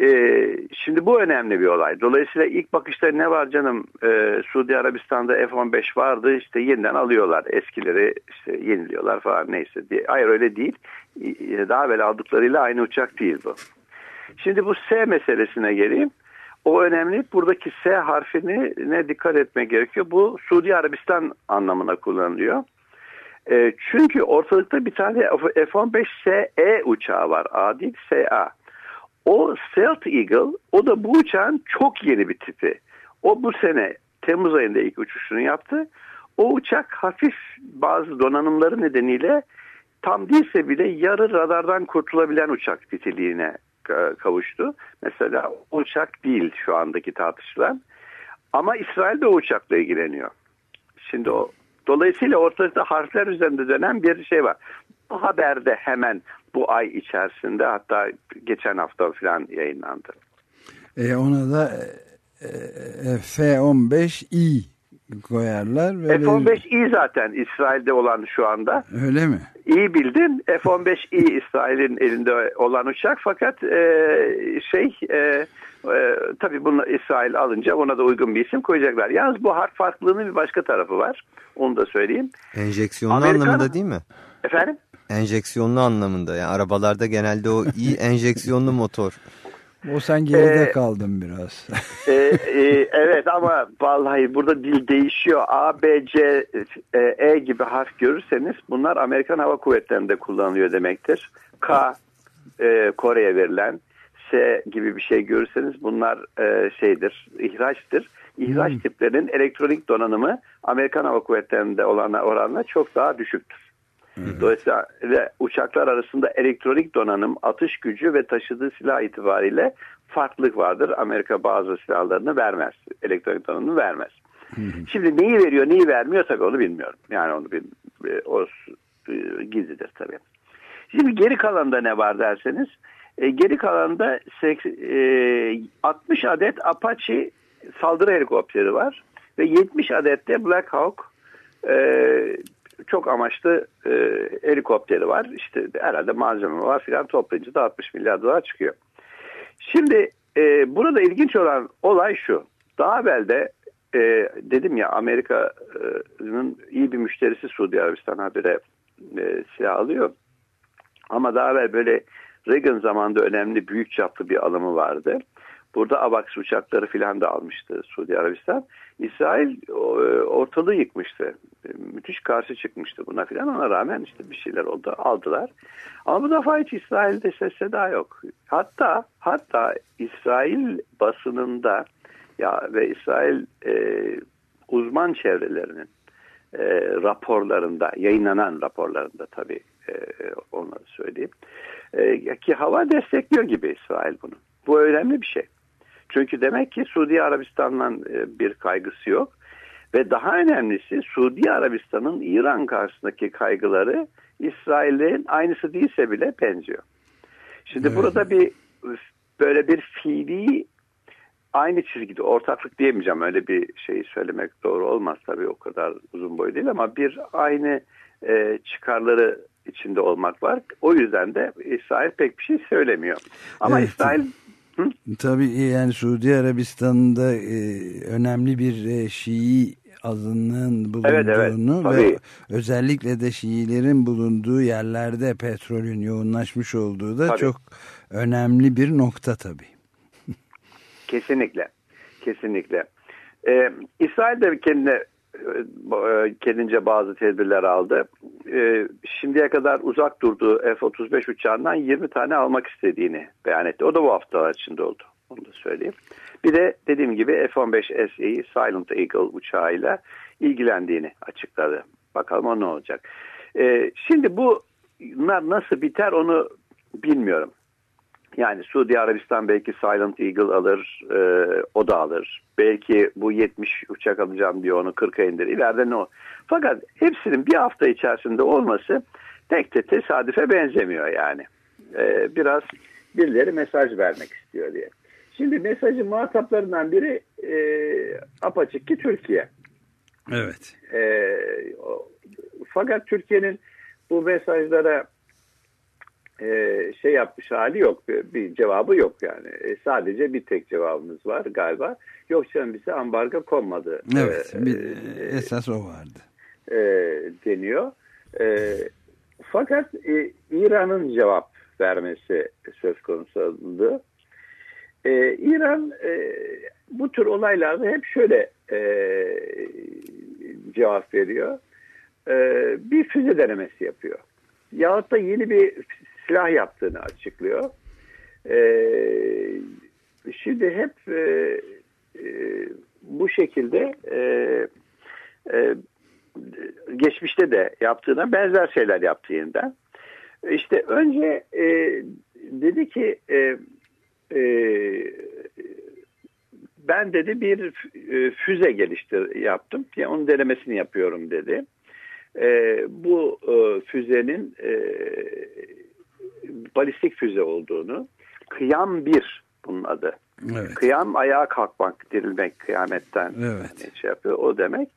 Ee, şimdi bu önemli bir olay. Dolayısıyla ilk bakışta ne var canım Ee, Suudi Arabistan'da F-15 vardı işte yeniden alıyorlar eskileri işte yeniliyorlar falan neyse diye. Hayır öyle değil. Ee, Daha evvel aldıklarıyla aynı uçak değil bu. Şimdi bu S meselesine geleyim. O önemli. Buradaki S harfine ne dikkat etmek gerekiyor. Bu Suudi Arabistan anlamına kullanılıyor. E, çünkü ortalıkta bir tane F-15SE uçağı var. A değil SA. O Stealth Eagle o da bu uçağın çok yeni bir tipi. O bu sene Temmuz ayında ilk uçuşunu yaptı. O uçak hafif bazı donanımları nedeniyle tam değilse bile yarı radardan kurtulabilen uçak niteliğine kavuştu. Mesela uçak değil şu andaki tartışılan. Ama İsrail de o uçakla ilgileniyor. Şimdi o dolayısıyla ortalıkta harfler üzerinde dönen bir şey var. Bu haberde hemen bu ay içerisinde hatta geçen hafta falan yayınlandı. E, ona da e, e, F-15i koyarlar. Böyle, F-15i zaten İsrail'de olan şu anda. Öyle mi? İyi bildin. F-15i İsrail'in elinde olan uçak fakat e, şey e, e, tabii bunu İsrail alınca ona da uygun bir isim koyacaklar. Yalnız bu harf farklılığının bir başka tarafı var. Onu da söyleyeyim. Enjeksiyonlu Amerikan- anlamında değil mi? Efendim? Enjeksiyonlu anlamında. Yani arabalarda genelde o iyi enjeksiyonlu motor. O sen geride Ee, kaldın biraz. Ee, e, evet ama vallahi burada dil değişiyor. A, B, C, e, E gibi harf görürseniz bunlar Amerikan Hava Kuvvetleri'nde kullanılıyor demektir. K, e, Kore'ye verilen. S gibi bir şey görürseniz bunlar e, şeydir, ihraçtır. İhraç tiplerinin elektronik donanımı Amerikan Hava Kuvvetleri'nde olana oranla çok daha düşüktür. Dolayısıyla ve uçaklar arasında elektronik donanım, atış gücü ve taşıdığı silah itibariyle farklılık vardır. Amerika bazı silahlarını vermez. Elektronik donanımı vermez. Şimdi neyi veriyor, neyi vermiyor tabii onu bilmiyorum. Yani onu bir, bir- o e, gizlidir tabii. Şimdi geri kalanda ne var derseniz, e, geri kalanda seks- e, 60 adet Apache saldırı helikopteri var ve 70 adet de Black Hawk e, çok amaçlı e, helikopteri var. İşte herhalde malzeme var filan toplayınca da 60 milyar dolar çıkıyor. Şimdi e, burada ilginç olan olay şu. Daha evvel de e, dedim ya Amerika'nın iyi bir müşterisi Suudi Arabistan habire e, silah alıyor. Ama daha evvel böyle Reagan zamanında önemli büyük çaplı bir alımı vardı. Burada AVAX uçakları filan da almıştı Suudi Arabistan. İsrail e, ortalığı yıkmıştı. E, Müthiş karşı çıkmıştı buna filan. Ona rağmen işte bir şeyler oldu aldılar. Ama bu defa hiç İsrail'de ses seda yok. Hatta hatta İsrail basınında ya ve İsrail e, uzman çevrelerinin e, raporlarında yayınlanan raporlarında tabii e, onları söyleyeyim e, ki hava destekliyor gibi İsrail bunu. Bu önemli bir şey. Çünkü demek ki Suudi Arabistan'dan e, bir kaygısı yok ve daha önemlisi Suudi Arabistan'ın İran karşısındaki kaygıları İsrail'in aynısı değilse bile benziyor. Şimdi Evet. burada bir böyle bir fiili aynı çizgide ortaklık diyemeyeceğim öyle bir şey söylemek doğru olmaz tabii o kadar uzun boy değil ama bir aynı e, çıkarları içinde olmak var. O yüzden de İsrail pek bir şey söylemiyor. Ama Evet. İsrail Tabii yani Suudi Arabistan'da e, önemli bir e, Şii azınlığın bulunduğunu Evet, evet, ve özellikle de Şiilerin bulunduğu yerlerde petrolün yoğunlaşmış olduğu da Tabii. çok önemli bir nokta tabii. Kesinlikle. Kesinlikle. Ee, İsrail de kendine e, kendince bazı tedbirler aldı. Ee, şimdiye kadar uzak durduğu F-35 uçağından 20 tane almak istediğini beyan etti. O da bu haftalar içinde oldu. Onu da söyleyeyim. Bir de dediğim gibi F-15 SE Silent Eagle uçağıyla ilgilendiğini açıkladı. Bakalım o ne olacak. Ee, şimdi bunlar nasıl biter onu bilmiyorum. Yani Suudi Arabistan belki Silent Eagle alır, e, o da alır. Belki bu 70 uçak alacağım diyor onu 40'a indir. İleride ne o? Fakat hepsinin bir hafta içerisinde olması pek de tesadüfe benzemiyor yani. E, biraz birileri mesaj vermek istiyor diye. Şimdi mesajın muhataplarından biri e, apaçık ki Türkiye. Evet. E, o- fakat Türkiye'nin bu mesajlara e, şey yapmış hali yok. Bir, bir cevabı yok yani. E, sadece bir tek cevabımız var galiba. Yok canım bize ambargo konmadı. Evet. e, bir, e, esas o vardı. e, deniyor. E, fakat e, İran'ın cevap vermesi söz konusu oldu. E, İran e, bu tür olaylarda hep şöyle e, cevap veriyor. E, bir füze denemesi yapıyor. Yahut da yeni bir silah yaptığını açıklıyor. E, şimdi hep e, e, bu şekilde e, e, geçmişte de yaptığına benzer şeyler yaptı yeniden. İşte önce e, dedi ki e, e, ben dedi bir e, füze geliştir yaptım. Yani onun denemesini yapıyorum dedi. E, bu e, füzenin e, balistik füze olduğunu Kıyam 1 bunun adı. Evet. Kıyam ayağa kalkmak, dirilmek kıyametten Evet. şey yapıyor. O demek.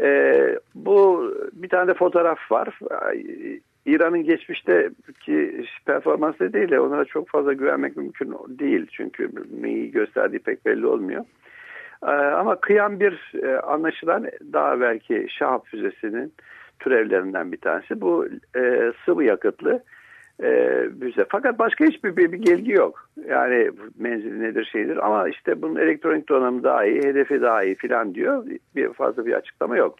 Ee, bu bir tane de fotoğraf var. İran'ın geçmişteki performansı değil de onlara çok fazla güvenmek mümkün değil. Çünkü neyi gösterdiği pek belli olmuyor. Ee, ama kıyam bir e, anlaşılan daha belki Şahap füzesinin türevlerinden bir tanesi. Bu e, sıvı yakıtlı e, füze. Fakat başka hiçbir bir, gelgi yok. Yani menzili nedir şeydir ama işte bunun elektronik donanımı daha iyi, hedefi daha iyi filan diyor. Bir fazla bir açıklama yok.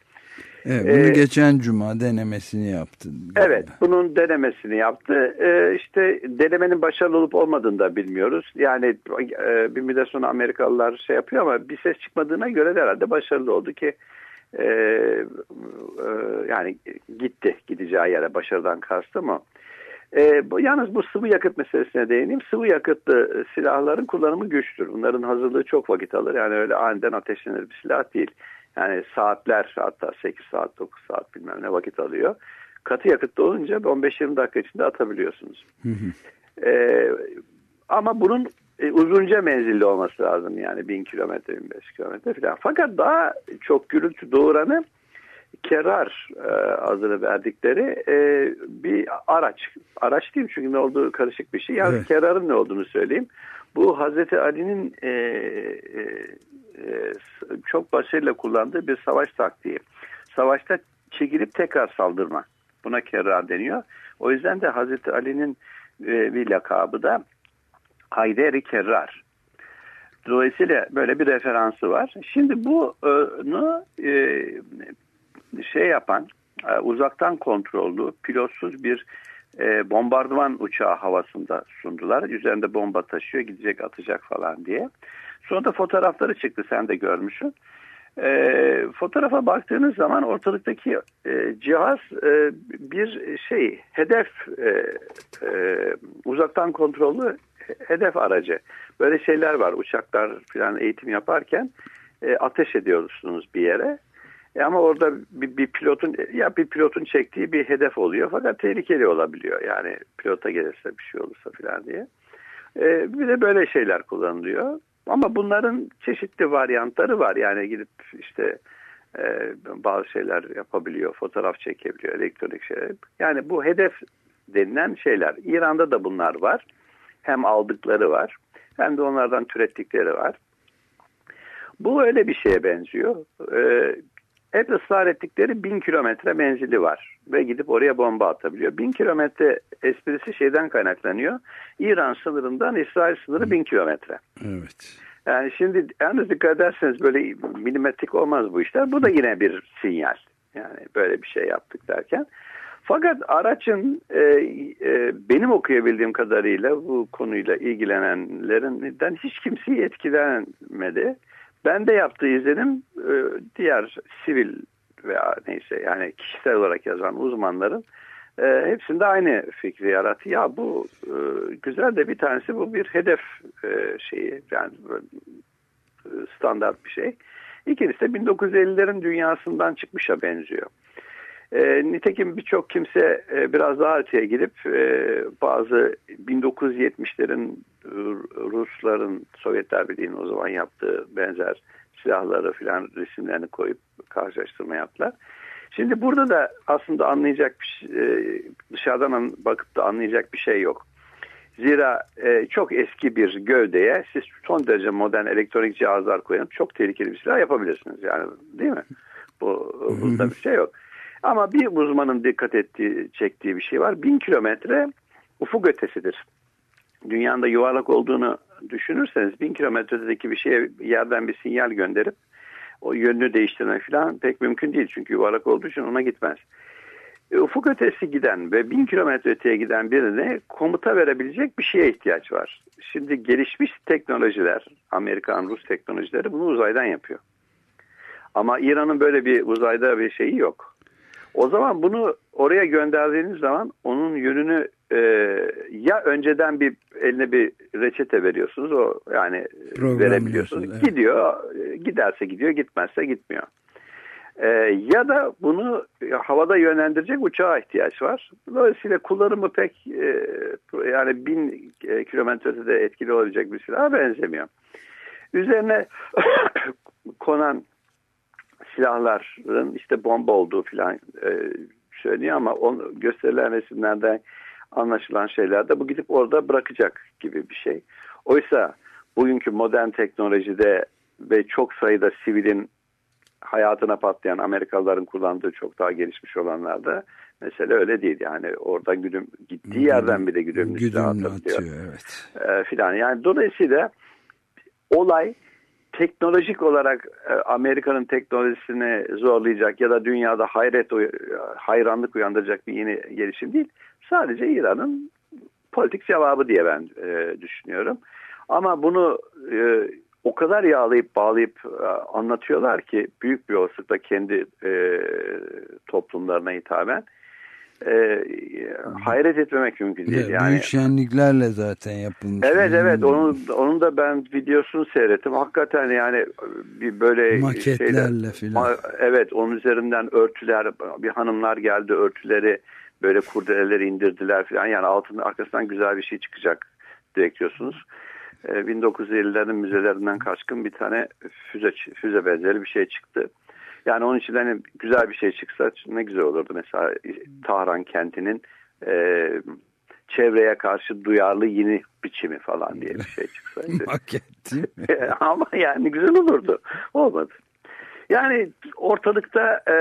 Evet, bunu Ee, geçen cuma denemesini yaptı. Evet, bunun denemesini yaptı. Ee, işte denemenin başarılı olup olmadığını da bilmiyoruz. Yani e, bir müddet sonra Amerikalılar şey yapıyor ama bir ses çıkmadığına göre de herhalde başarılı oldu ki e, e, yani gitti gideceği yere başarıdan kastım o. E, bu, yalnız bu sıvı yakıt meselesine değineyim. Sıvı yakıtlı silahların kullanımı güçtür. Bunların hazırlığı çok vakit alır. Yani öyle aniden ateşlenir bir silah değil. Yani saatler hatta 8 saat 9 saat bilmem ne vakit alıyor. Katı yakıtlı olunca 15-20 dakika içinde atabiliyorsunuz. Ee, ama bunun e, uzunca menzilli olması lazım yani 1000 kilometre 1500 kilometre falan. Fakat daha çok gürültü doğuranı kerar e, adını verdikleri e, bir araç. Araç değil çünkü ne olduğu karışık bir şey. Yani Evet. kerarın ne olduğunu söyleyeyim. Bu Hazreti Ali'nin e, e, e, çok başarıyla kullandığı bir savaş taktiği. Savaşta çekilip tekrar saldırma. Buna kerrar deniyor. O yüzden de Hazreti Ali'nin e, bir lakabı da Hayderi Kerrar. Dolayısıyla böyle bir referansı var. Şimdi bunu e, şey yapan e, uzaktan kontrollü pilotsuz bir e, bombardıman uçağı havasında sundular. Üzerinde bomba taşıyor gidecek atacak falan diye. Sonra da fotoğrafları çıktı sen de görmüşsün. E, fotoğrafa baktığınız zaman ortalıktaki e, cihaz e, bir şey hedef e, e, uzaktan kontrollü hedef aracı. Böyle şeyler var uçaklar falan eğitim yaparken e, ateş ediyorsunuz bir yere. E ama orada bir, bir pilotun ya bir pilotun çektiği bir hedef oluyor fakat tehlikeli olabiliyor. Yani pilota gelirse bir şey olursa falan diye. E, bir de böyle şeyler kullanılıyor. Ama bunların çeşitli varyantları var. Yani gidip işte e, bazı şeyler yapabiliyor, fotoğraf çekebiliyor, elektronik şeyler. Yani bu hedef denilen şeyler. İran'da da bunlar var. Hem aldıkları var hem de onlardan türettikleri var. Bu öyle bir şeye benziyor. Ee, hep ısrar ettikleri bin kilometre menzili var ve gidip oraya bomba atabiliyor. Bin kilometre esprisi şeyden kaynaklanıyor. İran sınırından İsrail sınırı bin kilometre. Evet. Yani şimdi yalnız dikkat ederseniz böyle milimetrik olmaz bu işler. Bu da yine bir sinyal. Yani böyle bir şey yaptık derken. Fakat araçın e, e, benim okuyabildiğim kadarıyla bu konuyla ilgilenenlerinden hiç kimseyi etkilenmedi. Ben de yaptığı izlenim e, diğer sivil veya neyse yani kişisel olarak yazan uzmanların e, hepsinde aynı fikri yarattı. Ya bu e, güzel de bir tanesi bu bir hedef şeyi yani standart bir şey. İkincisi de 1950'lerin dünyasından çıkmışa benziyor. E, nitekim birçok kimse e, biraz daha öteye gidip e, bazı 1970'lerin Rusların Sovyetler Birliği'nin o zaman yaptığı benzer silahları filan resimlerini koyup karşılaştırma yaptılar. Şimdi burada da aslında anlayacak bir şey, e, dışarıdan bakıp da anlayacak bir şey yok. Zira e, çok eski bir gövdeye siz son derece modern elektronik cihazlar koyup çok tehlikeli bir silah yapabilirsiniz. Yani değil mi? Bu, bunda bir şey yok. Ama bir uzmanın dikkat ettiği, çektiği bir şey var. Bin kilometre ufuk ötesidir. Dünyanın da yuvarlak olduğunu düşünürseniz bin kilometredeki bir şeye yerden bir sinyal gönderip o yönünü değiştirmek falan pek mümkün değil. Çünkü yuvarlak olduğu için ona gitmez. E, ufuk ötesi giden ve bin kilometre öteye giden birine komuta verebilecek bir şeye ihtiyaç var. Şimdi gelişmiş teknolojiler, Amerikan, Rus teknolojileri bunu uzaydan yapıyor. Ama İran'ın böyle bir uzayda bir şeyi yok. O zaman bunu oraya gönderdiğiniz zaman onun yönünü e, ya önceden bir eline bir reçete veriyorsunuz o yani verebiliyorsunuz. Evet. Gidiyor giderse gidiyor gitmezse gitmiyor. E, ya da bunu havada yönlendirecek uçağa ihtiyaç var. Dolayısıyla kullanımı pek e, yani bin e, kilometrede de etkili olabilecek bir silaha benzemiyor. Üzerine konan silahların işte bomba olduğu filan e, söyleniyor ama on, gösterilen resimlerden anlaşılan şeylerde bu gidip orada bırakacak gibi bir şey. Oysa bugünkü modern teknolojide ve çok sayıda sivilin hayatına patlayan Amerikalıların kullandığı çok daha gelişmiş olanlarda mesele öyle değil. Yani orada güdüm gittiği yerden bile güdümlü atabiliyor. atıyor evet. E, filan. Yani dolayısıyla olay teknolojik olarak e, Amerika'nın teknolojisini zorlayacak ya da dünyada hayret hayranlık uyandıracak bir yeni gelişim değil. Sadece İran'ın politik cevabı diye ben e, düşünüyorum. Ama bunu e, o kadar yağlayıp bağlayıp anlatıyorlar ki büyük bir olasılıkla kendi toplumlarına hitaben e, hayret etmemek mümkün değil. Yani Büyük şenliklerle zaten yapılmış. Evet evet onun onun da ben videosunu seyrettim. Hakikaten yani bir böyle Maketlerle filan. Evet onun üzerinden örtüler bir hanımlar geldi örtüleri böyle kurdeleleri indirdiler filan. Yani altının arkasından güzel bir şey çıkacak bekliyorsunuz. Ee, 1950'lerin müzelerinden kaçkın bir tane füze füze benzeri bir şey çıktı. Yani onun için hani güzel bir şey çıksa ne güzel olurdu. Mesela Tahran kentinin e, çevreye karşı duyarlı yeni biçimi falan diye bir şey çıksaydı. Maket değil mi? Ama yani güzel olurdu. Olmadı. Yani ortalıkta e,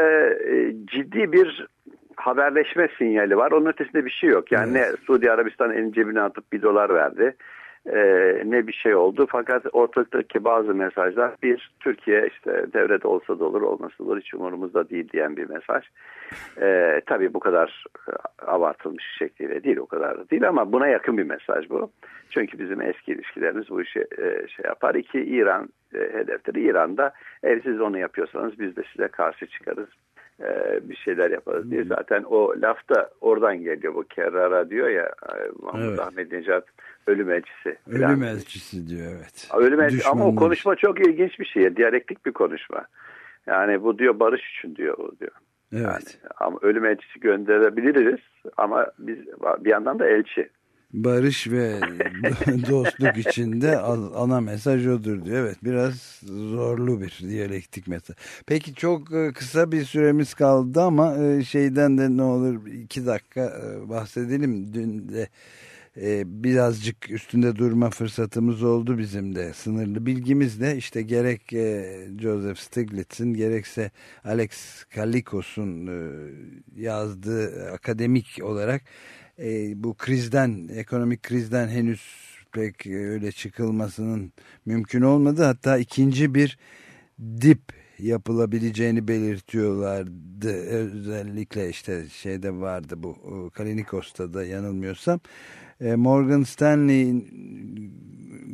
ciddi bir haberleşme sinyali var. Onun ötesinde bir şey yok. Yani ne Suudi Arabistan elini cebine atıp bir dolar verdi. E, ne bir şey oldu. Fakat ortalıktaki bazı mesajlar bir Türkiye işte devlet olsa da olur olmasa da olur hiç umurumuzda değil diyen bir mesaj. E, tabii bu kadar e, abartılmış şekliyle değil o kadar da değil ama buna yakın bir mesaj bu. Çünkü bizim eski ilişkilerimiz bu işi e, şey yapar. İki İran e, hedefleri İran'da eğer siz onu yapıyorsanız biz de size karşı çıkarız e, bir şeyler yaparız diye. Zaten o laf da oradan geliyor. Bu Kerrara diyor ya e, Mahmut Evet. Ahmet Necat ölüm elçisi. falan. Ölüm elçisi diyor evet. Ölüm elçisi. Ama o konuşma çok ilginç bir şey. Diyalektik bir konuşma. Yani bu diyor barış için diyor o diyor. Evet. Yani, ama ölüm elçisi gönderebiliriz ama biz bir yandan da elçi. Barış ve dostluk içinde ana mesaj odur diyor. Evet biraz zorlu bir diyalektik mesaj. Peki çok e, kısa bir süremiz kaldı ama e, şeyden de ne olur iki dakika e, bahsedelim. Dün de birazcık üstünde durma fırsatımız oldu bizim de sınırlı bilgimizle işte gerek Joseph Stiglitz'in gerekse Alex Kalikos'un yazdığı akademik olarak e, bu krizden ekonomik krizden henüz pek öyle çıkılmasının mümkün olmadı hatta ikinci bir dip yapılabileceğini belirtiyorlardı. Özellikle işte şeyde vardı bu e, Kalinikos'ta da yanılmıyorsam. E, Morgan Stanley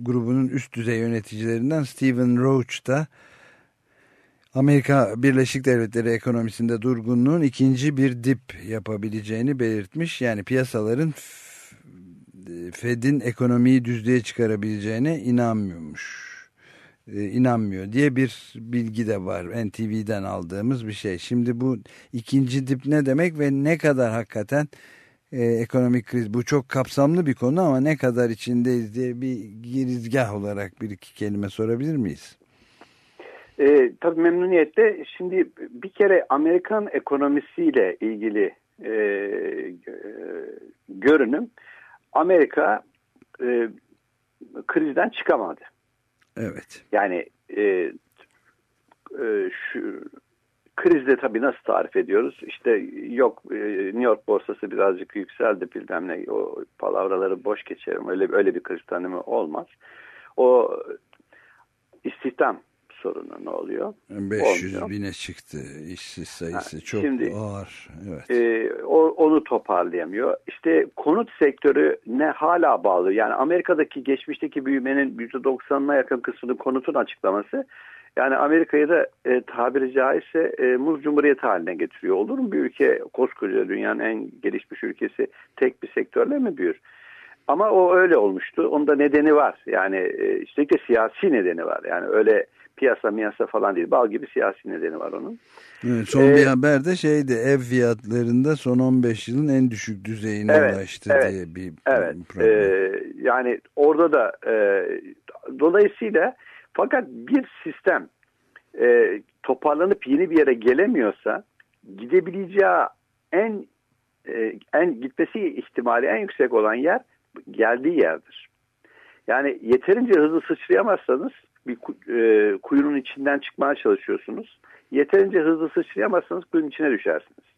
grubunun üst düzey yöneticilerinden Stephen Roach da Amerika Birleşik Devletleri ekonomisinde durgunluğun ikinci bir dip yapabileceğini belirtmiş. Yani piyasaların Fed'in ekonomiyi düzlüğe çıkarabileceğine inanmıyormuş. Ee, inanmıyor diye bir bilgi de var. NTV'den aldığımız bir şey. Şimdi bu ikinci dip ne demek ve ne kadar hakikaten e, ekonomik kriz bu çok kapsamlı bir konu ama ne kadar içindeyiz diye bir girizgah olarak bir iki kelime sorabilir miyiz? E, tabii memnuniyetle. Şimdi bir kere Amerikan ekonomisiyle ilgili e, e, görünüm Amerika e, krizden çıkamadı. Evet. Yani e, e, şu krizde tabii nasıl tarif ediyoruz? İşte yok e, New York borsası birazcık yükseldi bilmem ne o palavraları boş geçerim. Öyle öyle bir kriz tanımı olmaz. O istihdam sorunu ne oluyor? 500 Olmuyor. bine çıktı işsiz sayısı Ha, çok şimdi- ağır. Evet. Ee, o, onu toparlayamıyor. İşte konut sektörü ne hala bağlı. Yani Amerika'daki geçmişteki büyümenin %90'ına yakın kısmını konutun açıklaması. Yani Amerika'yı da e, tabiri caizse e, muz cumhuriyeti haline getiriyor. Olur mu bir ülke koskoca dünyanın en gelişmiş ülkesi tek bir sektörle mi büyür? Ama o öyle olmuştu. Onun da nedeni var. Yani e, de siyasi nedeni var. Yani öyle piyasa miyasa falan değil. Bal gibi siyasi nedeni var onun. Evet, son Ee, bir haber de şeydi ev fiyatlarında son 15 yılın en düşük düzeyine Evet, ulaştı evet, diye bir Evet. problem. e, yani orada da e, dolayısıyla fakat bir sistem e, toparlanıp yeni bir yere gelemiyorsa gidebileceği en e, en gitmesi ihtimali en yüksek olan yer geldiği yerdir. Yani yeterince hızlı sıçrayamazsanız bir e, kuyunun içinden çıkmaya çalışıyorsunuz. Yeterince hızlı sıçrayamazsanız kuyunun içine düşersiniz.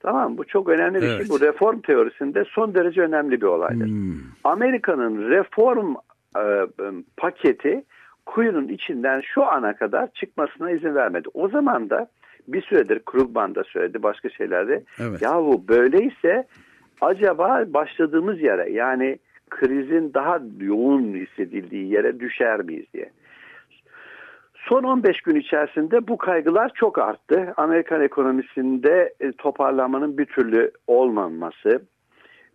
Tamam bu çok önemli bir Evet. şey. Bu reform teorisinde son derece önemli bir olaydır. Hmm. Amerika'nın reform e, paketi kuyunun içinden şu ana kadar çıkmasına izin vermedi. O zaman da bir süredir Krugman da söyledi başka şeylerde. Evet. Yahu böyleyse acaba başladığımız yere yani krizin daha yoğun hissedildiği yere düşer miyiz diye. Son 15 gün içerisinde bu kaygılar çok arttı. Amerikan ekonomisinde e, toparlamanın bir türlü olmaması.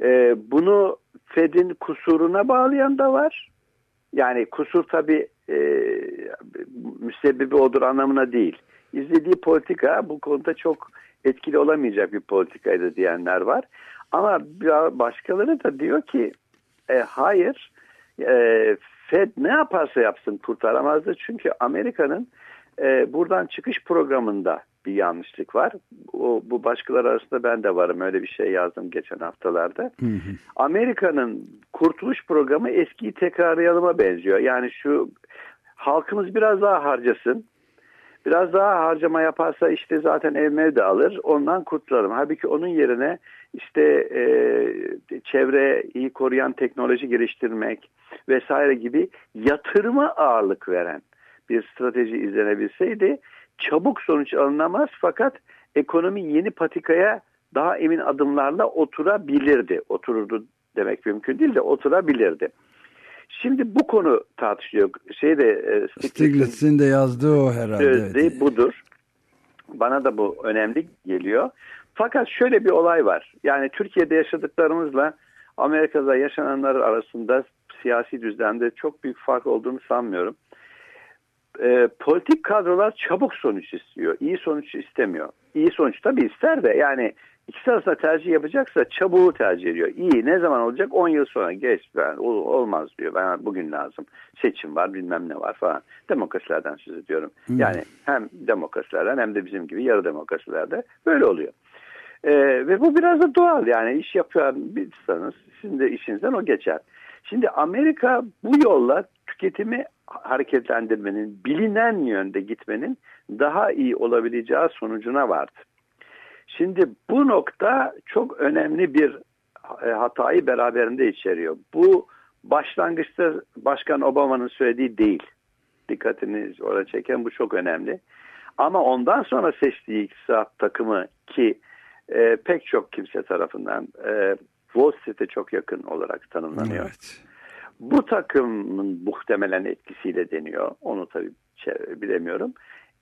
E, bunu Fed'in kusuruna bağlayan da var. Yani kusur tabii e, müsebbibi odur anlamına değil. İzlediği politika bu konuda çok etkili olamayacak bir politikaydı diyenler var. Ama başkaları da diyor ki e, hayır e, Fed ne yaparsa yapsın kurtaramazdı. Çünkü Amerika'nın e, buradan çıkış programında bir yanlışlık var. O, bu başkaları arasında ben de varım. Öyle bir şey yazdım geçen haftalarda. Amerika'nın kurtuluş programı eskiyi tekrarlayalıma benziyor. Yani şu halkımız biraz daha harcasın. Biraz daha harcama yaparsa işte zaten ev mev de alır. Ondan kurtulalım. Halbuki onun yerine işte e, çevreyi koruyan teknoloji geliştirmek vesaire gibi yatırıma ağırlık veren bir strateji izlenebilseydi çabuk sonuç alınamaz fakat ekonomi yeni patikaya daha emin adımlarla oturabilirdi. Otururdu demek mümkün değil de oturabilirdi. Şimdi bu konu tartışılıyor. Şeyde e, Stiglitz'in de yazdığı o herhalde. sözde evet. budur. Bana da bu önemli geliyor. Fakat şöyle bir olay var. Yani Türkiye'de yaşadıklarımızla Amerika'da yaşananlar arasında siyasi düzlemde çok büyük fark olduğunu sanmıyorum. Ee, politik kadrolar çabuk sonuç istiyor. İyi sonuç istemiyor. İyi sonuç tabii ister de yani ikisi arasında tercih yapacaksa çabuğu tercih ediyor. İyi ne zaman olacak? 10 yıl sonra geç. Ben, ol- olmaz diyor. Ben bugün lazım. Seçim var bilmem ne var falan. Demokrasilerden söz ediyorum. Yani hem demokrasilerden hem de bizim gibi yarı demokrasilerde böyle oluyor. Ee, ve bu biraz da doğal yani iş yapıyorsanız sizin de işinizden o geçer. Şimdi Amerika bu yolla tüketimi hareketlendirmenin bilinen yönde gitmenin daha iyi olabileceği sonucuna vardı. Şimdi bu nokta çok önemli bir e, hatayı beraberinde içeriyor. Bu başlangıçta Başkan Obama'nın söylediği değil. Dikkatini oraya çeken bu çok önemli. Ama ondan sonra seçtiği iktisat takımı ki e, pek çok kimse tarafından e, Wall Street'e çok yakın olarak tanımlanıyor. Evet. Bu takımın muhtemelen etkisiyle deniyor. Onu tabii şey- bilemiyorum.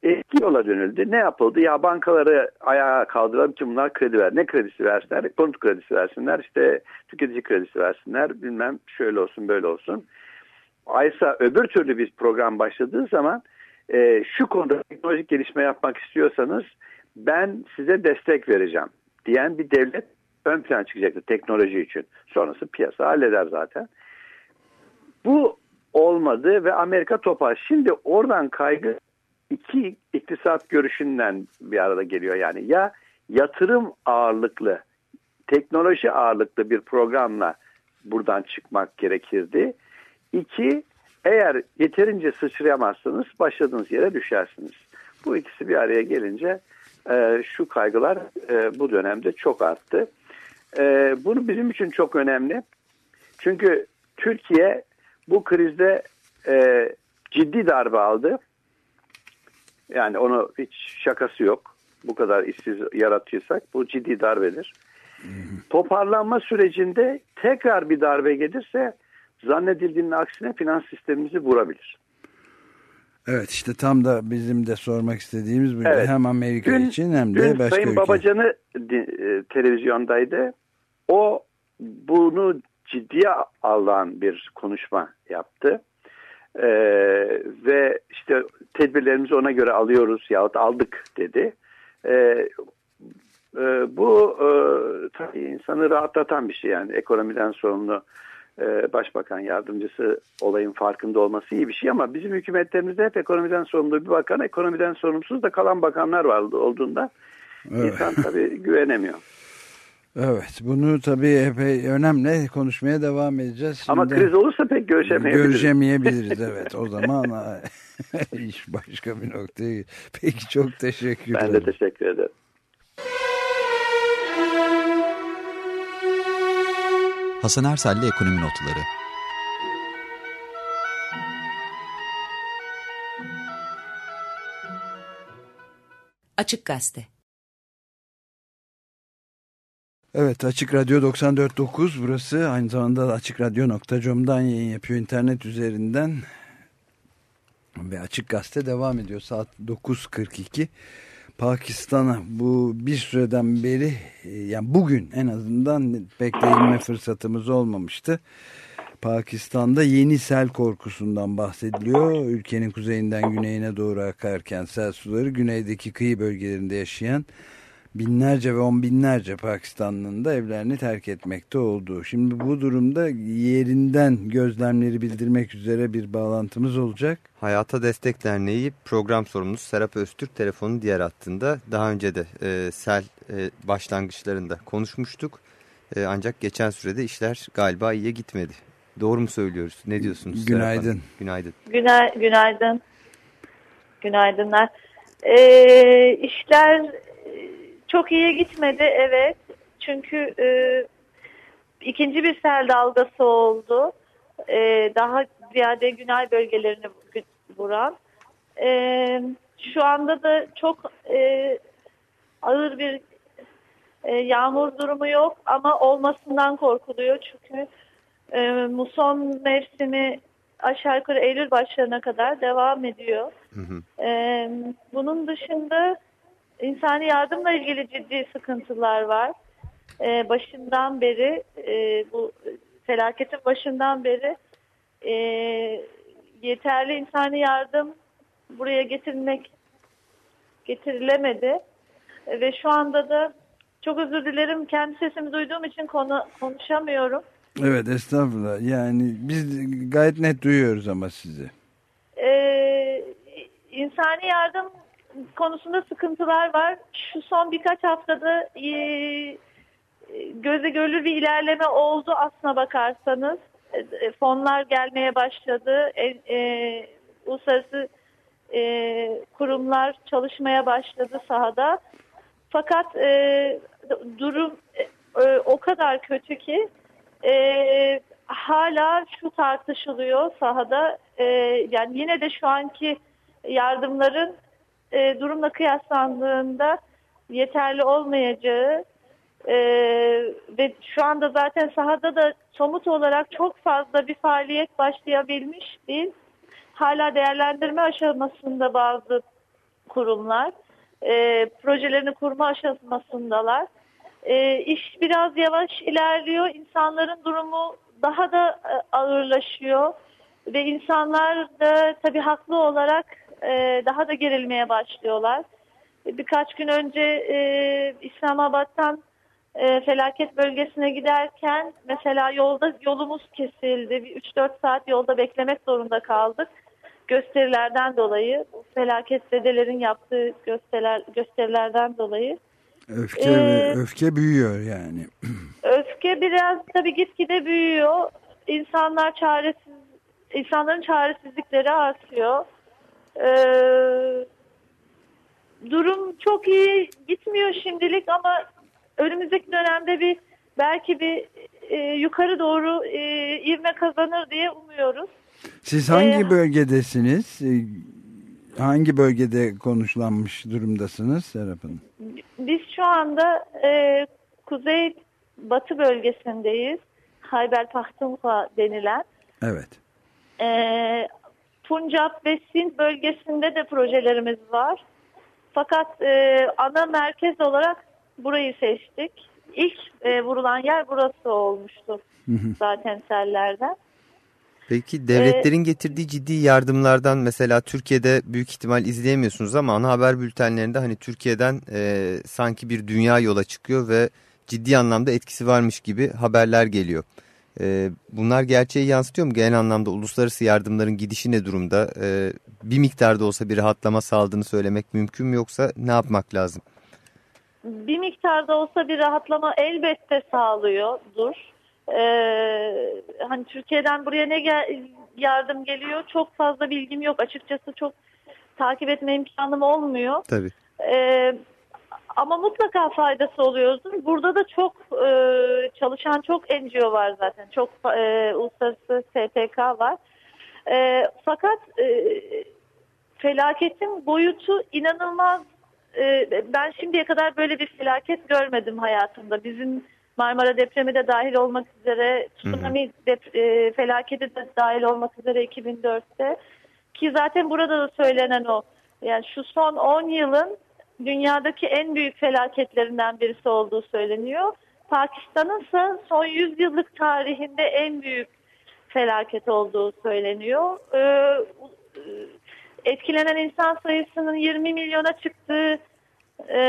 Eski yola dönüldü. Ne yapıldı? Ya bankaları ayağa kaldıralım ki bunlar kredi ver. Ne kredisi versinler? Konut kredisi versinler. işte tüketici kredisi versinler. Bilmem şöyle olsun böyle olsun. Aysa öbür türlü bir program başladığı zaman e, şu konuda teknolojik gelişme yapmak istiyorsanız ben size destek vereceğim diyen bir devlet ön plan çıkacaktır teknoloji için. Sonrası piyasa halleder zaten. Bu olmadı ve Amerika topar. Şimdi oradan kaygı iki iktisat görüşünden bir arada geliyor yani. Ya yatırım ağırlıklı, teknoloji ağırlıklı bir programla buradan çıkmak gerekirdi. İki, eğer yeterince sıçrayamazsanız başladığınız yere düşersiniz. Bu ikisi bir araya gelince e, şu kaygılar e, bu dönemde çok arttı. E, bunu bizim için çok önemli. Çünkü Türkiye bu krizde e, ciddi darbe aldı. Yani onu hiç şakası yok. Bu kadar işsiz yaratıyorsak bu ciddi darbedir. Toparlanma sürecinde tekrar bir darbe gelirse zannedildiğinin aksine finans sistemimizi vurabilir. Evet işte tam da bizim de sormak istediğimiz bu. Evet. Hem Amerika Dün- için hem de Dün başka Sayın ülke. Babacan'ı e, televizyondaydı. O bunu ciddiye alan bir konuşma yaptı. Ee, ve işte tedbirlerimizi ona göre alıyoruz yahut aldık dedi. Ee, e, bu e, tabii insanı rahatlatan bir şey yani ekonomiden sorumlu e, başbakan yardımcısı olayın farkında olması iyi bir şey ama bizim hükümetlerimizde hep ekonomiden sorumlu bir bakan ekonomiden sorumsuz da kalan bakanlar var olduğunda Evet. insan tabii güvenemiyor. Evet bunu tabii epey önemli konuşmaya devam edeceğiz. Şimdi Ama kriz olursa pek görüşemeyebiliriz. Görüşemeyebiliriz evet o zaman iş başka bir noktaya. Peki çok teşekkür Ben ederim. de teşekkür ederim. Hasan Ersel'li Ekonomi Notları. Açık Gazete. Evet Açık Radyo 94.9 burası aynı zamanda da açıkradyo.com'dan yayın yapıyor internet üzerinden. Ve Açık Gazete devam ediyor saat 9.42 Pakistan'a bu bir süreden beri e, yani bugün en azından pek değinme fırsatımız olmamıştı. Pakistan'da yeni sel korkusundan bahsediliyor. Ülkenin kuzeyinden güneyine doğru akarken sel suları güneydeki kıyı bölgelerinde yaşayan binlerce ve on binlerce Pakistanlı'nın da evlerini terk etmekte olduğu. Şimdi bu durumda yerinden gözlemleri bildirmek üzere bir bağlantımız olacak. Hayata Destek Derneği program sorumlusu Serap Öztürk telefonun diğer hattında. Daha önce de e, sel e, başlangıçlarında konuşmuştuk. E, ancak geçen sürede işler galiba iyiye gitmedi. Doğru mu söylüyoruz? Ne diyorsunuz? Günaydın. Günaydın. Günay, günaydın. Günaydınlar. Ee, işler çok iyi gitmedi evet. Çünkü e, ikinci bir sel dalgası oldu. E, daha ziyade güney bölgelerini vuran. E, şu anda da çok e, ağır bir e, yağmur durumu yok ama olmasından korkuluyor. Çünkü e, muson mevsimi aşağı yukarı Eylül başlarına kadar devam ediyor. Hı hı. Ee, bunun dışında insani yardımla ilgili ciddi sıkıntılar var. Ee, başından beri e, bu felaketin başından beri e, yeterli insani yardım buraya getirmek getirilemedi. E, ve şu anda da çok özür dilerim kendi sesimi duyduğum için konu konuşamıyorum. Evet estağfurullah yani biz gayet net duyuyoruz ama sizi. Ee, insani yardım konusunda sıkıntılar var. Şu son birkaç haftada e, göze görülür bir ilerleme oldu aslına bakarsanız. E, fonlar gelmeye başladı. E, e, uluslararası e, kurumlar çalışmaya başladı sahada. Fakat e, durum e, o kadar kötü ki e, hala şu tartışılıyor sahada. E, yani yine de şu anki yardımların e, durumla kıyaslandığında yeterli olmayacağı e, ve şu anda zaten sahada da somut olarak çok fazla bir faaliyet başlayabilmiş değil. Hala değerlendirme aşamasında bazı kurumlar e, projelerini kurma aşamasındalar. E, iş biraz yavaş ilerliyor. İnsanların durumu daha da e, ağırlaşıyor ve insanlar da tabii haklı olarak e, daha da gerilmeye başlıyorlar. E, Birkaç gün önce e, İslamabad'dan e, felaket bölgesine giderken mesela yolda yolumuz kesildi. Bir 3-4 saat yolda beklemek zorunda kaldık. Gösterilerden dolayı, felaket zedelerin yaptığı gösteriler, gösterilerden dolayı. Öfke Ee, öfke büyüyor yani. Öfke biraz tabii gitgide büyüyor. İnsanlar çaresiz, insanların çaresizlikleri artıyor. Ee, durum çok iyi gitmiyor şimdilik ama önümüzdeki dönemde bir belki bir e, yukarı doğru e, ivme kazanır diye umuyoruz. Siz hangi Ee, bölgedesiniz? Ee, Hangi bölgede konuşlanmış durumdasınız Serap Hanım? Biz şu anda e, kuzey batı bölgesindeyiz. Hayber Pakhtunkhwa denilen. Evet. E, Puncab ve Sindh bölgesinde de projelerimiz var. Fakat e, ana merkez olarak burayı seçtik. İlk e, vurulan yer burası olmuştu zaten sellerden. Peki devletlerin getirdiği ciddi yardımlardan mesela Türkiye'de büyük ihtimal izleyemiyorsunuz ama ana haber bültenlerinde hani Türkiye'den e, sanki bir dünya yola çıkıyor ve ciddi anlamda etkisi varmış gibi haberler geliyor. E, bunlar gerçeği yansıtıyor mu? Genel anlamda uluslararası yardımların gidişi ne durumda? E, bir miktarda olsa bir rahatlama sağladığını söylemek mümkün mü yoksa ne yapmak lazım? Bir miktarda olsa bir rahatlama elbette sağlıyordur. Ee, hani Türkiye'den buraya ne gel yardım geliyor çok fazla bilgim yok açıkçası çok takip etme imkanım olmuyor. Tabii. Ee, ama mutlaka faydası oluyordur. Burada da çok e, çalışan çok NGO var zaten. Çok e, uluslararası STK var. E, fakat e, felaketin boyutu inanılmaz e, ben şimdiye kadar böyle bir felaket görmedim hayatımda. Bizim Marmara depremi de dahil olmak üzere, tsunami dep- e, felaketi de dahil olmak üzere 2004'te. Ki zaten burada da söylenen o. Yani şu son 10 yılın dünyadaki en büyük felaketlerinden birisi olduğu söyleniyor. Pakistan'ın ise son 100 yıllık tarihinde en büyük felaket olduğu söyleniyor. Ee, etkilenen insan sayısının 20 milyona çıktığı e,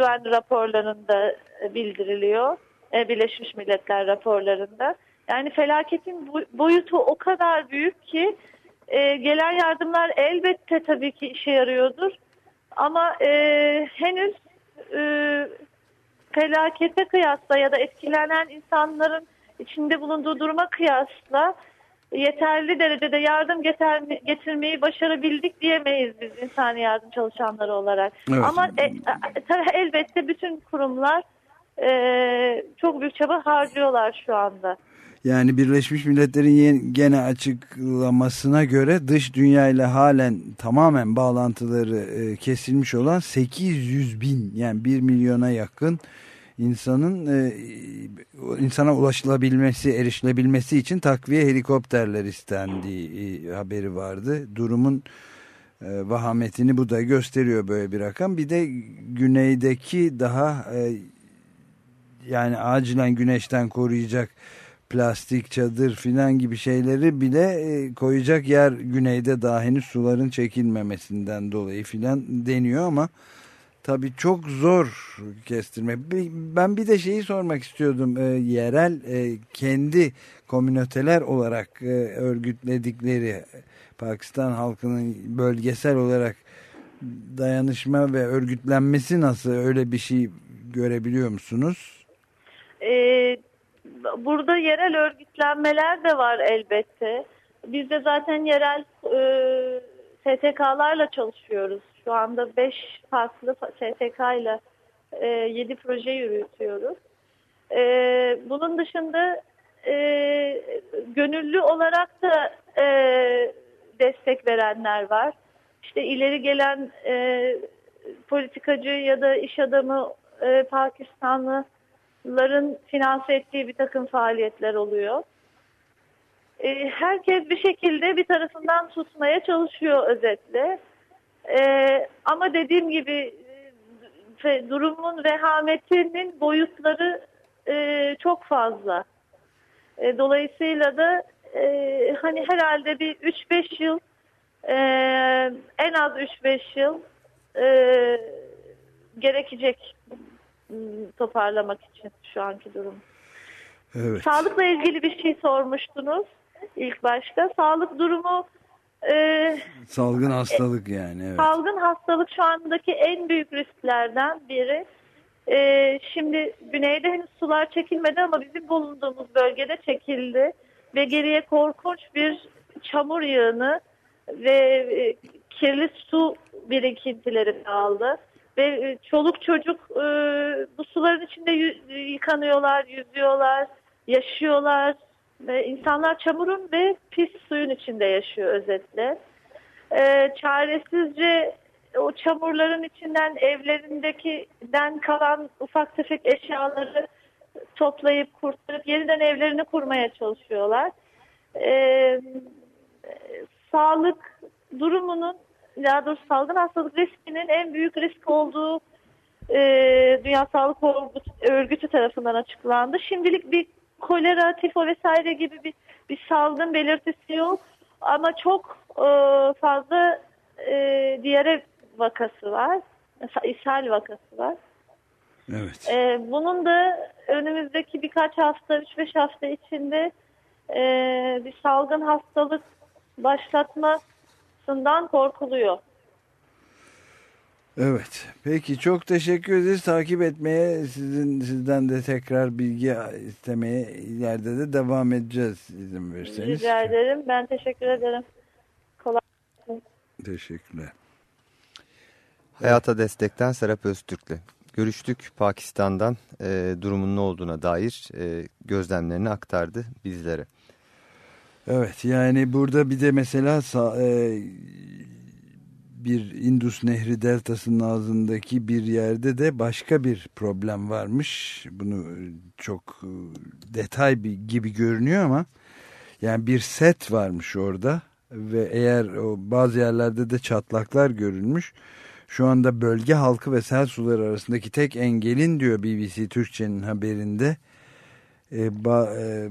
UN raporlarında bildiriliyor. E, Birleşmiş Milletler raporlarında. Yani felaketin boyutu o kadar büyük ki e, gelen yardımlar elbette tabii ki işe yarıyordur. Ama e, henüz e, felakete kıyasla ya da etkilenen insanların içinde bulunduğu duruma kıyasla yeterli derecede yardım getirme, getirmeyi başarabildik diyemeyiz biz insani yardım çalışanları olarak. Evet. Ama e, e, tabii elbette bütün kurumlar e, çok büyük çaba harcıyorlar şu anda. Yani Birleşmiş Milletler'in gene açıklamasına göre dış dünyayla halen tamamen bağlantıları e, kesilmiş olan 800 bin yani 1 milyona yakın insanın e, insana ulaşılabilmesi, erişilebilmesi için takviye helikopterler istendiği e, haberi vardı. Durumun vahametini bu da gösteriyor böyle bir rakam. Bir de güneydeki daha yani acilen güneşten koruyacak plastik çadır filan gibi şeyleri bile e, koyacak yer güneyde daha henüz suların çekilmemesinden dolayı filan deniyor ama tabii çok zor kestirmek. Ben bir de şeyi sormak istiyordum. E, yerel e, kendi komüniteler olarak örgütledikleri Pakistan halkının bölgesel olarak dayanışma ve örgütlenmesi nasıl öyle bir şey görebiliyor musunuz? Ee, burada yerel örgütlenmeler de var elbette. Biz de zaten yerel e, STK'larla çalışıyoruz. Şu anda 5 farklı STK ile 7 proje yürütüyoruz. E, bunun dışında e, gönüllü olarak da e, destek verenler var. İşte ileri gelen e, politikacı ya da iş adamı e, Pakistanlıların finanse ettiği bir takım faaliyetler oluyor. E, herkes bir şekilde bir tarafından tutmaya çalışıyor özetle. E, ama dediğim gibi e, durumun vehametinin boyutları e, çok fazla. E, dolayısıyla da e, hani herhalde bir 3-5 yıl e, en az 3-5 yıl e, gerekecek toparlamak için şu anki durum. Evet. Sağlıkla ilgili bir şey sormuştunuz ilk başta. Sağlık durumu e, Salgın hastalık yani. Evet. Salgın hastalık şu andaki en büyük risklerden biri. Ee, şimdi güneyde henüz sular çekilmedi ama bizim bulunduğumuz bölgede çekildi. Ve geriye korkunç bir çamur yığını ve e, kirli su birikintileri kaldı. Ve e, çoluk çocuk e, bu suların içinde yü- yıkanıyorlar, yüzüyorlar, yaşıyorlar. Ve insanlar çamurun ve pis suyun içinde yaşıyor özetle e, çaresizce o çamurların içinden evlerindekinden kalan ufak tefek eşyaları toplayıp kurtarıp yeniden evlerini kurmaya çalışıyorlar. E, e, sağlık durumunun daha doğrusu salgın hastalık riskinin en büyük risk olduğu e, Dünya Sağlık Örgütü- tarafından açıklandı. Şimdilik bir kolera, tifo vesaire gibi bir, bir salgın belirtisi yok. Ama çok e, fazla e, diyare vakası var. İshal vakası var. Evet. E, bunun da önümüzdeki birkaç hafta, 3-5 hafta içinde e, bir salgın hastalık başlatmasından korkuluyor. Evet. Peki çok teşekkür ederiz. Takip etmeye sizin sizden de tekrar bilgi istemeye ileride de devam edeceğiz izin verirseniz. Rica ederim. Ben teşekkür ederim. Kolay Teşekkürler. Hayata Destek'ten Serap Öztürk'le görüştük. Pakistan'dan e, durumun ne olduğuna dair e, gözlemlerini aktardı bizlere. Evet yani burada bir de mesela e, bir Indus Nehri deltasının ağzındaki bir yerde de başka bir problem varmış. Bunu çok e, detay bir gibi görünüyor ama yani bir set varmış orada ve eğer bazı yerlerde de çatlaklar görülmüş. Şu anda bölge halkı ve sel suları arasındaki tek engelin diyor BBC Türkçe'nin haberinde e, e,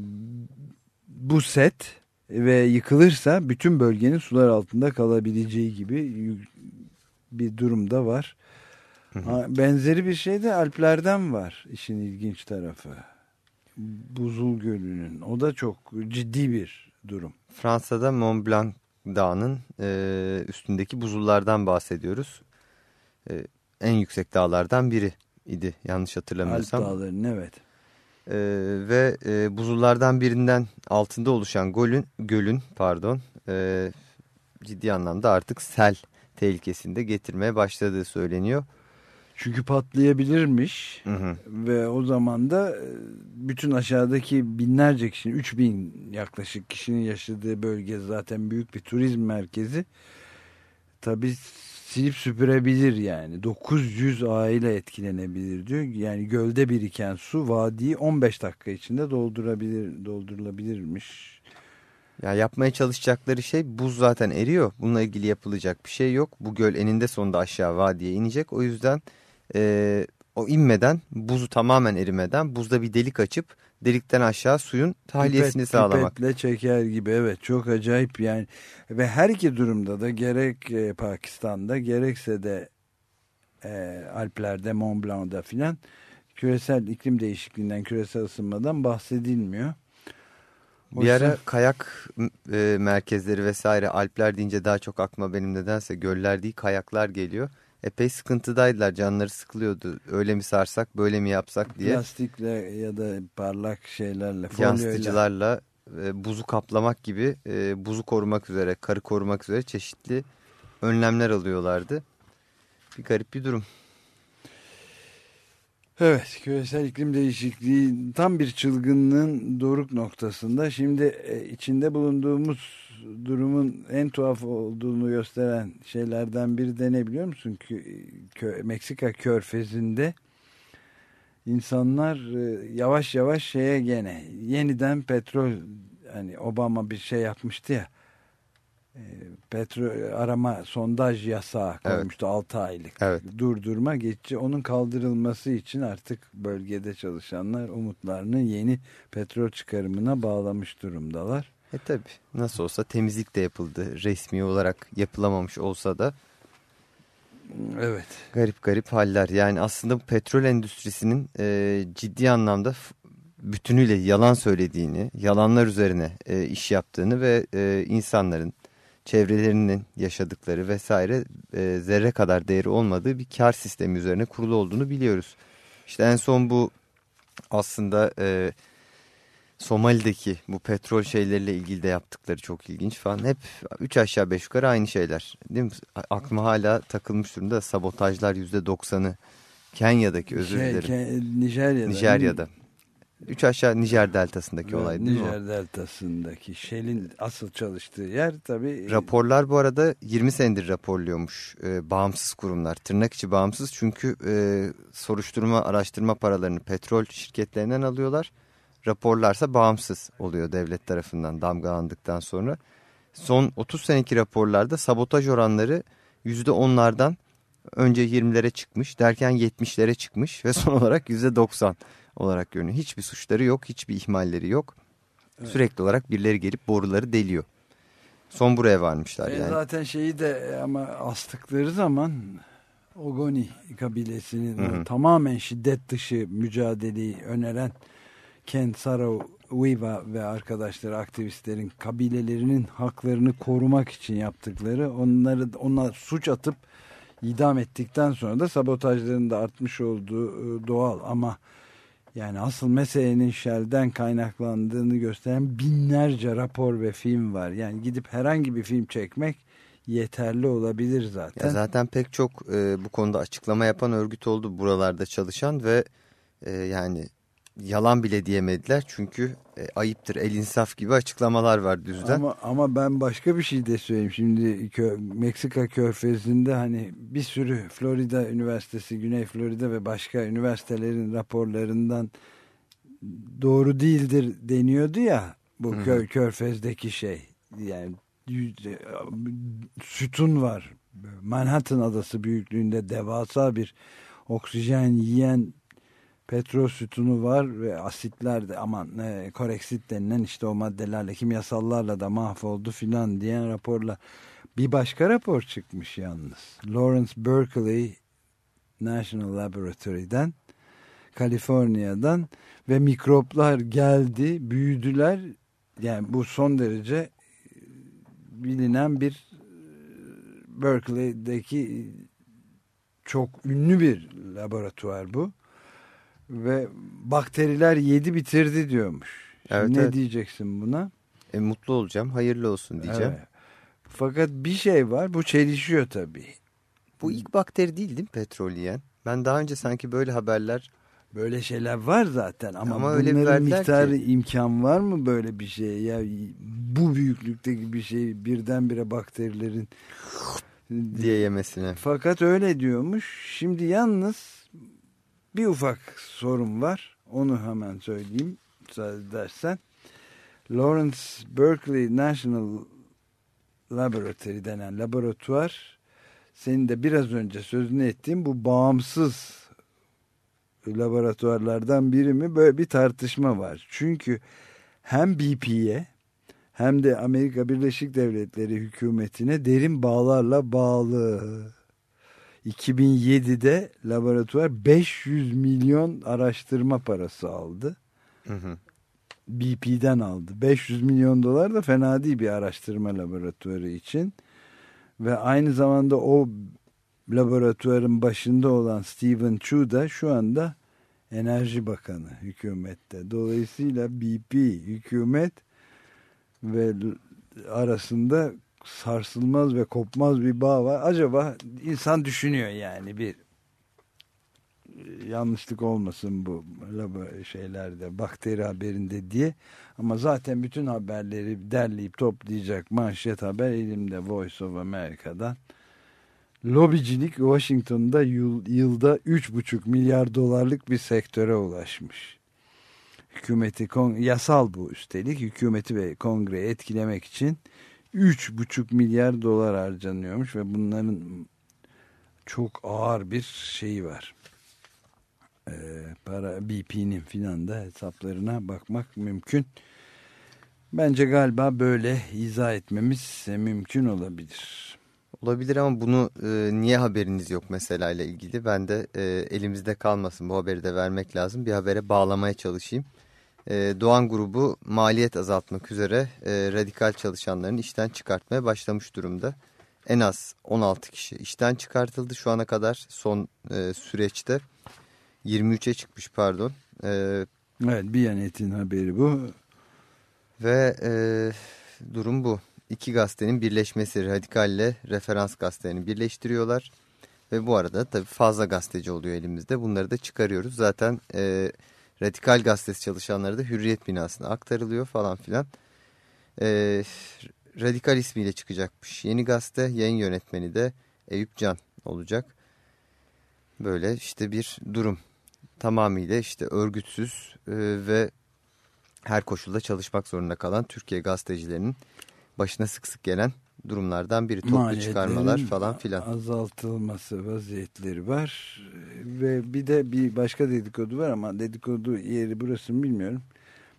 bu set ve yıkılırsa bütün bölgenin sular altında kalabileceği gibi bir durumda var. Benzeri bir şey de Alplerden var işin ilginç tarafı. Buzul Gölü'nün. O da çok ciddi bir durum. Fransa'da Mont Blanc Dağı'nın e, üstündeki buzullardan bahsediyoruz. E, en yüksek dağlardan biri idi yanlış Alp hatırlamıyorsam. dağlarının evet. E, ve e, buzullardan birinden altında oluşan gölün, gölün pardon e, ciddi anlamda artık sel tehlikesinde getirmeye başladığı söyleniyor. Çünkü patlayabilirmiş Hı hı. ve o zaman da e, bütün aşağıdaki binlerce kişinin 3000 yaklaşık kişinin yaşadığı bölge zaten büyük bir turizm merkezi. Tabi silip süpürebilir yani 900 aile etkilenebilir diyor. Yani gölde biriken su vadiyi 15 dakika içinde doldurabilir doldurulabilirmiş. Ya yapmaya çalışacakları şey buz zaten eriyor. Bununla ilgili yapılacak bir şey yok. Bu göl eninde sonunda aşağı vadiye inecek. O yüzden e, o inmeden buzu tamamen erimeden buzda bir delik açıp delikten aşağı suyun tahliyesini Pipet- sağlamak. Pipetle çeker gibi evet çok acayip yani ve her iki durumda da gerek e, Pakistan'da gerekse de e, Alplerde Mont Blanc'da filan küresel iklim değişikliğinden küresel ısınmadan bahsedilmiyor. Bir ara kayak e, merkezleri vesaire Alpler deyince daha çok aklıma benim nedense göller değil kayaklar geliyor. Epey sıkıntıdaydılar canları sıkılıyordu. Öyle mi sarsak böyle mi yapsak diye. Plastikle ya da parlak şeylerle yansıtıcılarla e, buzu kaplamak gibi e, buzu korumak üzere, karı korumak üzere çeşitli önlemler alıyorlardı. Bir garip bir durum. Evet, küresel iklim değişikliği tam bir çılgınlığın doruk noktasında. Şimdi e, içinde bulunduğumuz durumun en tuhaf olduğunu gösteren şeylerden biri de ne biliyor musun? Meksika körfezinde insanlar e, yavaş yavaş şeye gene yeniden petrol hani Obama bir şey yapmıştı ya e, petrol arama sondaj yasağı Evet. koymuştu 6 aylık Evet. durdurma geçici onun kaldırılması için artık bölgede çalışanlar umutlarını yeni petrol çıkarımına bağlamış durumdalar. E tabi nasıl olsa temizlik de yapıldı. Resmi olarak yapılamamış olsa da Evet. garip garip haller. Yani aslında petrol endüstrisinin e, ciddi anlamda bütünüyle yalan söylediğini, yalanlar üzerine e, iş yaptığını ve e, insanların çevrelerinin yaşadıkları vesaire e, zerre kadar değeri olmadığı bir kar sistemi üzerine kurulu olduğunu biliyoruz. İşte en son bu aslında e, Somali'deki bu petrol şeyleriyle ilgili de yaptıkları çok ilginç falan. Hep üç aşağı beş yukarı aynı şeyler. Değil mi? Aklıma hala takılmış durumda sabotajlar yüzde doksanı Kenya'daki özür Şey, dilerim. Ke- Nijerya'da. Nijerya'da. Üç aşağı Nijer deltasındaki Evet, olay değil mi? o? Nijer deltasındaki Shell'in asıl çalıştığı yer tabii. Raporlar bu arada 20 senedir raporluyormuş e, bağımsız kurumlar. Tırnak içi bağımsız çünkü e, soruşturma araştırma paralarını petrol şirketlerinden alıyorlar. Raporlarsa bağımsız oluyor devlet tarafından damgalandıktan sonra. Son 30 seneki raporlarda sabotaj oranları %10'lardan önce 20'lere çıkmış derken 70'lere çıkmış ve son olarak %90 olarak görünüyor. Hiçbir suçları yok, hiçbir ihmalleri yok. Sürekli olarak birileri gelip boruları deliyor. Son buraya varmışlar E, yani. Zaten şeyi de ama astıkları zaman Ogoni kabilesinin Hı hı. tamamen şiddet dışı mücadeleyi öneren Ken Saro-Wiwa ve arkadaşları aktivistlerin kabilelerinin haklarını korumak için yaptıkları onları ona suç atıp idam ettikten sonra da sabotajların da artmış olduğu e, doğal ama yani asıl meselenin Shell'den kaynaklandığını gösteren binlerce rapor ve film var. Yani gidip herhangi bir film çekmek yeterli olabilir zaten. Ya zaten pek çok e, bu konuda açıklama yapan örgüt oldu buralarda çalışan ve e, yani yalan bile diyemediler. Çünkü e, ayıptır el insaf gibi açıklamalar var düzden. Ama, ama ben başka bir şey de söyleyeyim. Şimdi kö, Meksika körfezinde hani bir sürü Florida Üniversitesi, Güney Florida ve başka üniversitelerin raporlarından doğru değildir deniyordu ya bu kö, körfezdeki şey. Yani yüz- sütun var. Manhattan adası büyüklüğünde devasa bir oksijen yiyen petrol sütunu var ve asitler de aman e, koreksit denilen işte o maddelerle kimyasallarla da mahvoldu filan diyen raporlar. Bir başka rapor çıkmış yalnız. Lawrence Berkeley National Laboratory'den Kaliforniya'dan ve mikroplar geldi, büyüdüler. Yani bu son derece e, bilinen bir e, Berkeley'deki çok ünlü bir laboratuvar bu. Ve bakteriler yedi bitirdi diyormuş. Şimdi Evet, ne evet. diyeceksin buna? E, mutlu olacağım, hayırlı olsun diyeceğim. Evet. Fakat bir şey var, bu çelişiyor tabii. Bu ilk bakteri değil değil mi petrol yiyen? Ben daha önce sanki böyle haberler Böyle şeyler var zaten ama, Ama öyle bunların miktarı ki. imkan var mı böyle bir şey? Ya bu büyüklükteki bir şey birdenbire bakterilerin diye yemesine. Fakat öyle diyormuş. Şimdi yalnız bir ufak sorun var. Onu hemen söyleyeyim edersen. Lawrence Berkeley National Laboratory denen laboratuvar senin de biraz önce sözünü ettiğin bu bağımsız laboratuvarlardan biri mi böyle bir tartışma var. Çünkü hem BP'ye hem de Amerika Birleşik Devletleri hükümetine derin bağlarla bağlı. 2007'de laboratuvar 500 milyon araştırma parası aldı. Hı hı. BP'den aldı. 500 milyon dolar da fena değil bir araştırma laboratuvarı için. Ve aynı zamanda o laboratuvarın başında olan Stephen Chu da şu anda Enerji Bakanı hükümette. Dolayısıyla BP hükümet ve arasında sarsılmaz ve kopmaz bir bağ var. Acaba insan düşünüyor yani bir e, yanlışlık olmasın bu labo- şeylerde bakteri haberinde diye ama zaten bütün haberleri derleyip toplayacak manşet haber elimde Voice of America'dan lobicilik Washington'da yıl- yılda 3,5 milyar dolarlık bir sektöre ulaşmış. Hükümeti yasal bu üstelik hükümeti ve kongreyi etkilemek için 3,5 milyar dolar harcanıyormuş ve bunların çok ağır bir şeyi var. Ee, para BP'nin filan da hesaplarına bakmak mümkün. Bence galiba böyle izah etmemiz mümkün olabilir. Olabilir ama bunu e, niye haberiniz yok mesela ile ilgili ben de e, elimizde kalmasın bu haberi de vermek lazım. Bir habere bağlamaya çalışayım. E, Doğan grubu maliyet azaltmak üzere e, radikal çalışanlarını işten çıkartmaya başlamış durumda. En az 16 kişi işten çıkartıldı şu ana kadar son e, süreçte. 23'e çıkmış pardon. E, Evet Biyanet'in haberi bu. Ve e, durum bu. İki gazetenin birleşmesi Radikalle Referans gazetelerini birleştiriyorlar. Ve bu arada tabii fazla gazeteci oluyor elimizde. Bunları da çıkarıyoruz. Zaten e, Radikal gazetesi çalışanları da Hürriyet binasına aktarılıyor falan filan. E, Radikal ismiyle çıkacakmış. Yeni gazete yayın yönetmeni de Eyüp Can olacak. Böyle işte bir durum. Tamamıyla işte örgütsüz e, ve her koşulda çalışmak zorunda kalan Türkiye gazetecilerinin başına sık sık gelen durumlardan biri. Toplu Maliyetlerin çıkarmalar falan filan. Azaltılması vaziyetleri var. Ve bir de bir başka dedikodu var ama dedikodu yeri burası mı bilmiyorum.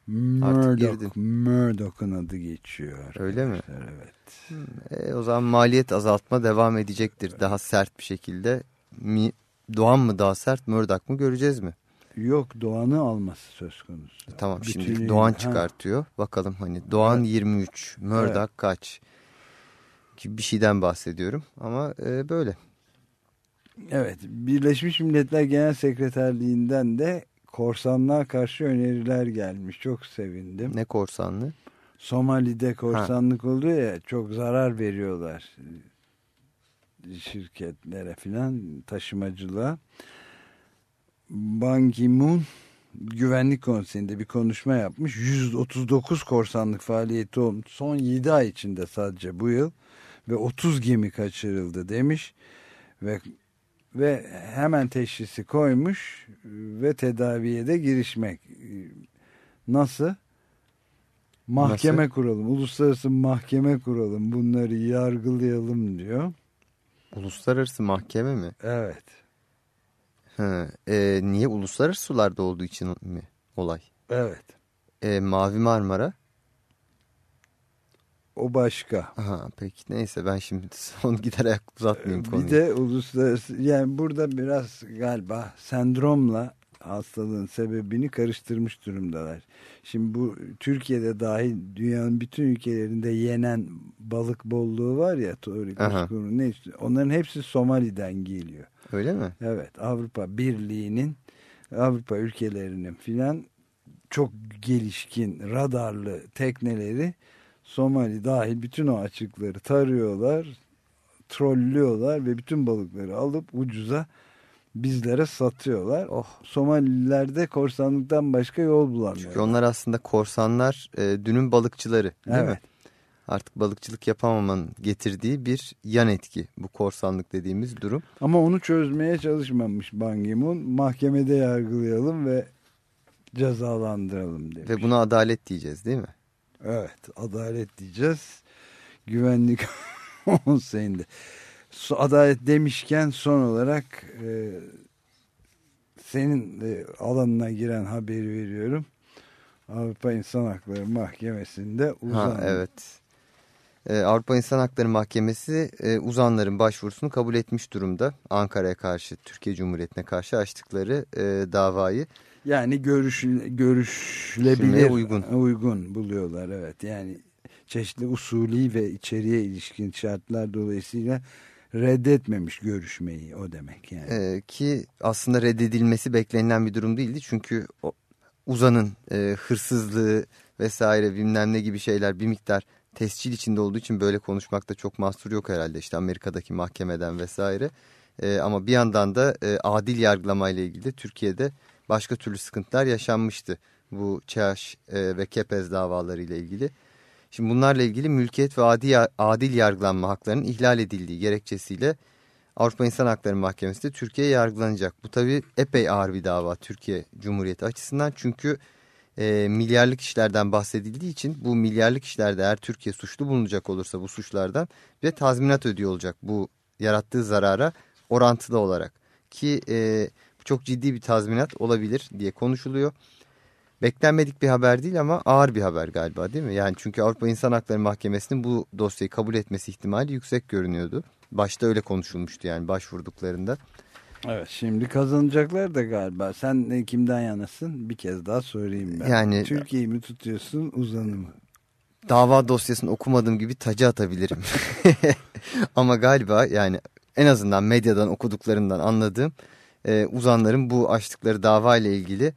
Murdoch. Murdoch'un adı geçiyor. Öyle mi? Evet. E, o zaman maliyet azaltma devam edecektir daha sert bir şekilde. Mi, Doğan mı daha sert Murdoch mu göreceğiz mi? Yok Doğan'ı alması söz konusu. E, Tamam şimdi Bütünüyle- Doğan Ha. çıkartıyor. Bakalım hani Doğan 23, Murdoch Evet. kaç gibi bir şeyden bahsediyorum. Ama e, böyle. Evet, Birleşmiş Milletler Genel Sekreterliğinden de korsanlığa karşı öneriler gelmiş. Çok sevindim. Ne korsanlı? Somali'de korsanlık oluyor ya çok zarar veriyorlar şirketlere filan taşımacılığa. Ban Ki-moon Güvenlik Konseyi'nde bir konuşma yapmış. 139 korsanlık faaliyeti olmuş. Son 7 ay içinde sadece bu yıl ve 30 gemi kaçırıldı demiş ve ve hemen teşhisi koymuş ve tedaviye de girişmek. Nasıl? Mahkeme Nasıl? kuralım, uluslararası mahkeme kuralım, bunları yargılayalım diyor. Uluslararası mahkeme mi? Evet. Ha, e, niye uluslararası sularda olduğu için mi olay? Evet. E, Mavi Marmara? O başka. Aha, peki neyse ben şimdi son gider ayak uzatmayayım konuyu. Bir de uluslararası yani burada biraz galiba sendromla hastalığın sebebini karıştırmış durumdalar. Şimdi bu Türkiye'de dahil dünyanın bütün ülkelerinde yenen balık bolluğu var ya Tori kuşkuru, ne onların hepsi Somali'den geliyor. Öyle mi? Evet Avrupa Birliği'nin Avrupa ülkelerinin filan çok gelişkin radarlı tekneleri Somali dahil bütün o açıkları tarıyorlar, trollüyorlar ve bütün balıkları alıp ucuza bizlere satıyorlar. Oh. Somaliler de korsanlıktan başka yol bulamıyor. Çünkü onlar aslında korsanlar e, dünün balıkçıları değil mi? Evet. Artık balıkçılık yapamamanın getirdiği bir yan etki bu korsanlık dediğimiz durum. Ama onu çözmeye çalışmamış Ban Ki-moon. Mahkemede yargılayalım ve cezalandıralım demiş. Ve buna adalet diyeceğiz değil mi? Evet adalet diyeceğiz. Güvenlik konseyinde. Adalet demişken son olarak e, senin e, alanına giren haberi veriyorum. Avrupa İnsan Hakları Mahkemesi'nde uzan. Ha, evet. Ee, Avrupa İnsan Hakları Mahkemesi e, uzanların başvurusunu kabul etmiş durumda. Ankara'ya karşı, Türkiye Cumhuriyeti'ne karşı açtıkları e, davayı. Yani görüş, görüşülebilir Şimdiye uygun. uygun buluyorlar evet. Yani çeşitli usulü ve içeriye ilişkin şartlar dolayısıyla reddetmemiş görüşmeyi o demek yani. e, ki aslında reddedilmesi beklenilen bir durum değildi. Çünkü o, uzanın e, hırsızlığı vesaire bilmem ne gibi şeyler bir miktar tescil içinde olduğu için böyle konuşmakta çok mahsur yok herhalde. İşte Amerika'daki mahkemeden vesaire. E, ama bir yandan da e, adil yargılamayla ilgili de Türkiye'de başka türlü sıkıntılar yaşanmıştı. Bu ÇEAŞ e, ve KEPEZ davaları ile ilgili. Şimdi bunlarla ilgili mülkiyet ve adil, adil yargılanma haklarının ihlal edildiği gerekçesiyle Avrupa İnsan Hakları Mahkemesi de Türkiye'ye yargılanacak. Bu tabii epey ağır bir dava Türkiye Cumhuriyeti açısından. Çünkü e, milyarlık işlerden bahsedildiği için bu milyarlık işlerde eğer Türkiye suçlu bulunacak olursa bu suçlardan ve tazminat ödüyor olacak bu yarattığı zarara orantılı olarak. Ki e, çok ciddi bir tazminat olabilir diye konuşuluyor. Beklenmedik bir haber değil ama ağır bir haber galiba değil mi? Yani çünkü Avrupa İnsan Hakları Mahkemesi'nin bu dosyayı kabul etmesi ihtimali yüksek görünüyordu. Başta öyle konuşulmuştu yani başvurduklarında. Evet şimdi kazanacaklar da galiba. Sen de kimden yanasın? Bir kez daha sorayım ben. Yani- Türkiye'yi mi tutuyorsun uzanı mı? Dava dosyasını okumadığım gibi tacı atabilirim. ama galiba yani en azından medyadan okuduklarımdan anladığım e, uzanların bu açtıkları dava ile ilgili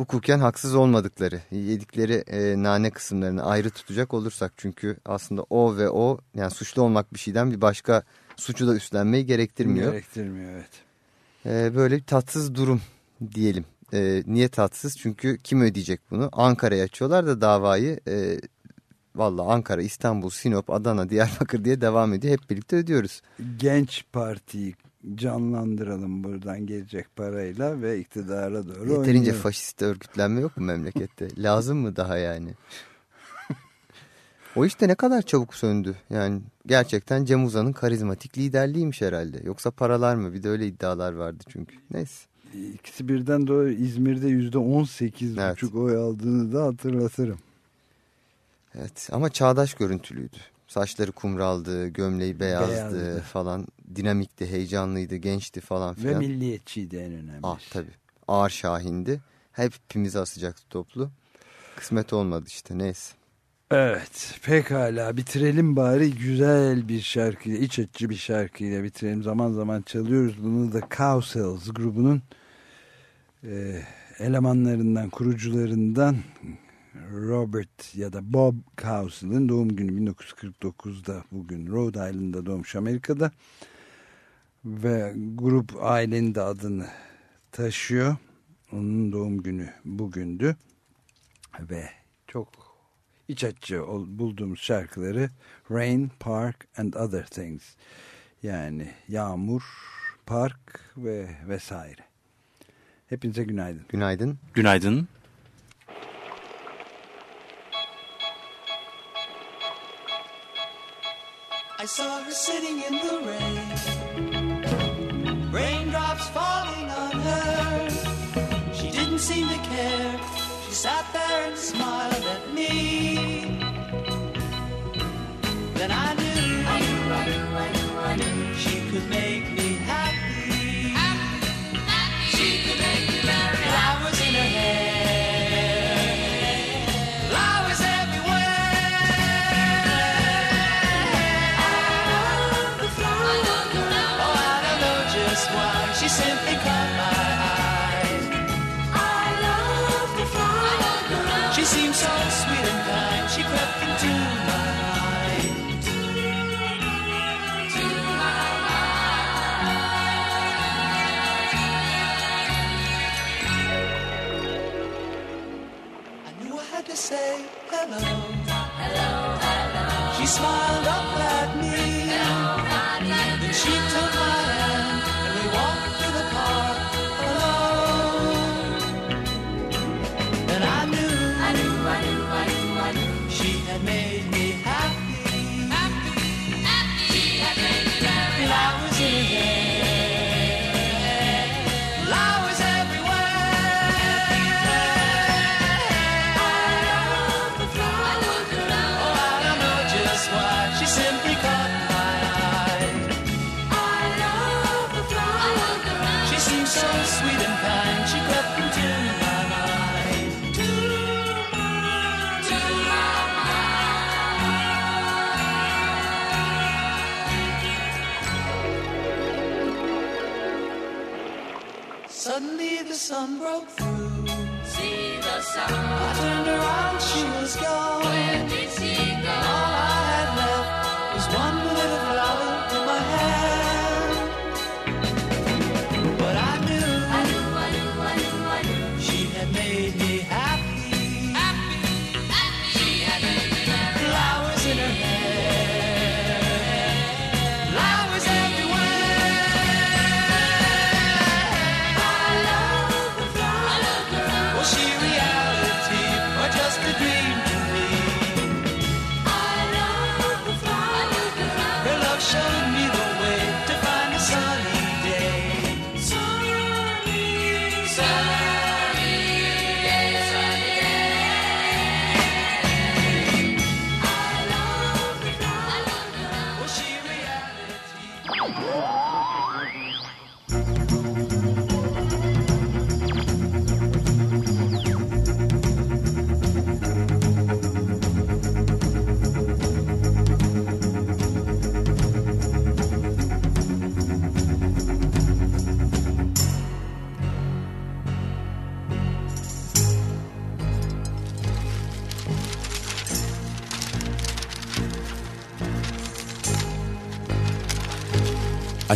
hukuken haksız olmadıkları, yedikleri e, nane kısımlarını ayrı tutacak olursak çünkü aslında o ve o yani suçlu olmak bir şeyden bir başka suçu da üstlenmeyi gerektirmiyor. Gerektirmiyor evet. E, böyle bir tatsız durum diyelim. E, niye tatsız? Çünkü kim ödeyecek bunu? Ankara'ya açıyorlar da davayı e, valla Ankara, İstanbul, Sinop, Adana, Diyarbakır diye devam ediyor. Hep birlikte ödüyoruz. Genç partiyi canlandıralım buradan gelecek parayla ve iktidara doğru Yeterince oynayalım. faşist örgütlenme yok mu memlekette? Lazım mı daha yani? o işte ne kadar çabuk söndü. Yani gerçekten Cem Uzan'ın karizmatik liderliğiymiş herhalde. Yoksa paralar mı? Bir de öyle iddialar vardı çünkü. Neyse. İkisi birden de İzmir'de yüzde on sekiz buçuk oy aldığını da hatırlatırım. Evet ama çağdaş görüntülüydü. Saçları kumraldı, gömleği beyazdı, Beyazdı. falan. Dinamikti, heyecanlıydı, gençti falan Ve filan. milliyetçiydi en önemlisi. Ah tabii. Ağır şahindi. Hepimizi asacaktı toplu. Kısmet olmadı işte neyse. Evet pekala bitirelim bari güzel bir şarkıyla iç açıcı bir şarkıyla bitirelim. Zaman zaman çalıyoruz bunu da Cowcells grubunun e, elemanlarından kurucularından Robert ya da Bob Cousel'ın doğum günü 1949'da bugün Rhode Island'da doğmuş Amerika'da ve grup ailenin de adını taşıyor. Onun doğum günü bugündü ve çok iç açıcı bulduğumuz şarkıları Rain, Park and Other Things yani yağmur, park ve vesaire. Hepinize günaydın. Günaydın. Günaydın. I saw her sitting in the rain, raindrops falling on her. She didn't seem to care. She sat there and smiled at me. Then I knew, I knew, I knew, I knew, I knew she could make.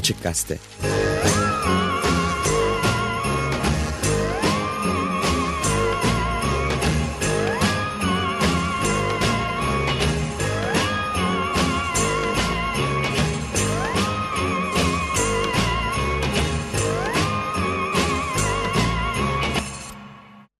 Açık Gazete.